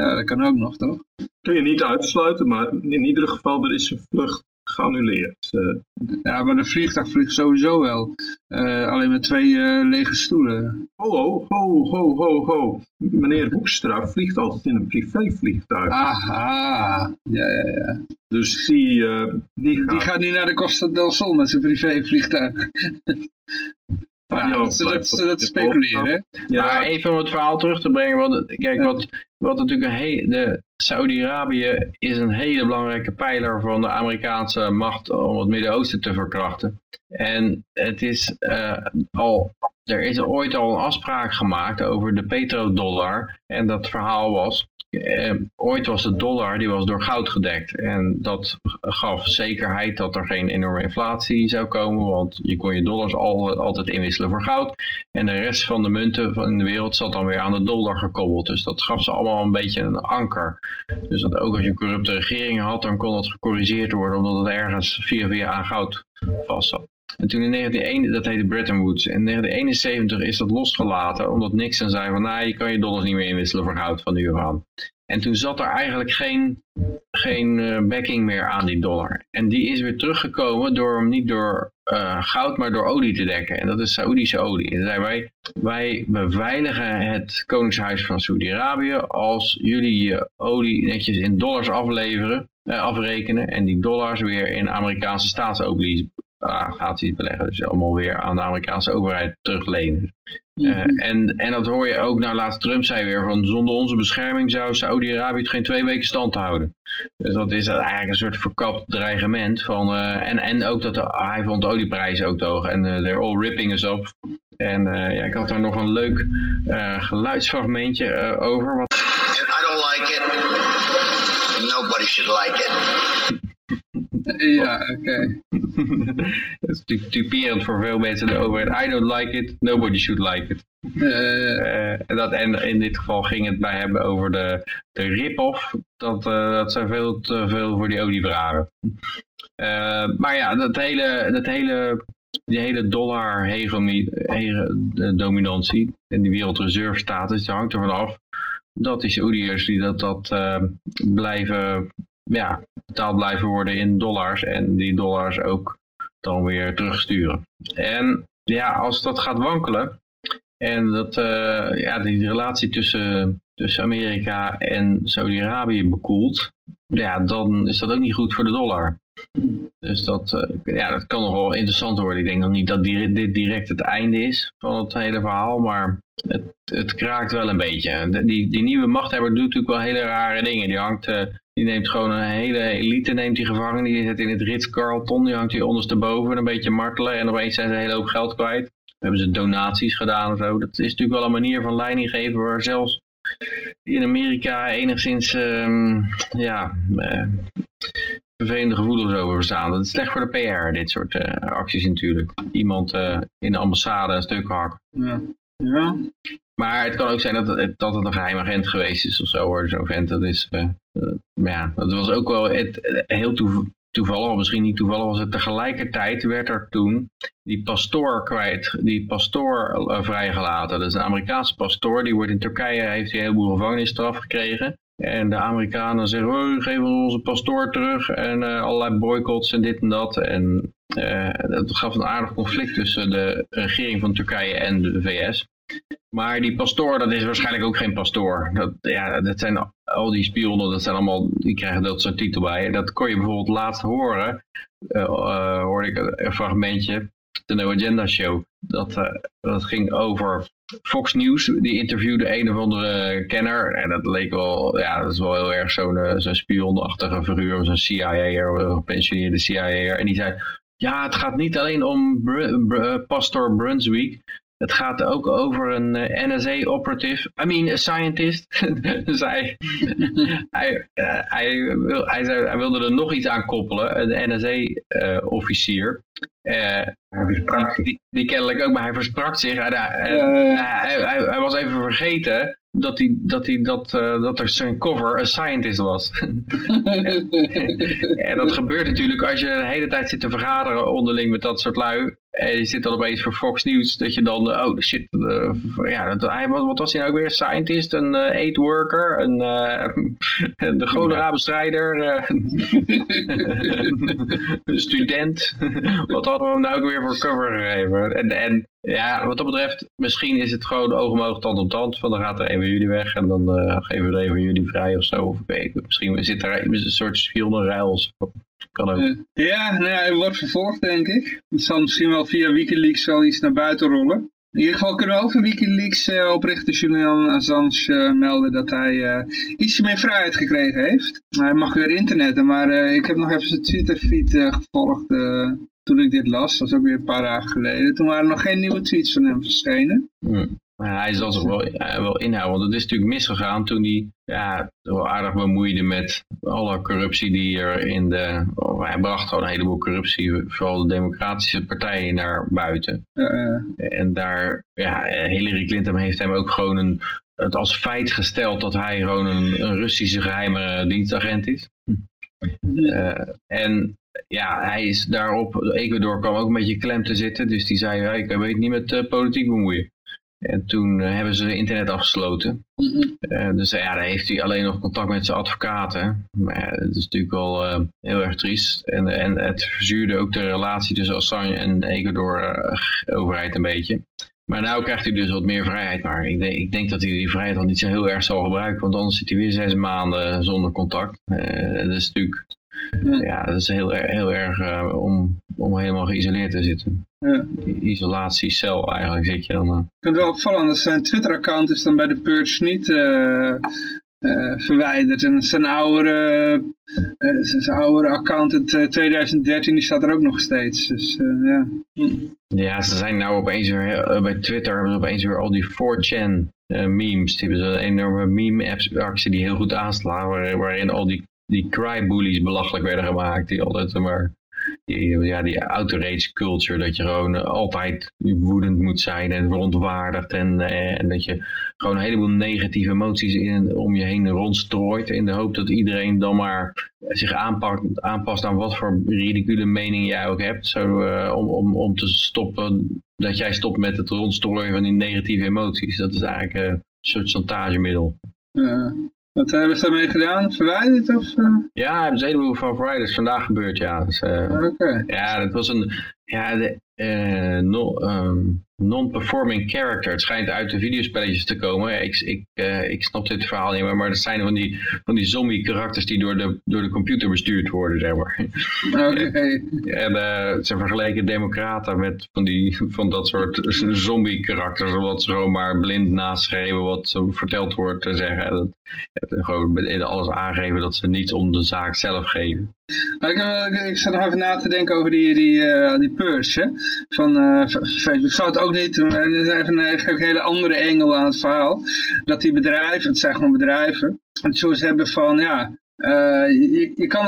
ja, dat kan ook nog, toch? Kun je niet uitsluiten, maar in ieder geval er is een vlucht geannuleerd. Uh, ja, maar de vliegtuig vliegt sowieso wel. Uh, alleen met twee uh, lege stoelen. Ho, ho, ho, ho, ho. Meneer Hoekstra vliegt altijd in een privévliegtuig. Aha, ja, ja, ja. Dus die... die, gaat... die gaat niet naar de Costa del Sol met zijn privévliegtuig. Ja, dat, dat, dat speculeren. Ja, maar even om het verhaal terug te brengen. Want, kijk, wat, wat natuurlijk een hele... Saudi-Arabië is een hele belangrijke pijler van de Amerikaanse macht om het Midden-Oosten te verkrachten. En het is uh, al... Er is ooit al een afspraak gemaakt over de petrodollar. En dat verhaal was eh, ooit was de dollar die was door goud gedekt. En dat gaf zekerheid dat er geen enorme inflatie zou komen. Want je kon je dollars al, altijd inwisselen voor goud. En de rest van de munten van de wereld zat dan weer aan de dollar gekoppeld. Dus dat gaf ze allemaal een beetje een anker. Dus dat ook als je corrupte regering had, dan kon dat gecorrigeerd worden. Omdat het ergens via via aan goud vast zat. En toen in 1971, dat heette Bretton Woods, in 1971 is dat losgelaten, omdat Nixon zei van, nou, je kan je dollars niet meer inwisselen voor goud van nu aan. En toen zat er eigenlijk geen, geen uh, backing meer aan die dollar. En die is weer teruggekomen door hem niet door uh, goud, maar door olie te dekken. En dat is Saoedische olie. En zei wij, wij beveiligen het koningshuis van Saudi-Arabië als jullie je olie netjes in dollars afleveren, uh, afrekenen en die dollars weer in Amerikaanse staatsobligaties obligaties beleggen. Dus allemaal weer aan de Amerikaanse overheid teruglenen. Uh, en, en dat hoor je ook, nou laat Trump zei weer, van zonder onze bescherming zou Saudi-Arabië het geen twee weken stand houden. Dus dat is eigenlijk een soort verkapt dreigement. Van, uh, en, en ook dat de, hij vond de olieprijzen ook te hoog. En uh, they're all ripping us up. En ja, ik had daar nog een leuk geluidsfragmentje over. Wat... I don't like it. Nobody should like it. Ja, oké. Okay. dat is natuurlijk typerend voor veel mensen de overheid. I don't like it, nobody should like it. Uh, en, dat, en in dit geval ging het bij hebben over de, de rip-off. Dat, uh, dat zijn veel te veel voor die olievragen. Uh, maar ja, dat hele, dat hele, die hele dollar dominantie en die wereldreserve-status, die hangt ervan af dat die Saoediërs die dat, dat blijven ja, betaald blijven worden in dollars en die dollars ook dan weer terugsturen. En ja, als dat gaat wankelen en dat uh, ja, die relatie tussen, tussen Amerika en Saudi-Arabië bekoelt, ja, dan is dat ook niet goed voor de dollar. Dus dat, uh, ja, dat kan nog wel interessant worden. Ik denk nog niet dat dit direct het einde is van het hele verhaal, maar het, het kraakt wel een beetje. Die, die nieuwe machthebber doet natuurlijk wel hele rare dingen. Die hangt uh, die neemt gewoon een hele elite neemt die gevangen. Die zet in het Ritz-Carlton. Die hangt die ondersteboven. Een beetje martelen. En opeens zijn ze een hele hoop geld kwijt. We hebben ze donaties gedaan of zo. Dat is natuurlijk wel een manier van leiding geven waar zelfs in Amerika enigszins, um, ja, uh, vervelende gevoelens over verstaan. Dat is slecht voor de PR, dit soort acties natuurlijk. Iemand in de ambassade een stuk hakken. Ja. ja. Maar het kan ook zijn dat het, dat het een geheim agent geweest is of zo hoor. Zo'n vent, dat is... ja, dat was ook wel het, heel toe, toevallig, misschien niet toevallig, was het tegelijkertijd werd er toen die pastoor kwijt, die pastoor vrijgelaten. Dat is een Amerikaanse pastoor, die wordt in Turkije, heeft hij een heleboel gevangenisstraf gekregen. En de Amerikanen zeggen, oh, geef ons onze pastoor terug en uh, allerlei boycotts en dit en dat. En uh, dat gaf een aardig conflict tussen de regering van Turkije en de VS. Maar die pastoor, dat is waarschijnlijk ook geen pastoor. Dat, ja, dat zijn al die spionnen, dat zijn allemaal, die krijgen dat zo'n titel bij. Dat kon je bijvoorbeeld laatst horen, uh, hoorde ik een fragmentje, de No Agenda Show. Dat, uh, dat ging over Fox News, die interviewde een of andere kenner. En dat leek wel, ja, dat is wel heel erg zo'n zo'n spionachtige figuur, zo'n CIA'er, gepensioneerde CIA'er. En die zei, ja, het gaat niet alleen om Br Pastor Brunswick. Het gaat ook over een eh, NSA-operative, I mean a scientist. dus hij, hij, uh, hij, wil, hij, zei, hij, wilde er nog iets aan koppelen, een NSA-officier. Uh, die, die, kennelijk ook, maar hij versprak zich. Hij, hij, was even vergeten dat, hij, dat, hij, dat, uh, dat er zijn cover een scientist was. en dat gebeurt natuurlijk als je de hele tijd zit te vergaderen onderling met dat soort lui. En je zit dan opeens voor Fox News, dat je dan, oh shit, uh, ja, dat, hij, wat, wat, was hij nou weer? Scientist, een uh, aid worker, een, uh, de cholera-bestrijder, een student. wat hadden we hem nou ook weer voor cover gegeven? En, en ja, wat dat betreft, misschien is het gewoon oog tand op tand. Van dan gaat er even jullie weg en dan geven we er even jullie vrij of zo. Of weet, misschien zit er een soort spionenruil kan ook. ja, nou hij wordt vervolgd denk ik. Het zal misschien wel via Wikileaks wel iets naar buiten rollen. In ieder geval kunnen we over Wikileaks uh, oprichter Julian Assange uh, melden dat hij uh, iets meer vrijheid gekregen heeft. Hij mag weer internetten, maar ik heb nog even zijn Twitter-feed gevolgd toen ik dit las. Dat was ook weer een paar dagen geleden. Toen waren er nog geen nieuwe tweets van hem verschenen. Hmm. Maar hij zal zich wel, wel inhouden, want het is natuurlijk misgegaan toen hij ja, wel aardig bemoeide met alle corruptie die er in de... Oh, hij bracht gewoon een heleboel corruptie, vooral de democratische partijen, naar buiten. En daar, ja, Hillary Clinton heeft hem ook gewoon een, het als feit gesteld dat hij gewoon een, een Russische geheime dienstagent is. Uh, en ja, hij is daarop, Ecuador kwam ook een beetje klem te zitten, dus die zei, ja, ik weet niet met uh, politiek bemoeien. En toen uh, hebben ze internet afgesloten. Uh, dus ja, dan heeft hij alleen nog contact met zijn advocaten. Maar ja, dat is natuurlijk wel uh, heel erg triest. En, en het verzuurde ook de relatie tussen Assange en de Ecuador-overheid een beetje. Maar nu krijgt hij dus wat meer vrijheid. Maar ik denk, ik denk dat hij die vrijheid al niet zo heel erg zal gebruiken. Want anders zit hij weer zes maanden zonder contact. dat is natuurlijk ja, dat is heel, heel erg uh, om, om helemaal geïsoleerd te zitten. Ja. Isolatiecel eigenlijk zit je dan. Uh. Ik vind het wel opvallend dat zijn Twitter-account is dan bij de Purge niet uh, verwijderd. En zijn oude, zijn oude account uit 2013 die staat er ook nog steeds. Dus ja. Ja, ze zijn nou opeens weer, bij Twitter hebben ze opeens weer al die 4chan memes. Die hebben een enorme meme-actie die heel goed aanslaat, waarin al die die crybullies belachelijk werden gemaakt. Die altijd maar die, ja, die outrage culture, dat je gewoon altijd woedend moet zijn en verontwaardigd en, eh, en dat je gewoon een heleboel negatieve emoties in, om je heen rondstrooit in de hoop dat iedereen dan maar zich aanpakt, aanpast aan wat voor ridicule mening jij ook hebt, zo, uh, om, om, om te stoppen, dat jij stopt met het rondstrooien van die negatieve emoties. Dat is eigenlijk een soort chantagemiddel. Wat hebben ze daarmee gedaan? Verwijderd of? Uh... Ja, hebben ze een heleboel van verwijderd. is vandaag gebeurd, ja. Dus, uh, Ja, dat was een... Ja, de, uh, no, um, non-performing character. Het schijnt uit de videospelletjes te komen. Ik, ik, uh, ik snap dit verhaal niet meer, maar het zijn van die, van die zombie-karakters die door de, door de computer bestuurd worden, zeg maar. Okay. En uh, ze vergeleken democraten met van, die, van dat soort zombie-karakters, wat ze gewoon maar blind naschreven wat zo verteld wordt te zeggen. Dat, dat, gewoon alles aangeven dat ze niets om de zaak zelf geven. Ik, ik, zat nog even na te denken over die, die, die purge van uh, Facebook. Ik zou het ook niet, is even een, hele andere engel aan het verhaal. Dat die bedrijven, het zijn gewoon bedrijven, het zoiets hebben van, ja, je, je kan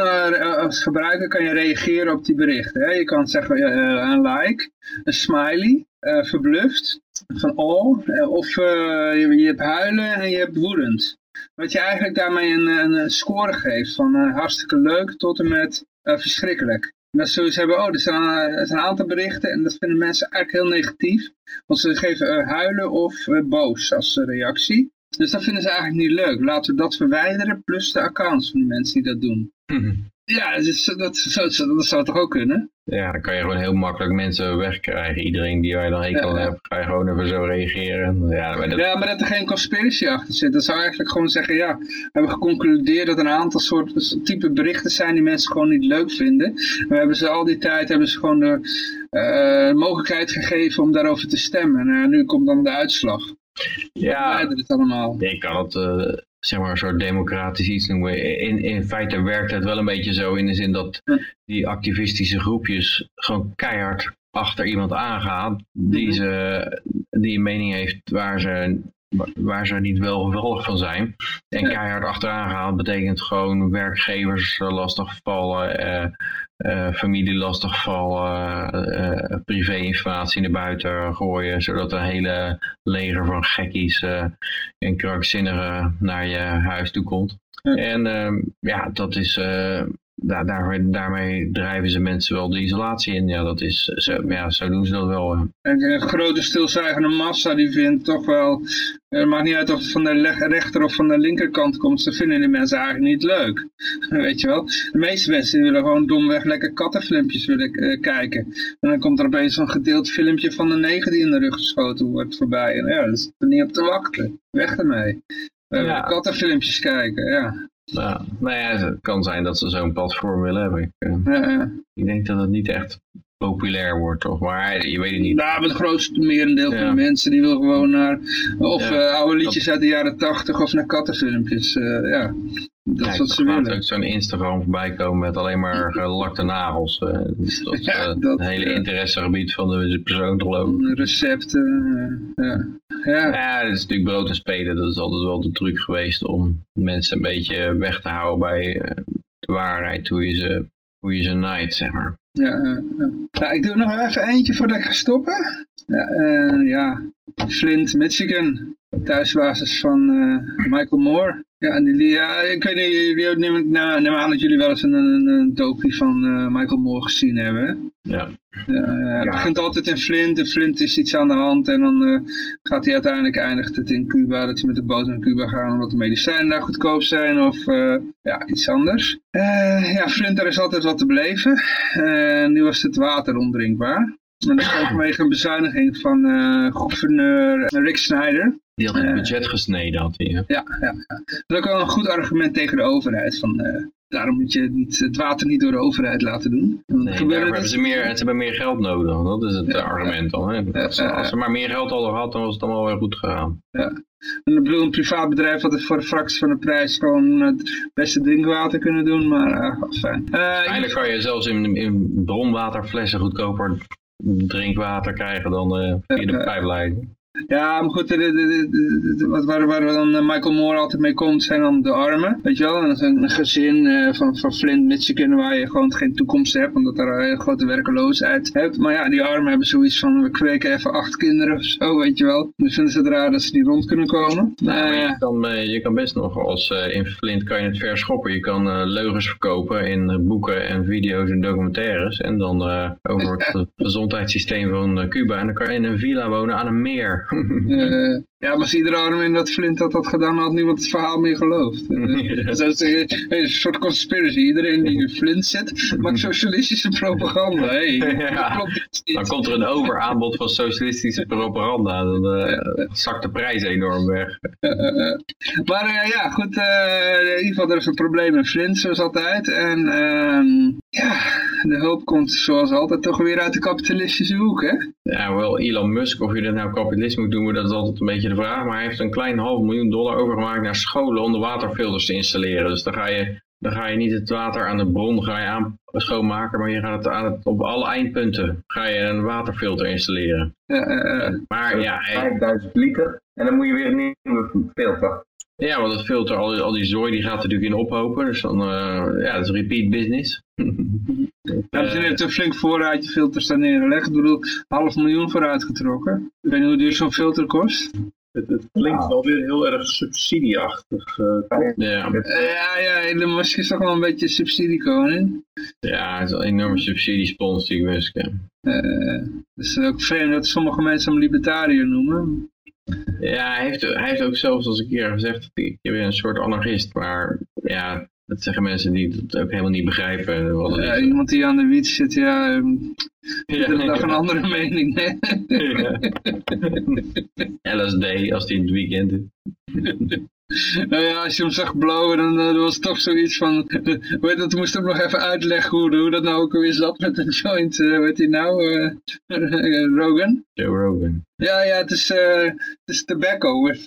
als gebruiker kan je reageren op die berichten. Hè? Je kan zeggen een like, een smiley, verbluft, van all, of je, je hebt huilen en je hebt woedend. Wat je eigenlijk daarmee een, een score geeft van hartstikke leuk tot en met verschrikkelijk. En dat ze hebben, oh, er zijn, een aantal berichten en dat vinden mensen eigenlijk heel negatief. Want ze geven uh, huilen of uh, boos als uh, reactie. Dus dat vinden ze eigenlijk niet leuk. Laten we dat verwijderen, plus de accounts van de mensen die dat doen. Mm Ja, dus dat, zou, dat zou toch ook kunnen? Ja, dan kan je gewoon heel makkelijk mensen wegkrijgen. Iedereen die wij dan hekel ja. hebt, ga je gewoon even zo reageren. Ja, maar dat... ja, maar dat er geen conspiracy achter zit. Dat zou eigenlijk gewoon zeggen, ja, we hebben geconcludeerd dat er een aantal soorten type berichten zijn die mensen gewoon niet leuk vinden. We hebben ze al die tijd hebben ze gewoon de uh, mogelijkheid gegeven om daarover te stemmen. En uh, nu komt dan de uitslag. Ja, het allemaal. ik kan het uh, zeg maar een soort democratisch iets noemen. In, in feite werkt het wel een beetje zo in de zin dat die activistische groepjes gewoon keihard achter iemand aangaan die, mhm. ze, die een mening heeft waar ze, waar ze niet wel geweldig van zijn. En keihard achteraan gaan betekent gewoon werkgevers lastigvallen, eh, uh, familie lastigvallen, uh, privé-informatie naar buiten gooien, zodat een hele leger van gekkies en krankzinnigen naar je huis toe komt. En ehm, ja, dat is, daar, daar, daarmee drijven ze mensen wel de isolatie in. Ja, dat is, zo, ja, zo doen ze dat wel. En een grote stilzwijgende massa die vindt toch wel, het maakt niet uit of het van de rechter of van de linkerkant komt, ze vinden die mensen eigenlijk niet leuk. Weet je wel, de meeste mensen willen gewoon domweg lekker kattenfilmpjes willen uh, kijken. En dan komt er opeens zo'n gedeeld filmpje van de negen die in de rug geschoten wordt voorbij. En ja, dat is er niet op te wachten. Weg ermee. We ja. kattenfilmpjes kijken, ja. Nou, nou ja, het kan zijn dat ze zo'n platform willen hebben. Ik, uh, ik denk dat het niet echt populair wordt, toch? Maar je weet het niet. Nou, het grootste merendeel van de mensen die wil gewoon naar of ja. uh, oude liedjes uit de jaren tachtig of naar kattenfilmpjes. Uh, ja, dat is wat ze willen. ook zo'n Instagram voorbij komen met alleen maar gelakte nagels. Uh, dat is het hele interessegebied van de persoon geloof ik. Recepten, ja. Ja. ja, dat is natuurlijk brood en spelen. Dat is altijd wel de truc geweest om mensen een beetje weg te houden bij de waarheid, hoe je ze, hoe je ze naait, zeg maar. Ja, ja, ik doe nog even eentje voordat ik ga stoppen. Ja, uh, ja. Flint, Michigan. Thuisbasis van uh, Michael Moore. Ja, en die, ja, ik weet niet, neem, nou, neem aan dat jullie wel eens een, een, een docu van uh, Michael Moore gezien hebben. Ja. Ja, het begint altijd in Flint en Flint is iets aan de hand en dan uh, gaat hij uiteindelijk eindigt het in Cuba, dat hij met de boot naar Cuba gaat omdat de medicijnen daar goedkoop zijn of uh, ja, iets anders. Uh, ja, Flint, er is altijd wat te beleven. nu was het water ondrinkbaar. En dat kwam vanwege een bezuiniging van gouverneur Rick Snyder. Die had het budget gesneden, had hij. Ja, ja, ja. Dat is ook wel een goed argument tegen de overheid. Van, Daarom moet je niet, het water niet door de overheid laten doen. Nee, hebben ze, meer, ze hebben meer geld nodig. Dat is het argument dan. Hè? Als, als, ze maar meer geld hadden gehad, dan was het allemaal weer goed gegaan. Ja. En ik bedoel, een privaat bedrijf had het voor de fractie van de prijs gewoon het beste drinkwater kunnen doen, maar uh, fijn. Uh, Eigenlijk kan je zelfs in, in bronwaterflessen goedkoper drinkwater krijgen dan uh, via de pijplijn. Ja, maar goed, de, de, de, wat, waar, waar dan eh, Michael Moore altijd mee komt, zijn dan de armen. Weet je wel, een, een gezin uh, van, van Flint, Michigan, waar je gewoon geen toekomst hebt, omdat er een hele grote werkeloosheid hebt. Maar ja, die armen hebben zoiets van, we kweken even acht kinderen of zo, weet je wel. Dus vinden ze het raar dat ze niet rond kunnen komen. Nou, je, kan, je kan best nog, als uh, in Flint kan je het verschoppen. Je kan uh, leugens verkopen in boeken en video's en documentaires. En dan over het gezondheidssysteem van Cuba. En dan kan je in een villa wonen aan een meer. Uh, Ja, maar iedere arm in dat Flint had dat gedaan, had niemand het verhaal meer geloofd. Dat is een soort conspiracy. Iedereen die in Flint zit, maakt socialistische propaganda. Hey, ja. Dan komt er een overaanbod van socialistische propaganda. Dan uh, zakt de prijs enorm weg. maar uh, ja, goed. In ieder geval, er is een probleem in Flint, zoals altijd. En ehm, ja, de hoop komt zoals altijd toch weer uit de kapitalistische hoek, hè? Ja, wel Elon Musk, of je dat nou kapitalisme moet doen, dat is altijd een beetje de vraag, maar hij heeft een klein half miljoen dollar overgemaakt naar scholen om de waterfilters te installeren. Dus dan ga je, dan ga je niet het water aan de bron ga je aan schoonmaken, maar je gaat het, aan het op alle eindpunten ga je een waterfilter installeren. Uh, maar ja, 5000 liter en dan moet je weer een nieuwe filter. Ja, want het filter, al die, al die zooi, die gaat er natuurlijk in ophopen. Dus dan, uh, ja, dat is repeat business. Ja, ze een flink voorraadje filters daar neergelegd. Ik bedoel, half miljoen vooruit getrokken. Ik weet niet hoe duur zo'n filter kost. Het, het klinkt wel weer heel erg subsidieachtig. Uh, ja. ja, ja, Musk is toch wel een beetje subsidiekoning. Ja, het is een enorme subsidiespons die Musk. Uh, het is ook vreemd dat sommige mensen hem libertariër noemen. Ja, hij heeft, hij heeft ook zelfs als een keer gezegd, ik ben een soort anarchist, maar ja, dat zeggen mensen die het ook helemaal niet begrijpen. Wat ja, iemand die aan de wiet zit, ja, um, ja, dag een andere mening. Hè? Ja. LSD als die in het weekend is. Nou ja, als je hem zag blowen, dan uh, was het toch zoiets van... Weet dat, moest ik nog even uitleggen hoe, hoe dat nou ook weer zat met een joint. Uh, weet je nou? Rogan? Joe Rogan. Ja, ja, het is, het is tobacco with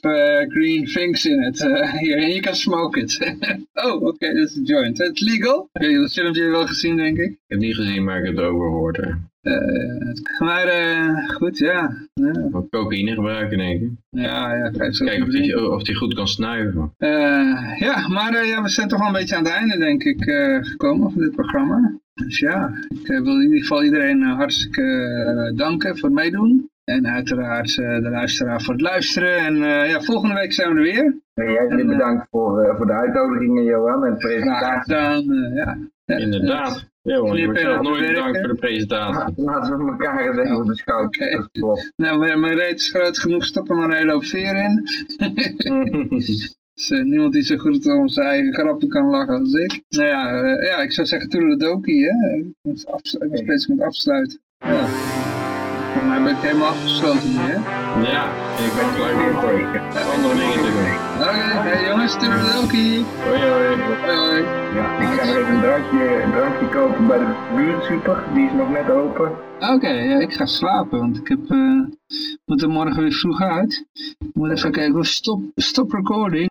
green things in it. And you can smoke it. oh, oké, okay, dat is een joint. It's legal? Okay, dat filmpje heb je wel gezien, denk ik. Ik heb niet gezien, maar ik heb het over gehoord. Uh, maar uh, goed, ja. ja. Wat cocaïne gebruiken, denk ik. Ja, ja. Kijken of die, of die goed kan snuiven. Uh, ja, maar ja, we zijn toch wel een beetje aan het einde, denk ik, gekomen van dit programma. Dus ja, ik wil in ieder geval iedereen hartstikke danken voor het meedoen. En uiteraard de luisteraar voor het luisteren. En ja, volgende week zijn we er weer. En jij bedankt voor, voor de uitnodigingen, Johan, en de presentatie. Gedaan, ja. Ja, Inderdaad. Ja, want je wordt zelf nooit bedankt voor de presentatie. Laten we elkaar eens even op de. Nou, mijn, mijn reet is groot genoeg, stop er maar een hele hoop veer in. is uh, niemand die zo goed om zijn eigen grappen kan lachen als ik. Nou ja, uh, ja ik zou zeggen toedeledokie, hè. Ik moet, ik moet bezig met afsluiten. Ja. Voor mij ben ik helemaal afgesloten nu, hè? Ja, ik ben klaar weer voor andere dingen te doen. Oké, okay, hey, jongens, toedeledokie. Hoi hoi. Hoi hoi. Ja, ik ga nog even een drankje, een drankje kopen bij de buurtsuper. Die is nog net open. Oké, okay, ja, ik ga slapen, want ik heb, uh, moet er morgen weer vroeg uit. Ik moet even kijken, stop, stop recording.